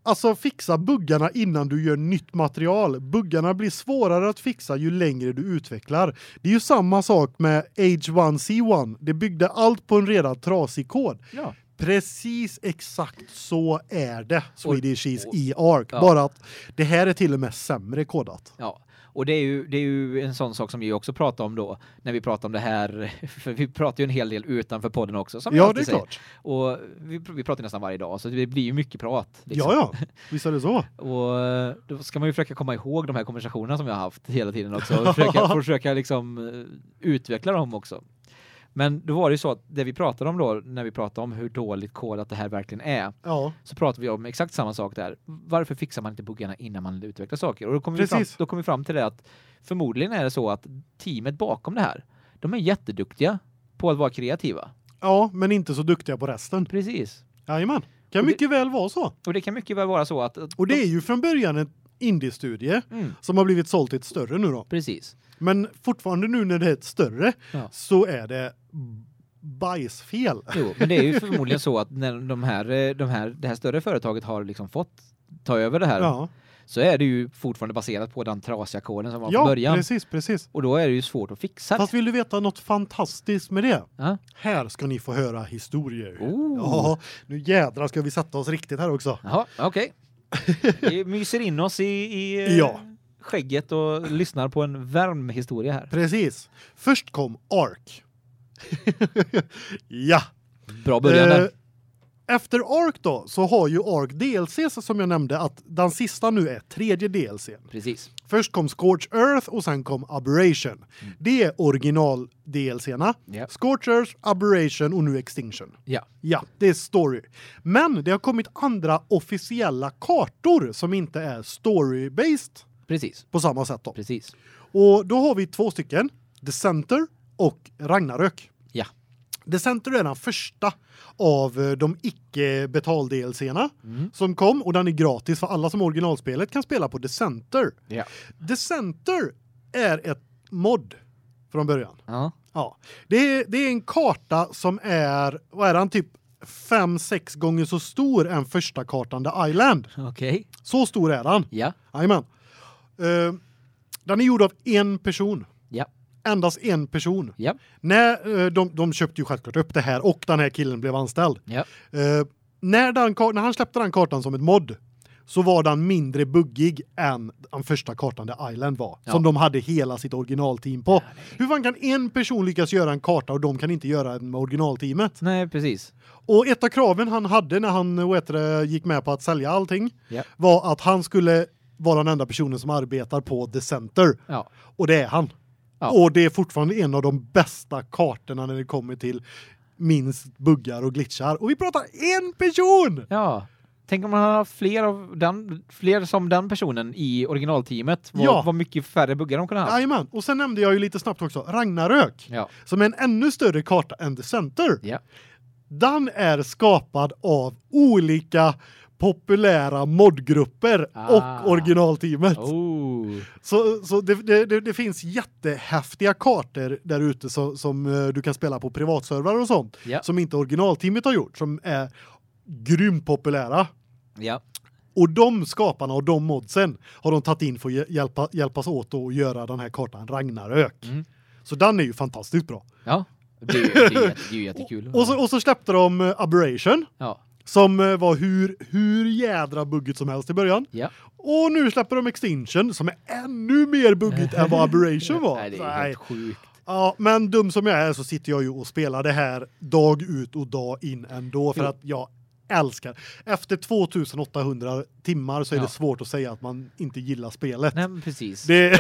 Alltså fixa buggarna innan du gör nytt material. Buggarna blir svårare att fixa ju längre du utvecklar. Det är ju samma sak med H1C1. Det byggde allt på en redan trasig kod. Ja. Precis exakt så är det Swedish Cheese i Ark. ja. Bara att det här är till och med sämre kodat. Ja. Och det är ju det är ju en sån sak som vi också pratar om då när vi pratar om det här för vi pratar ju en hel del utanför podden också som Ja, det är säger. klart. Och vi vi pratar nästan varje dag så det blir ju mycket prat liksom. Ja, ja. Visst är det så. Och eh, då ska man ju försöka komma ihåg de här konversationerna som vi har haft hela tiden också och försöka försöka liksom eh, utveckla dem också. Men då var det ju så att det vi pratade om då när vi pratade om hur dåligt kodat det här verkligen är Ja, så pratar vi om exakt samma sak där. Varför fixar man inte buggarna innan man utvecklar saker? Och då kommer vi fram, då kommer vi fram till det att förmodligen är det så att teamet bakom det här, de är jätteduktiga på att vara kreativa. ja, men inte så duktiga på resten. Precis. Jajamän. Kan Och det- mycket väl vara så. Och det kan mycket väl vara så att Och det är ju från början en indie-studie mm, som har blivit sålt till ett större nu då. precis. Men fortfarande nu när det är ett större Ja. så är det bajsfel. Jo, men det är ju förmodligen så att när de här eh, de här det här större företaget har liksom fått ta över det här Ja, så är det ju fortfarande baserat på den trasiga koden som var ja från början. precis, precis. Och då är det ju svårt att fixa. Fast vill du veta något fantastiskt med det? Ja. Här ska ni få höra historier. Oh. Ja, nu jädrar ska vi sätta oss riktigt här också. Jaha, okej. Vi myser in oss i, i eh, Ja. skägget och lyssnar på en varm historia här. Precis. Först kom Ark. ja. Bra början där. Eh, Efter Ark då så har ju Ark DLC som jag nämnde att den sista nu är tredje DLCn. Precis. Först kom Scorch Earth och sen kom Aberration. Det är original DLC:na. Ja. Scorch Earth, Aberration och nu Extinction. Ja. Ja, det är story. Men det har kommit andra officiella kartor som inte är story-based Precis. på samma sätt då. Precis. Och då har vi två stycken, The Center och Ragnarök. Ja. Center är den första av eh, de icke betal Mm. som kom och den är gratis för alla som originalspelet kan spela på The Center. Ja. The Center är ett mod från början. Ja. Ja. Det är det är en karta som är vad är den typ 5 6 gånger så stor än första kartan The Island. Okej. Så stor är den. Ja. Jajamän. Uh, den är gjord av en person. Endast en person. Ja. När eh, de de köpte ju självklart upp det här och den här killen blev anställd. Ja. Eh, när den när han släppte den kartan som ett mod så var den mindre buggig än den första kartan där Island var Ja. som de hade hela sitt originalteam på. Hur fan kan en person lyckas göra en karta och de kan inte göra den med originalteamet? Nej, precis. Och ett av kraven han hade när han det, gick med på att sälja allting Ja. var att han skulle vara den enda personen som arbetar på The Center Ja. och det är han. Ja. Och det är fortfarande en av de bästa kartorna när det kommer till minst buggar och glitchar. Och vi pratar en person. Ja. Tänk om man har fler av den fler som den personen i originalteamet. Vad, Ja. vad mycket färre buggar de kunde ha. Jajamän. Och sen nämnde jag ju lite snabbt också Ragnarök Ja. som är en ännu större karta än The Center. Ja. Den är skapad av olika populära modgrupper Ah. och originalteamet. Oh. Så så det, det, det, finns jättehäftiga kartor där ute som, som eh, du kan spela på privatservrar och sånt Ja. som inte originalteamet har gjort som är grymt populära. Ja. Och de skaparna och de modsen har de tagit in för att hj- hjälpa hjälpas åt att göra den här kartan Ragnarök. Mm. Så den är ju fantastiskt bra. Ja. Det är ju, det är ju, jätte- det är ju jättekul. Och så och så släppte de eh, Aberration ja. Som eh, var hur hur jädra buggigt som helst i början. Ja. Och nu släpper de Extinction som är ännu mer buggigt än vad Aberration var. Nej, det är Nej. helt sjukt. Ja, men dum som jag är så sitter jag ju och spelar det här dag ut och dag in ändå för Jo. att jag älskar. Efter 2800 timmar så är Ja. det svårt att säga att man inte gillar spelet. Nej, men precis. Det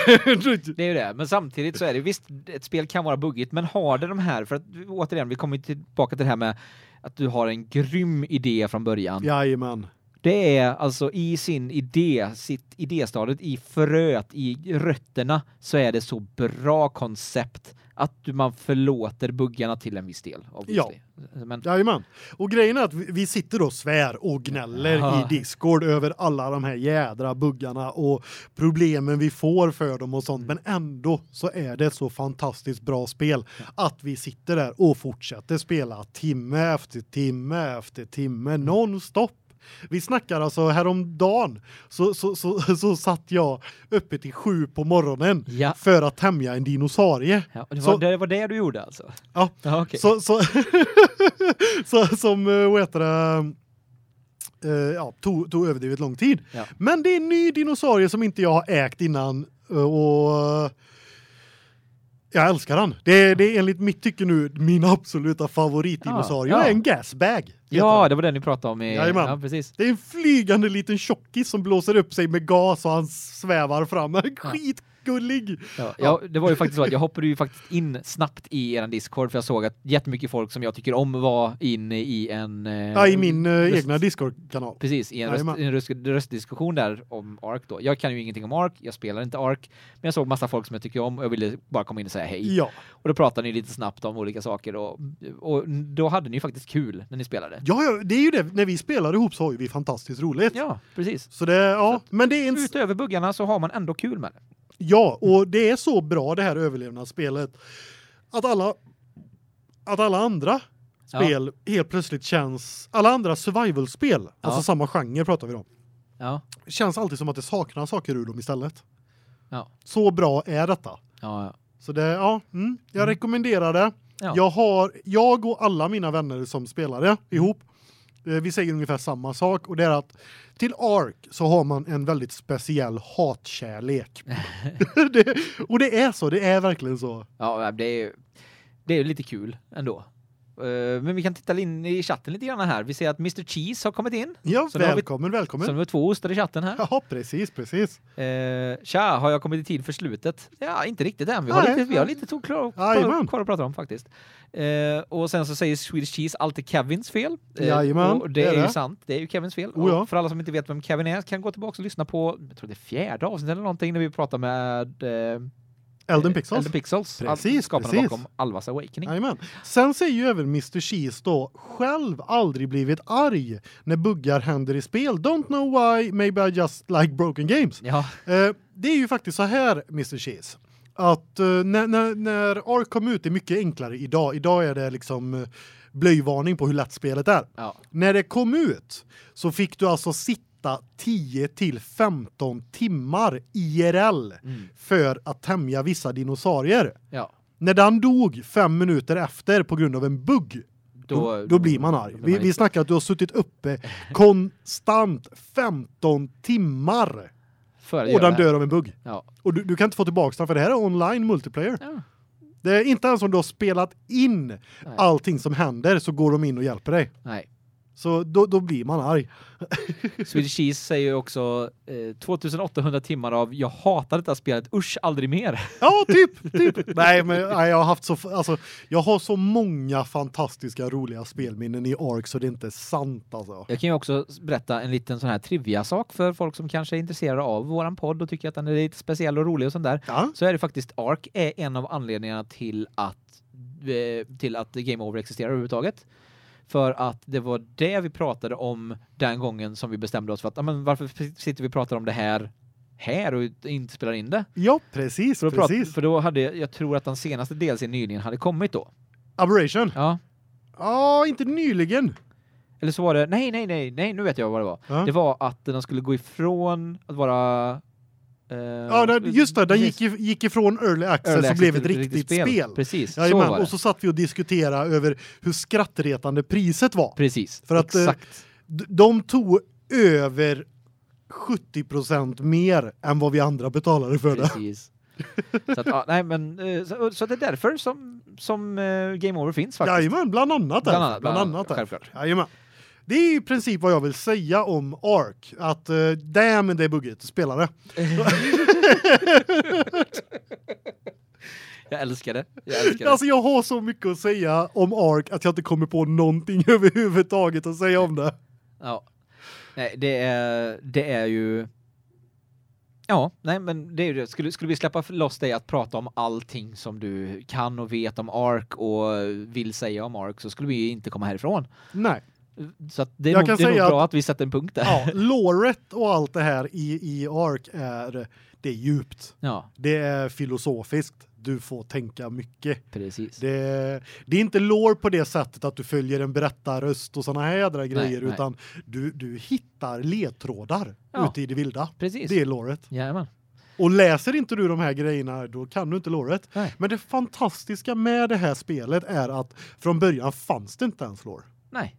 Det är ju det, men samtidigt så är det visst ett spel kan vara buggigt, men har det de här för att återigen vi kommer tillbaka till det här med att du har en grym idé från början. Jajamän. Det är alltså i sin idé, sitt idéstadiet i fröet, i rötterna så är det så bra koncept att man förlåter buggarna till en viss del obviously. Men Jajamän. Och grejen är att vi sitter och svär och gnäller Ja. i Discord över alla de här jädra buggarna och problemen vi får för dem och sånt. Men ändå så är det ett så fantastiskt bra spel att vi sitter där och fortsätter spela timme efter timme efter timme nonstop. Vi snackar alltså häromdagen så så så så satt jag uppe till sju på morgonen Ja. för att tämja en dinosaurie. ja, det var Så- det var det du gjorde alltså. Ja, Ja, okej. så så så som eh, vad heter det eh, ja, tog, tog överdrivet lång tid. Ja. Men det är en ny dinosaurie som inte jag har ägt innan eh, och jag älskar den. Det är, det är enligt mitt tycke nu min absoluta favoritdinosaurie. Ja, är en gasbag. Ja, det var den ni pratade om i Jajamän. Ja, precis. Det är en flygande liten tjockis som blåser upp sig med gas och han svävar fram. Skitgullig. Ja, ja, det var ju faktiskt så att jag hoppade ju faktiskt in snabbt i er Discord för jag såg att jättemycket folk som jag tycker om var inne i en eh, Ja, i min eh, röst- egna Discord-kanal. Precis, i en, röst, en röst, röstdiskussion där om Ark då. Jag kan ju ingenting om Ark, jag spelar inte Ark, men jag såg massa folk som jag tycker om och jag ville bara komma in och säga hej. Ja. Och då pratade ni lite snabbt om olika saker och, och då hade ni ju faktiskt kul när ni spelade. Ja, ja, det är ju det. När vi spelar ihop så har ju vi fantastiskt roligt. Ja, precis. Så det, ja, Så men det är en, Utöver buggarna så har man ändå kul med det. Ja, och det är så bra det här överlevnadsspelet att alla att alla andra Ja. spel helt plötsligt känns alla andra survival-spel, alltså Ja. samma genre pratar vi om. Ja. Känns alltid som att det saknas saker ur dem istället. Ja. Så bra är detta. Ja, ja. Så det ja, mm, jag Mm. rekommenderar det. Ja. Jag har jag och alla mina vänner som spelade ihop eh, vi säger ungefär samma sak och det är att till Ark så har man en väldigt speciell hatkärlek. det, och det är så, det är verkligen så. Ja, det är det är lite kul ändå. Eh, Men vi kan titta in i chatten lite grann här. Vi ser att Mr Cheese har kommit in. Ja, Så har vi- välkommen, Så välkommen. nu har vi två ostar i chatten här. Ja, precis, precis. Eh, tja, har jag kommit i tid för slutet? Ja, inte riktigt än. Vi har Nej, lite, vi har lite tog klar, kvar, kvar att prata om faktiskt. Eh, och sen så säger Swedish Cheese alltid Kevins fel. Eh, Jajamän, och det, det är ju sant. Det är ju Kevins fel. Oh ja. För alla som inte vet vem Kevin är kan gå tillbaka och lyssna på, jag tror det är fjärde avsnittet eller någonting när vi pratar med eh, Elden Pixels. Elden Pixels. Precis, skaparna precis. bakom Alvas Awakening. Jajamän. Sen säger ju även Mr. Cheese då själv aldrig blivit arg när buggar händer i spel. Don't know why, maybe I just like broken games. Ja, Eh, det är ju faktiskt så här Mr. Cheese att eh, när när när Ark kom ut är mycket enklare idag. Idag är det liksom eh, blöjvarning på hur lätt spelet är. ja, När det kom ut så fick du alltså sitta 10 till 15 timmar IRL mm, för att tämja vissa dinosaurier. ja. När den dog 5 minuter efter på grund av en bugg då, då blir man arg. då blir Vi, man vi snackar att du har suttit uppe konstant 15 timmar för och den dör av en bugg. Ja. Och du, du kan inte få tillbaka den för det här är online multiplayer. Ja. Det är inte ens om du har spelat in allting som händer så går de in och hjälper dig. Nej. Så då, då blir man arg. Swedish Cheese säger ju också eh, 2800 timmar av jag hatar detta spelet, usch aldrig mer. Ja, typ, typ. Nej, men nej, jag har haft så alltså jag har så många fantastiska roliga spelminnen i Ark så det är inte sant alltså. Jag kan ju också berätta en liten sån här trivia sak för folk som kanske är intresserade av våran podd och tycker att den är lite speciell och rolig och sånt där. Ja. Så är det faktiskt Ark är en av anledningarna till att eh, till att Game Over existerar överhuvudtaget. För att det var det vi pratade om den gången som vi bestämde oss för att men varför sitter vi och pratar om det här här och inte spelar in det? Ja, precis, För precis. för då hade jag tror att den senaste DLC nyligen hade kommit då. Aberration. Ja. Ja, inte nyligen. Eller så var det nej nej nej nej nu vet jag vad det var. Ja. Det var att den skulle gå ifrån att vara Ja, det, just det, den gick, gick ifrån early access early och blev access ett till riktigt spel. Precis. så Jajamän, var det. och så satt vi och diskuterade över hur skrattretande priset var. Precis. För att, eh, Exakt. De tog över 70% mer än vad vi andra betalade för det. Precis. så att, ja, nej men eh, så, så det är därför som som eh, Game Over finns faktiskt. Jajamän, bland annat där. Bland annat, bland annat där. självklart. Jajamän. Det är i princip vad jag vill säga om Ark. Att uh, damn, det är buggigt. Spela det. Jag älskar det. Jag älskar det. Alltså jag har så mycket att säga om Ark att jag inte kommer på någonting överhuvudtaget att säga om det. Ja. Nej, det är det är ju Ja, nej men det är ju det. Skulle skulle vi släppa loss dig att prata om allting som du kan och vet om Ark och vill säga om Ark så skulle vi inte komma härifrån. Nej. Så att det är Jag nog, kan det är nog bra att vi sätter en punkt där. Ja, loret och allt det här i i Ark är det är djupt. Ja, Det är filosofiskt. Du får tänka mycket. precis. Det, det är inte lore på det sättet att du följer en berättarröst och såna här jädra grejer nej. utan du du hittar ledtrådar Ja. ute i det vilda. precis. Det är loret. Jajamän. Och läser inte du de här grejerna då kan du inte loret. Nej. Men det fantastiska med det här spelet är att från början fanns det inte ens lore. Nej,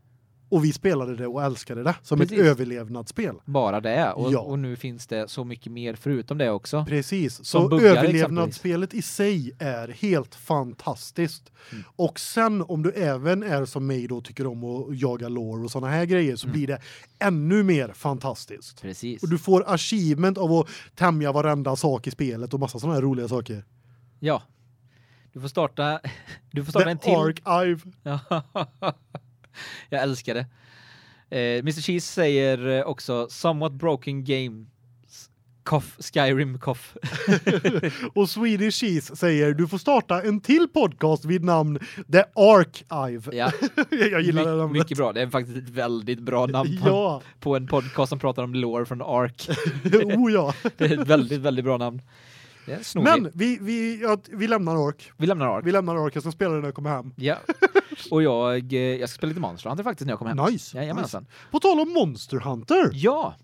Och vi spelade det och älskade det som Precis. ett överlevnadsspel. bara det och, Ja. och nu finns det så mycket mer förutom det också. Precis. Som Så buggar överlevnadsspelet i sig är helt fantastiskt. Mm. Och sen om du även är som mig då tycker om att jaga lore och såna här grejer så Mm. blir det ännu mer fantastiskt. Precis. Och du får achievement av att tämja varenda sak i spelet och massa såna här roliga saker. Ja. Du får starta du får starta The en till. Archive. Ja. Jag älskar det. Eh, Mr Cheese säger eh, också somewhat broken games Cough, Skyrim cough. Och Swedish Cheese säger du får starta en till podcast vid namn The Archive. Ja, Jag gillar det my, namnet. mycket bra. Det är faktiskt ett väldigt bra namn på, Ja, på en podcast som pratar om lore från Ark. oh ja. Det är ett väldigt, väldigt bra namn. Men vi vi ja, vi lämnar Ark. vi lämnar Ark. Vi lämnar Ark, jag ska spela det när jag kommer hem. Ja. Och jag, eh, jag ska spela lite Monster Hunter faktiskt när jag kommer hem. Nice. Jajamensan. På tal om Monster Hunter. Ja,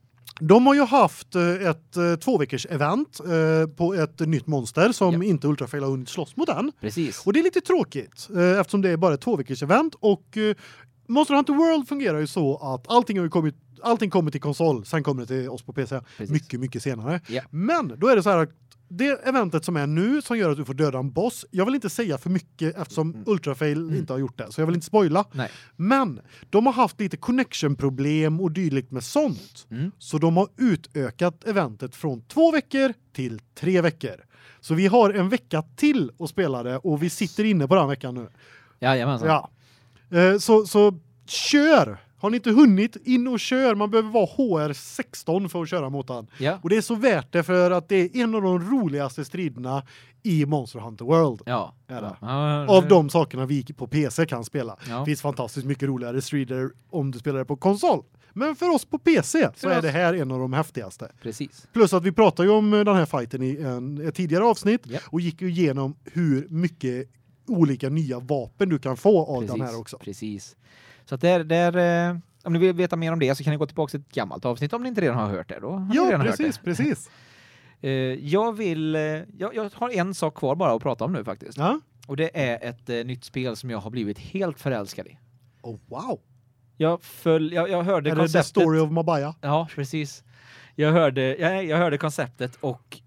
De har ju haft eh, ett eh, två veckors event på ett nytt monster som Ja. inte Ultrafail har hunnit slåss mot än. precis. Och det är lite tråkigt eftersom det är bara ett två veckors event och Monster Hunter World fungerar ju så att allting har ju kommit allting kommer till konsol, sen kommer det till oss på PC Precis. mycket mycket senare. Ja. Men då är det så här att det eventet som är nu som gör att du får döda en boss. Jag vill inte säga för mycket eftersom Mm. Ultrafail inte har gjort det, så jag vill inte spoila. Nej. Men de har haft lite connection problem och dylikt med sånt. Mm. Så de har utökat eventet från två veckor till tre veckor. Så vi har en vecka till att spela det och vi sitter inne på den veckan nu. Jajamensan. Ja. Eh, så så kör. Har ni inte hunnit in och kör. Man behöver vara HR 16 för att köra mot han. Ja. Och det är så värt det för att det är en av de roligaste striderna i Monster Hunter World. Ja. Det. Ja, Av de sakerna vi på PC kan spela. Ja. Det finns fantastiskt mycket roligare strider om du spelar det på konsol. Men för oss på PC så är det här en av de häftigaste. Precis. Plus att vi pratade ju om eh, den här fighten i en ett tidigare avsnitt Ja. och gick ju igenom hur mycket olika nya vapen du kan få av den här också. Precis. Så att där där eh, om ni vill veta mer om det så kan ni gå tillbaka till ett gammalt avsnitt om ni inte redan har hört det då. Ja, precis, precis. Eh, jag vill eh, jag, jag har en sak kvar bara att prata om nu faktiskt. Ja. Och det är ett eh, nytt spel som jag har blivit helt förälskad i. Oh, wow. Jag föll jag, jag hörde är det The konceptet. Story of Mabaya? Ja, precis. Jag hörde jag, jag hörde konceptet och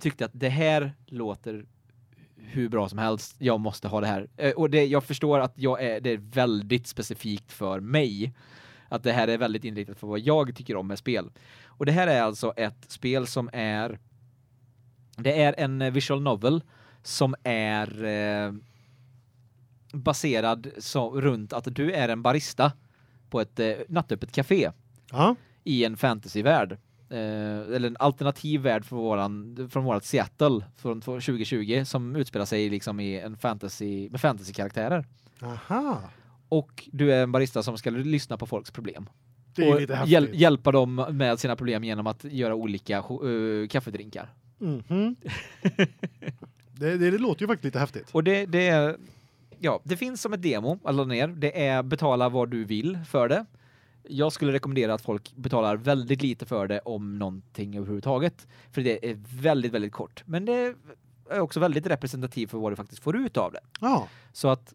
tyckte att det här låter hur bra som helst. Jag måste ha det här. Eh, Och det jag förstår att jag är det är väldigt specifikt för mig. Att det här är väldigt inriktat på vad jag tycker om med spel. Och det här är alltså ett spel som är det är en visual novel som är eh, baserad så, runt att du är en barista på ett eh, nattöppet café Ja. i en fantasyvärld. Eh, eller en alternativ värld från våran från vårat Seattle från 2020 som utspelar sig liksom i en fantasy med fantasykaraktärer. Aha. Och du är en barista som ska lyssna på folks problem och hjäl- hjälpa dem med sina problem genom att göra olika uh, kaffedrinkar. Mhm. det, det, det låter ju faktiskt lite häftigt. Och det det är ja, det finns som ett demo att ladda ner. Det är betala vad du vill för det. Jag skulle rekommendera att folk betalar väldigt lite för det om någonting överhuvudtaget. För det är väldigt, väldigt kort. Men det är också väldigt representativt för vad du faktiskt får ut av det. Ja. Så att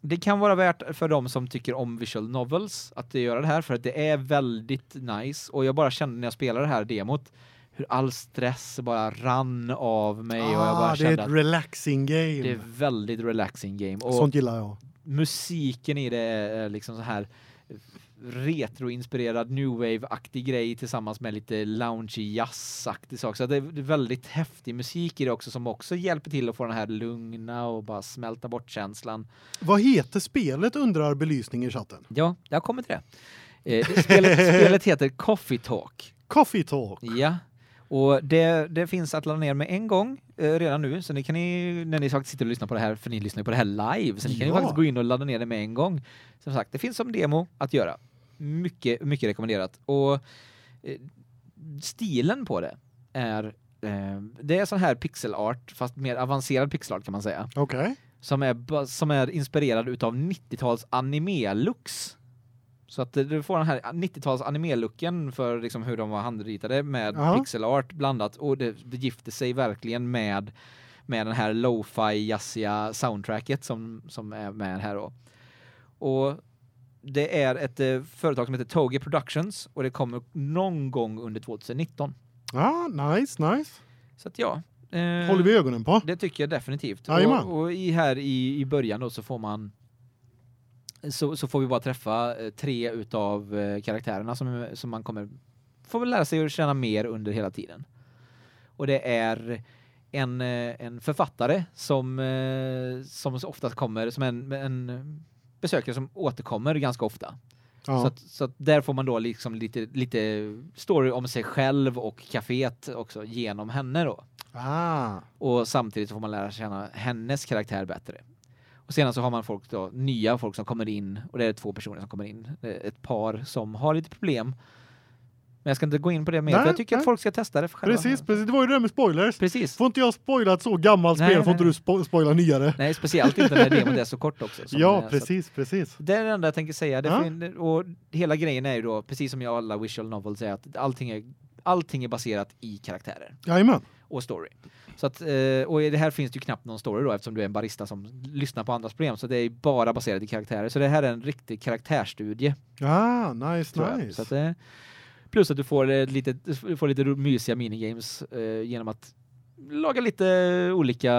det kan vara värt för de som tycker om visual novels att göra det här för att det är väldigt nice och jag bara kände när jag spelade det här demot hur all stress bara rann av mig och jag bara Ah, det är kände ett relaxing game. det är väldigt relaxing game och Sånt gillar jag. musiken i det är liksom så här retroinspirerad new wave-aktig grej tillsammans med lite loungy jazzaktig sak. Så det är väldigt häftig musik i det också som också hjälper till att få den här lugna och bara smälta bort känslan. Vad heter spelet undrar belysning i chatten? Ja, jag kommer till det. Eh, spelet, spelet heter Coffee Talk. Coffee Talk. Ja. Och det, det finns att ladda ner med en gång eh, redan nu så ni kan ni när ni faktiskt sitter och lyssnar på det här för ni lyssnar ju på det här live så ni kan ju Ja. faktiskt gå in och ladda ner det med en gång. Som sagt, det finns som demo att göra. Mycket mycket rekommenderat och eh, stilen på det är eh, det är sån här pixel art fast mer avancerad pixel art kan man säga Okej. som är som är inspirerad utav 90-tals anime-looks. Så att du får den här 90-tals anime-looken för liksom hur de var handritade med Ja. pixel art blandat och det, det gifter sig verkligen med med den här lo-fi jazziga soundtracket som som är med här då. Och det är ett eh, företag som heter Toge Productions och det kommer någon gång under 2019. Ja, nice, nice. Så att ja, eh, Håller vi ögonen på. det tycker jag definitivt. Jajamän. Och, och i här i, i början då så får man så, så får vi bara träffa eh, tre utav eh, karaktärerna som som man kommer får väl lära sig att känna mer under hela tiden. Och det är en eh, en författare som som ofta kommer som en en besökare som återkommer ganska ofta. Ja. Så att, så att där får man då liksom lite lite story om sig själv och kaféet också genom henne då ah. och samtidigt får man lära känna hennes karaktär bättre. Och sedan så har man folk då nya folk som kommer in och det är två personer som kommer in. Ett par som har lite problem. Men jag ska inte gå in på det mer Nej, för jag tycker nej. att folk ska testa det för själva. Precis, precis. Det var ju det där med spoilers. Precis. Får inte jag spoila ett så gammalt Nej, spel nej, får inte du spo spoila nyare. Nej, speciellt inte när demot är så kort också. Ja, så att- precis, precis. Det är det enda jag tänker säga. Det Ja. fin- och hela grejen är ju då, precis som jag alla visual novels är, att allting är, allting är baserat i karaktärer Jajamän. och story. Så att, eh, och i det här finns det ju knappt någon story då eftersom du är en barista som lyssnar på andras problem så det är bara baserat i karaktärer. Så det här är en riktig karaktärsstudie. Ja, nice, tror jag. nice. Så att, eh, plus att du får eh, lite du får lite mysiga minigames eh, genom att laga lite olika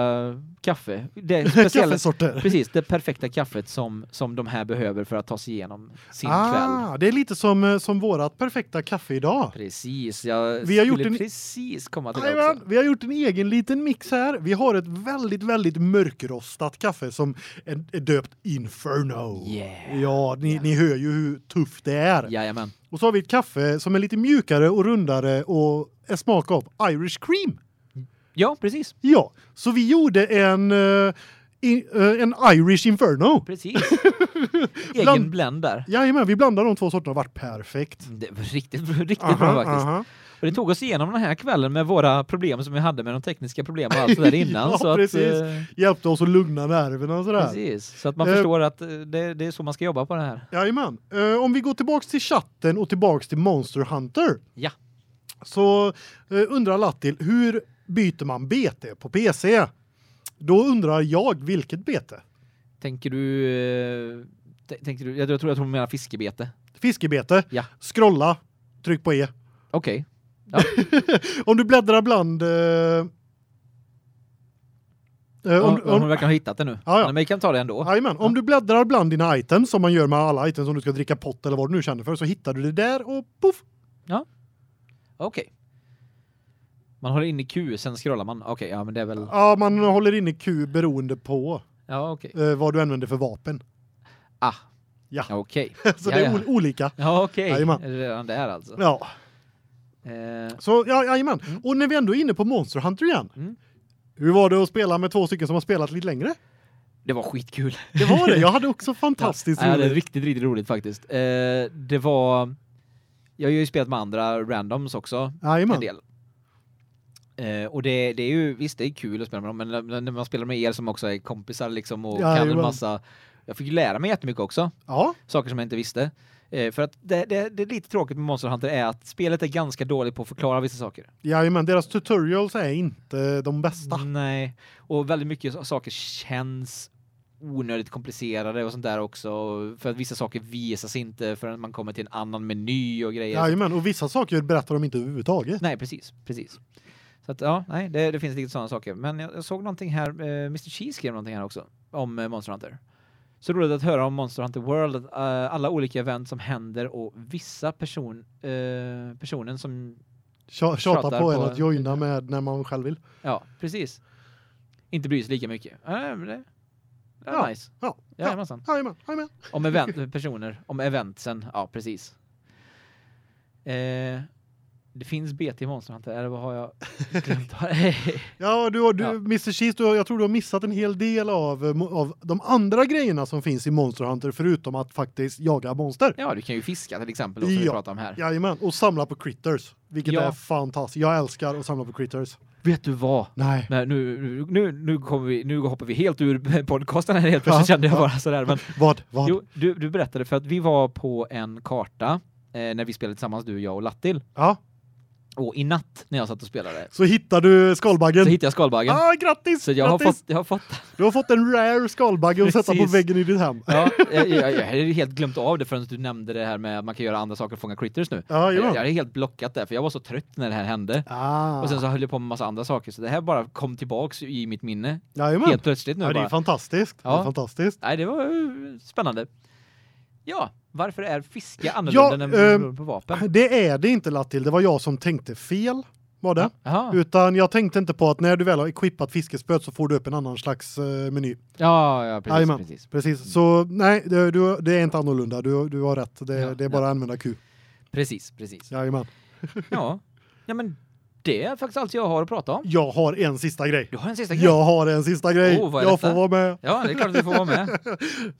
kaffe. Det speciella Kaffesorter. Precis, det perfekta kaffet som som de här behöver för att ta sig igenom sin kväll. Ah, det är lite som eh, som vårat perfekta kaffe idag. Precis, jag Vi har gjort en- precis komma till det också. vi har gjort en egen liten mix här. Vi har ett väldigt väldigt mörkrostat kaffe som är, är döpt Inferno. Yeah. Ja, ni, ni hör ju hur tufft det är. Jajamän. Och så har vi ett kaffe som är lite mjukare och rundare och är smak av Irish cream. Ja, precis. Ja, så vi gjorde en eh, i, eh, en Irish Inferno. Precis. Egen Bland- blend där. Jajamän, vi blandade de två sorterna vart perfekt. Det var riktigt riktigt bra Aha, faktiskt. aha. Och det tog oss igenom den här kvällen med våra problem som vi hade med de tekniska problemen och allt där innan Ja, så att precis. eh, Hjälpte oss att lugna nerverna och sådär. precis så att man Eh, förstår att eh, det, det är så man ska jobba på det här. Jajamän. Uh, om vi går tillbaks till chatten och tillbaks till Monster Hunter. Ja. Så uh, undrar Lattil, hur byter man bete på PC? Då undrar jag vilket bete? Tänker du eh, tänker du jag tror jag tror du menar fiskebete. Fiskebete. Ja. Scrolla, tryck på E. Okej. om du bläddrar bland uh, uh, Om, om, hon verkar ha hittat det nu. Ja, ja. Men vi kan ta det ändå. Jajamän, om du bläddrar bland dina items som man gör med alla items om du ska dricka pott eller vad du nu känner för så hittar du det där och poff. Okej. Man håller in i Q sen scrollar man. Okej, ja men det är väl Ja, man håller inne Q beroende på Ja, okej. eh, vad du använder för vapen. Ah. Ja. Okej. så Ja, det är ja. ol- olika. Ja, okej. Det redan där alltså? Ja. Eh, Så ja, jajamän. Mm. Och när vi ändå är inne på Monster Hunter igen. Mm. Hur var det att spela med två stycken som har spelat lite längre? det var skitkul. Det var det. Jag hade också fantastiskt ja, det är roligt. riktigt riktigt roligt faktiskt. Eh, det var jag har ju spelat med andra randoms också en Jajamän. del. Eh, och det, det är ju visst det är kul att spela med dem men när- man spelar med er som också är kompisar liksom och kan en massa jag fick lära mig jättemycket också Ja, saker som jag inte visste. Eh, för att det, det, det är lite tråkigt med Monster Hunter är att spelet är ganska dåligt på att förklara vissa saker. jajamän, deras tutorials är inte de bästa. Nej, och väldigt mycket saker känns onödigt komplicerade och sånt där också för att vissa saker visas inte förrän man kommer till en annan meny och grejer. Jajamän, och vissa saker berättar de inte överhuvudtaget. Nej, precis, precis. Så att ja, nej, det, det finns lite sådana saker. Men jag, jag såg någonting här, eh, Mr. Cheese skrev någonting här också om eh, Monster Hunter. Så roligt att höra om Monster Hunter World, att, eh, alla olika event som händer och vissa person, eh, personen som, Tja- Tjata Tjatar på en att joina med när man själv vill. ja, precis. Inte bryr sig lika mycket. Ja, men det, det är Ja, nice. Ja, ja. Jajamensan. Jajamän, jajamän. Om event, personer, om eventsen, ja precis. Eh, det finns BT Monster Hunter, eller vad har jag glömt? Ja, du, har- du Ja. Mr. Cheese, du, har- jag tror du har missat en hel del av, eh, av de andra grejerna som finns i Monster Hunter förutom att faktiskt jaga monster. ja, du kan ju fiska till exempel, då, som vi Ja. pratar om här. Jajamän, och samla på critters. Vilket Ja. är fantastiskt. Jag älskar att samla på critters. Vet du vad? Nej. Nej, nu, nu, nu, kommer vi, nu hoppar vi helt ur podcasten här helt plötsligt Ja, kände jag ja. bara sådär. Men, Vad? Vad? jo, du, du berättade för att vi var på en karta eh, när vi spelade tillsammans, du, jag och Lattil. Ja, Och i natt när jag satt och spelade så hittar du skalbaggen. så hittade jag skalbaggen. Ah, grattis! så jag har, grattis. fått, jag har fått Du har fått en rare skalbagge att sätta på väggen i ditt hem. Ja, jag, jag, jag hade helt glömt av det förrän du nämnde det här med att man kan göra andra saker och fånga critters nu. Ja, jag, jag hade helt blockat det för jag var så trött när det här hände. Ah. Och sen så höll jag på med massa andra saker så det här bara kom tillbaks i mitt minne Jajamän. helt plötsligt nu Ja, det är bara. fantastiskt. Det är Ja. fantastiskt. Nej, det var eh, spännande. Ja, varför är fiske annorlunda än ehm, beroende på vapen? Det är det inte Lattil, det var jag som tänkte fel. Var det? Jaha. Utan jag tänkte inte på att när du väl har equippat fiskespöet så får du upp en annan slags eh, meny. Ja, ja, precis, Jajamän. precis. Precis. Så nej, det, du, det är inte annorlunda. Du, du har rätt. Det, Ja, det är bara att använda Q. Precis, precis. Jajamän. Ja. Ja, men det är faktiskt allt jag har att prata om. Jag har en sista grej. Du har en sista grej. Jag har en sista grej. Oh, jag detta? får vara med. Ja, det är klart du får vara med.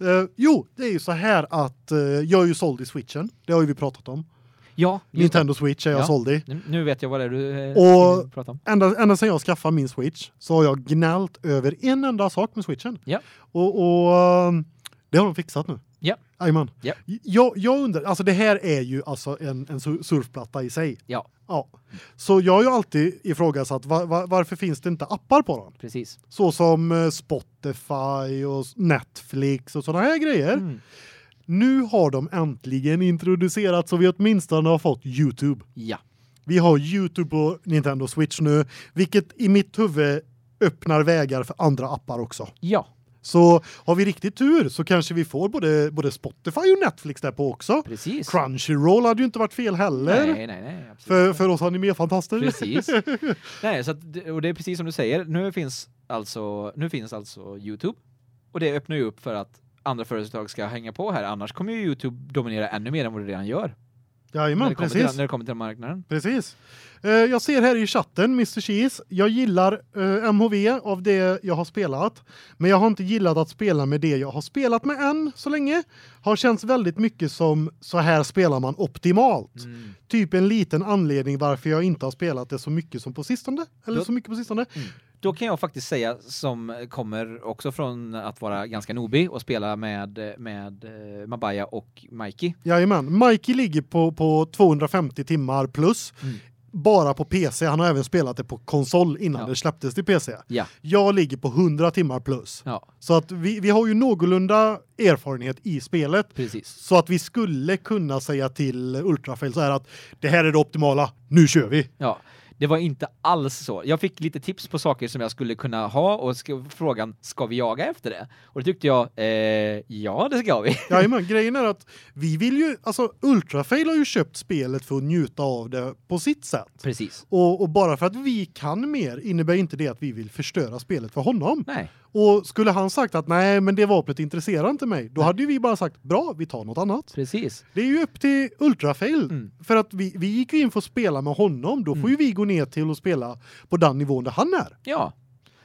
Eh, jo, det är ju så här att eh, jag är ju såld i Switchen. Det har ju vi pratat om. Ja. Nintendo Switch är jag Ja. såld i. Nu- vet jag vad det är du eh, Och- prata om. Ända, ända sedan jag skaffade min Switch så har jag gnällt över en enda sak med Switchen. Ja. Och, och ehm, det har de fixat nu. Ja. Jajamän. Ja. Jag, jag undrar, alltså det här är ju alltså en, en sur- surfplatta i sig. Ja, Ja. Så jag har ju alltid ifrågasatt var, var, varför finns det inte appar på den? precis. Så som eh, Spotify och Netflix och sådana här grejer. Mm. Nu har de äntligen introducerat så vi åtminstone har fått Youtube. Ja, Vi har Youtube på Nintendo Switch nu, vilket i mitt huvud öppnar vägar för andra appar också. ja, Så har vi riktigt tur så kanske vi får både både Spotify och Netflix där på också. precis. Crunchyroll hade ju inte varit fel heller. Nej, nej, nej. absolut För för oss animefantaster. Precis. Nej, så att, och det är precis som du säger. Nu finns alltså nu finns alltså Youtube och det öppnar ju upp för att andra företag ska hänga på här annars kommer ju Youtube dominera ännu mer än vad det redan gör. Det kommer precis. till, när det kommer till marknaden. Precis. Eh, jag ser här i chatten Mr Cheese. Jag gillar eh, MHV av det jag har spelat, men jag har inte gillat att spela med det jag har spelat med än så länge. Har känts väldigt mycket som så här spelar man optimalt. Mm. Typ en liten anledning varför jag inte har spelat det så mycket som på sistone eller Då- så mycket på sistone. Då kan jag faktiskt säga som kommer också från att vara ganska nobig och spela med med eh, Mabaya och Mikey. Jajamän, Mikey ligger på på 250 timmar plus. Mm. Bara på PC. Han har även spelat det på konsol innan Ja. det släpptes till PC. Ja. Jag ligger på 100 timmar plus. Ja, Så att vi vi har ju någorlunda erfarenhet i spelet precis. så att vi skulle kunna säga till Ultrafail så här att det här är det optimala. Nu kör vi. Ja, det var inte alls så. Jag fick lite tips på saker som jag skulle kunna ha och sk frågan ska vi jaga efter det? Och det tyckte jag eh, ja, det ska vi. Jajamän, grejen är att vi vill ju alltså Ultrafail har ju köpt spelet för att njuta av det på sitt sätt. Precis. Och, och bara för att vi kan mer innebär inte det att vi vill förstöra spelet för honom. Nej. Och skulle han sagt att nej, men det vapnet intresserar inte mig, då hade ju vi bara sagt bra, vi tar något annat. Precis. Det är ju upp till Ultrafail Mm. för att vi vi gick ju in för att spela med honom, då får Mm. ju vi gå ner till och spela på den nivån där han är. Ja.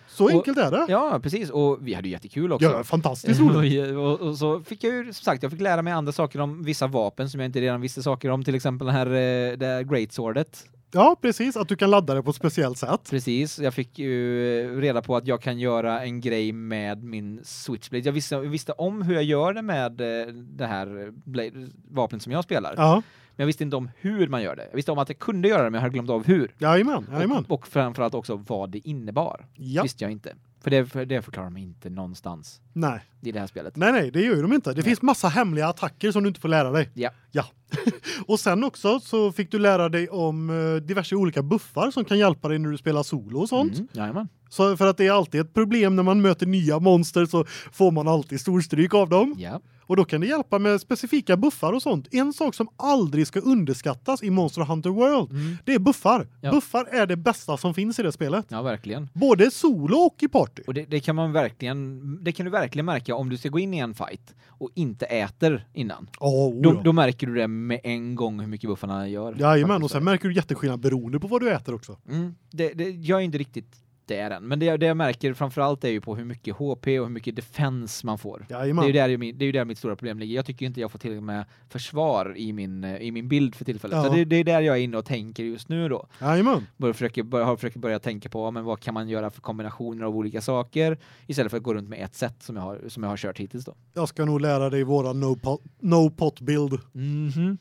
Så Och- enkelt är det. Ja, precis och vi hade ju jättekul också. Ja, fantastiskt roligt. och, och, och så fick jag ju som sagt jag fick lära mig andra saker om vissa vapen som jag inte redan visste saker om till exempel den här eh, det här great swordet Ja, precis, att du kan ladda det på ett speciellt sätt. Precis, jag fick ju reda på att jag kan göra en grej med min Switchblade. Jag visste, jag visste om hur jag gör det med eh, det här blade, vapnet som jag spelar. Ja. Men jag visste inte om hur man gör det. Jag visste om att jag kunde göra det men jag hade glömt av hur. Jajamän, jajamän. Och, och framförallt också vad det innebar. Ja. Visste jag inte. För det, för det förklarar de inte någonstans Nej. i det här spelet. Nej, nej, det gör de inte. Det Nej. finns massa hemliga attacker som du inte får lära dig. Ja. Ja. och sen också så fick du lära dig om eh, diverse olika buffar som kan hjälpa dig när du spelar solo och sånt. Mm, jajamän. Så för att det är alltid ett problem när man möter nya monster så får man alltid storstryk av dem. Ja. Och då kan det hjälpa med specifika buffar och sånt. En sak som aldrig ska underskattas i Monster Hunter World, Mm. det är buffar. Ja. Buffar är det bästa som finns i det spelet. ja, verkligen. Både solo och i party. Och det, det kan man verkligen det kan du verkligen märka om du ska gå in i en fight och inte äter innan. Oh, Då, ja. då märker du det med en gång hur mycket buffarna gör. Jajamän, Faktiskt. och sen märker du jätteskillnad beroende på vad du äter också. Mm, det, det, jag är inte riktigt där än, men det, det jag märker framförallt är ju på hur mycket HP och hur mycket defense man får. Det är Jajamän. ju där, ju min- det är ju där mitt stora problem ligger. Jag tycker inte jag får till och med försvar i min, eh, i min bild för tillfället. Ja. Så det, det är där jag är inne och tänker just nu då. Jajamän. Börjar försöka, börja, har försöker börja tänka på ja, men vad kan man göra för kombinationer av olika saker istället för att gå runt med ett sätt som jag har, som jag har kört hittills då. Jag ska nog lära dig våra no pot, no pot build. Mhm.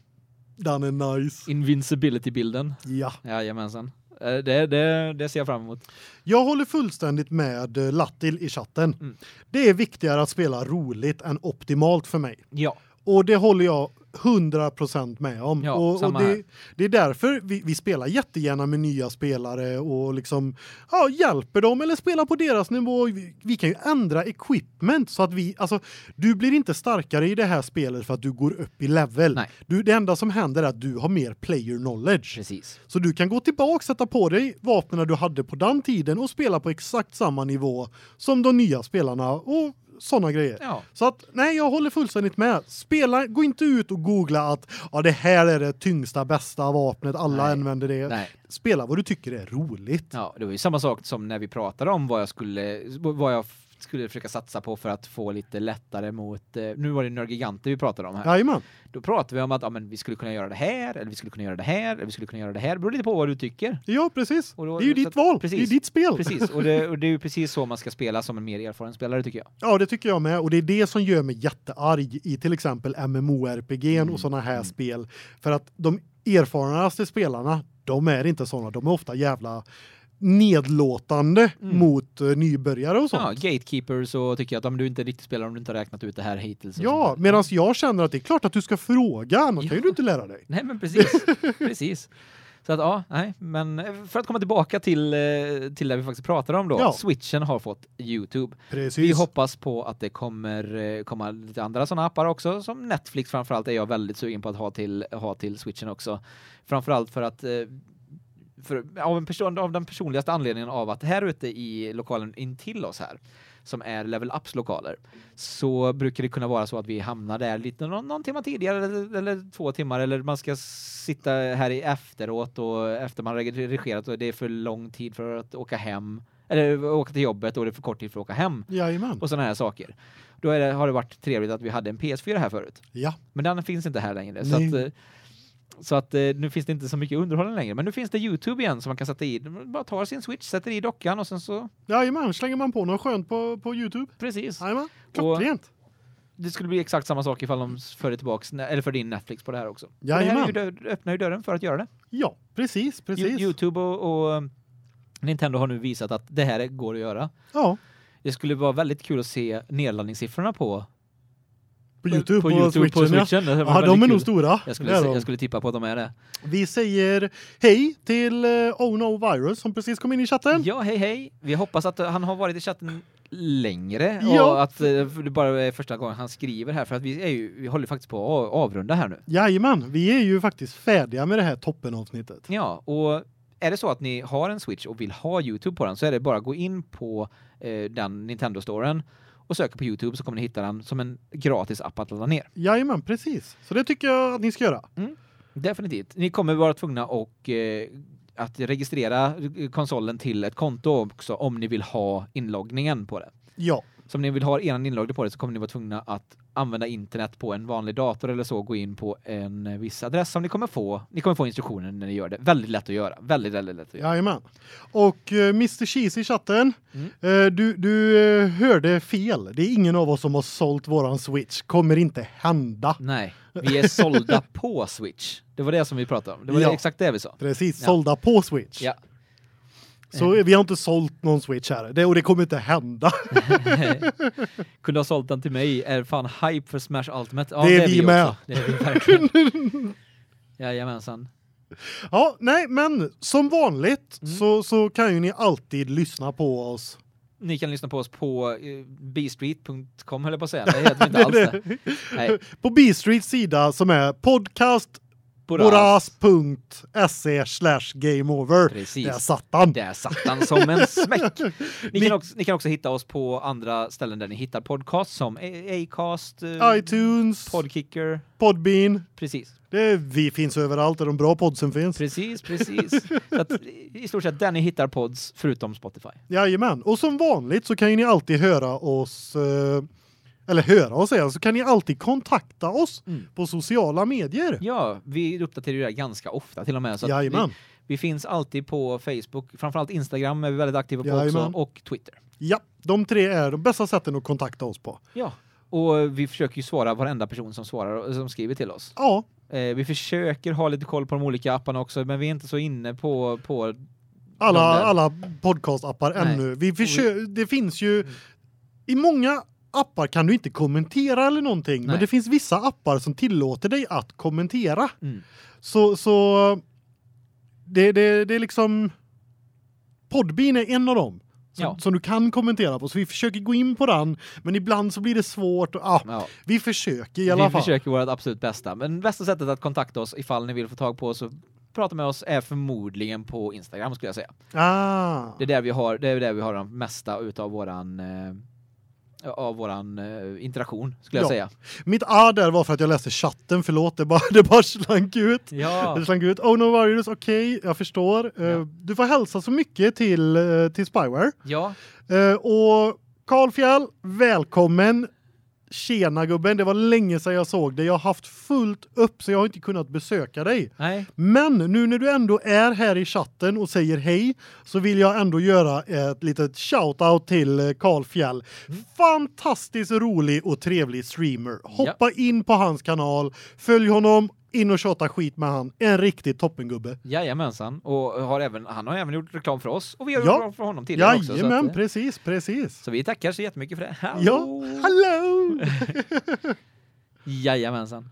Den är nice. Invincibility-bilden. Ja. Jajamensan. Eh, Det, det, det ser jag fram emot. Jag håller fullständigt med eh, Lattil i chatten. Mm. Det är viktigare att spela roligt än optimalt för mig. Ja. Och det håller jag 100% med om. Ja, och, och det, det är därför vi, vi spelar jättegärna med nya spelare och liksom ja, hjälper dem eller spelar på deras nivå. Vi, vi kan ju ändra equipment så att vi alltså du blir inte starkare i det här spelet för att du går upp i level. Nej. Du det enda som händer är att du har mer player knowledge. Precis. Så du kan gå tillbaka sätta på dig vapnen du hade på den tiden och spela på exakt samma nivå som de nya spelarna och såna grejer. Ja. Så att nej, jag håller fullständigt med. Spela gå inte ut och googla att ja det här är det tyngsta bästa vapnet alla Nej. använder det. Nej. Spela vad du tycker är roligt. Ja, det var ju samma sak som när vi pratade om vad jag skulle vad jag skulle försöka satsa på för att få lite lättare mot eh, nu var det Nörgiganter vi pratade om här. Jajamän. Då pratade vi om att ja, men vi skulle kunna göra det här eller vi skulle kunna göra det här eller vi skulle kunna göra det här. Det beror lite på vad du tycker. Ja, precis. Då- det är ju ditt att- val. precis. Det är ditt spel. Precis, och det, och det är ju precis så man ska spela som en mer erfaren spelare tycker jag. Ja, det tycker jag med och det är det som gör mig jättearg i till exempel MMORPG Mm, och såna här mm. spel för att de erfarnaste spelarna, de är inte såna. De är ofta jävla nedlåtande Mm. mot uh, nybörjare och sånt. Ja, gatekeeper så tycker jag att om du inte riktigt spelar om du inte har räknat ut det här hittills. och Ja, sånt där. medan jag känner att det är klart att du ska fråga, annars Ja. kan ju du inte lära dig. Nej men precis. precis. Så att ja, nej, men eh, för att komma tillbaka till eh, till det vi faktiskt pratar om då. Ja. Switchen har fått YouTube. Precis. Vi hoppas på att det kommer komma lite andra såna appar också som Netflix framförallt är jag väldigt sugen på att ha till ha till Switchen också. Framförallt för att för av en person av den personligaste anledningen av att här ute i lokalen intill oss här som är Level Ups lokaler så brukar det kunna vara så att vi hamnar där lite någon, någon timme tidigare eller, eller två timmar eller man ska sitta här i efteråt och efter man redigerat och det är för lång tid för att åka hem eller åka till jobbet och det är för kort tid för att åka hem Jajamän. och såna här saker. Då det, har det varit trevligt att vi hade en PS4 här förut. Ja. Men den finns inte här längre så Nej. att eh, så att eh, nu finns det inte så mycket underhållning längre, men nu finns det YouTube igen som man kan sätta i. Man bara tar sin Switch, sätter i dockan och sen så Jajamän, slänger man på något skönt på på YouTube. precis. Jajamän. Klockrent. Det skulle bli exakt samma sak ifall de för tillbaks eller för din Netflix på det här också. Och Det här är ju öppnar ju dörren för att göra det. Ja, precis, precis. YouTube och, och um, Nintendo har nu visat att det här går att göra. Ja, Det skulle vara väldigt kul att se nedladdningssiffrorna på på YouTube på, YouTube Switchen. på ja. Switchen. Ja, väldigt de är kul. nog stora. Jag skulle, jag skulle tippa på att de är det. Vi säger hej till Oh No Virus som precis kom in i chatten. Ja, hej hej. Vi hoppas att han har varit i chatten längre Ja. och att eh, det bara är första gången han skriver här för att vi är ju vi håller faktiskt på att avrunda här nu. Jajamän, vi är ju faktiskt färdiga med det här toppenavsnittet. Ja, och är det så att ni har en Switch och vill ha YouTube på den så är det bara att gå in på eh, den Nintendo-storen och söka på YouTube så kommer ni hitta den som en gratis app att ladda ner. Jajamän, precis. Så det tycker jag att ni ska göra. Definitivt. Ni kommer vara tvungna och eh, att registrera konsolen till ett konto också om ni vill ha inloggningen på det. Ja, Så om ni vill ha er inloggning på det så kommer ni vara tvungna att använda internet på en vanlig dator eller så gå in på en viss adress som ni kommer få. Ni kommer få instruktioner när ni gör det. Väldigt lätt att göra. Väldigt väldigt lätt att göra. Jajamän. Och uh, Mr Cheese i chatten, Mm. eh, du du eh, hörde fel. Det är ingen av oss som har sålt våran Switch. Kommer inte hända. Nej, vi är sålda på Switch. Det var det som vi pratade om. Det var Ja. det, exakt det vi sa. Precis, Ja. sålda på Switch. Ja. Så vi har inte sålt någon Switch här. Det och det kommer inte hända. Kunde ha sålt den till mig. Är fan hype för Smash Ultimate. Ja, Det är vi med. Också. Det är vi verkligen. Jajamensan. ja, nej, men som vanligt Mm. så så kan ju ni alltid lyssna på oss. Ni kan lyssna på oss på eh, bstreet.com höll jag på att säga. Det heter vi inte alls det. Nej, På B Streets sida som är podcast. boras.se slash game over. Precis. Där satt han. Där satt han som en smäck. Ni Ni- kan, också, ni kan också hitta oss på andra ställen där ni hittar podcast som Acast, eh, iTunes, Podkicker. Podbean. Precis. Det, vi finns överallt där de bra poddsen finns. Precis, precis. Att, i stort sett där ni hittar pods förutom Spotify. Jajamän. Och som vanligt så kan ju ni alltid höra oss eh, eller höra oss säga så kan ni alltid kontakta oss Mm. på sociala medier. Ja, vi uppdaterar ju det ganska ofta till och med så att vi, Jajamän. vi finns alltid på Facebook, framförallt Instagram är vi väldigt aktiva på Jajamän. också och Twitter. Ja, de tre är de bästa sätten att kontakta oss på. Ja, och vi försöker ju svara varenda person som svarar som skriver till oss. Ja, Eh, vi försöker ha lite koll på de olika apparna också, men vi är inte så inne på på alla alla podcastappar ännu. Vi försö- det finns ju i många appar kan du inte kommentera eller någonting, men Nej. det finns vissa appar som tillåter dig att kommentera. mm. Så så det det det är liksom Podbean är en av dem. Som, Ja. som du kan kommentera på. Så vi försöker gå in på den, men ibland så blir det svårt och ah, ja. vi försöker i alla vi fall. försöker vårt absolut bästa, men bästa sättet att kontakta oss ifall ni vill få tag på oss och prata med oss är förmodligen på Instagram skulle jag säga. Ah. Det är där vi har det är där vi har den mesta utav våran eh, av våran eh, interaktion skulle jag Ja. säga. Mitt A där var för att jag läste chatten, förlåt, det bara det bara slank ut. Ja. Det slank ut. Oh no virus, okej, jag förstår. Eh, Ja. Du får hälsa så mycket till eh, till Spyware. Ja, Eh, och Carl Fjäll, välkommen. Tjena gubben, det var länge sedan jag såg dig. Jag har haft fullt upp så jag har inte kunnat besöka dig. nej. Men nu när du ändå är här i chatten och säger hej så vill jag ändå göra ett litet shout-out till eh, Carl Fjäll. Fantastiskt rolig och trevlig streamer. Hoppa in på hans kanal, följ honom, in och tjata skit med han. En riktig toppengubbe. Jajamensan och har även han har även gjort reklam för oss och vi har Ja. gjort reklam för honom tidigare också Jajamän, att, eh, precis, precis. så vi tackar så jättemycket för det. Ja, Hallå! hallå! Jajamensan.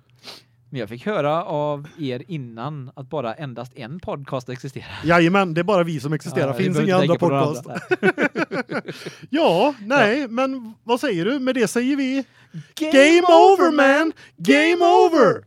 Men jag fick höra av er innan att bara endast en podcast existerar. Jajamän, det är bara vi som existerar. Ja, Finns inga andra podcast. Ja, nej, men vad säger du? Med det säger vi Game, Game over man! Game over!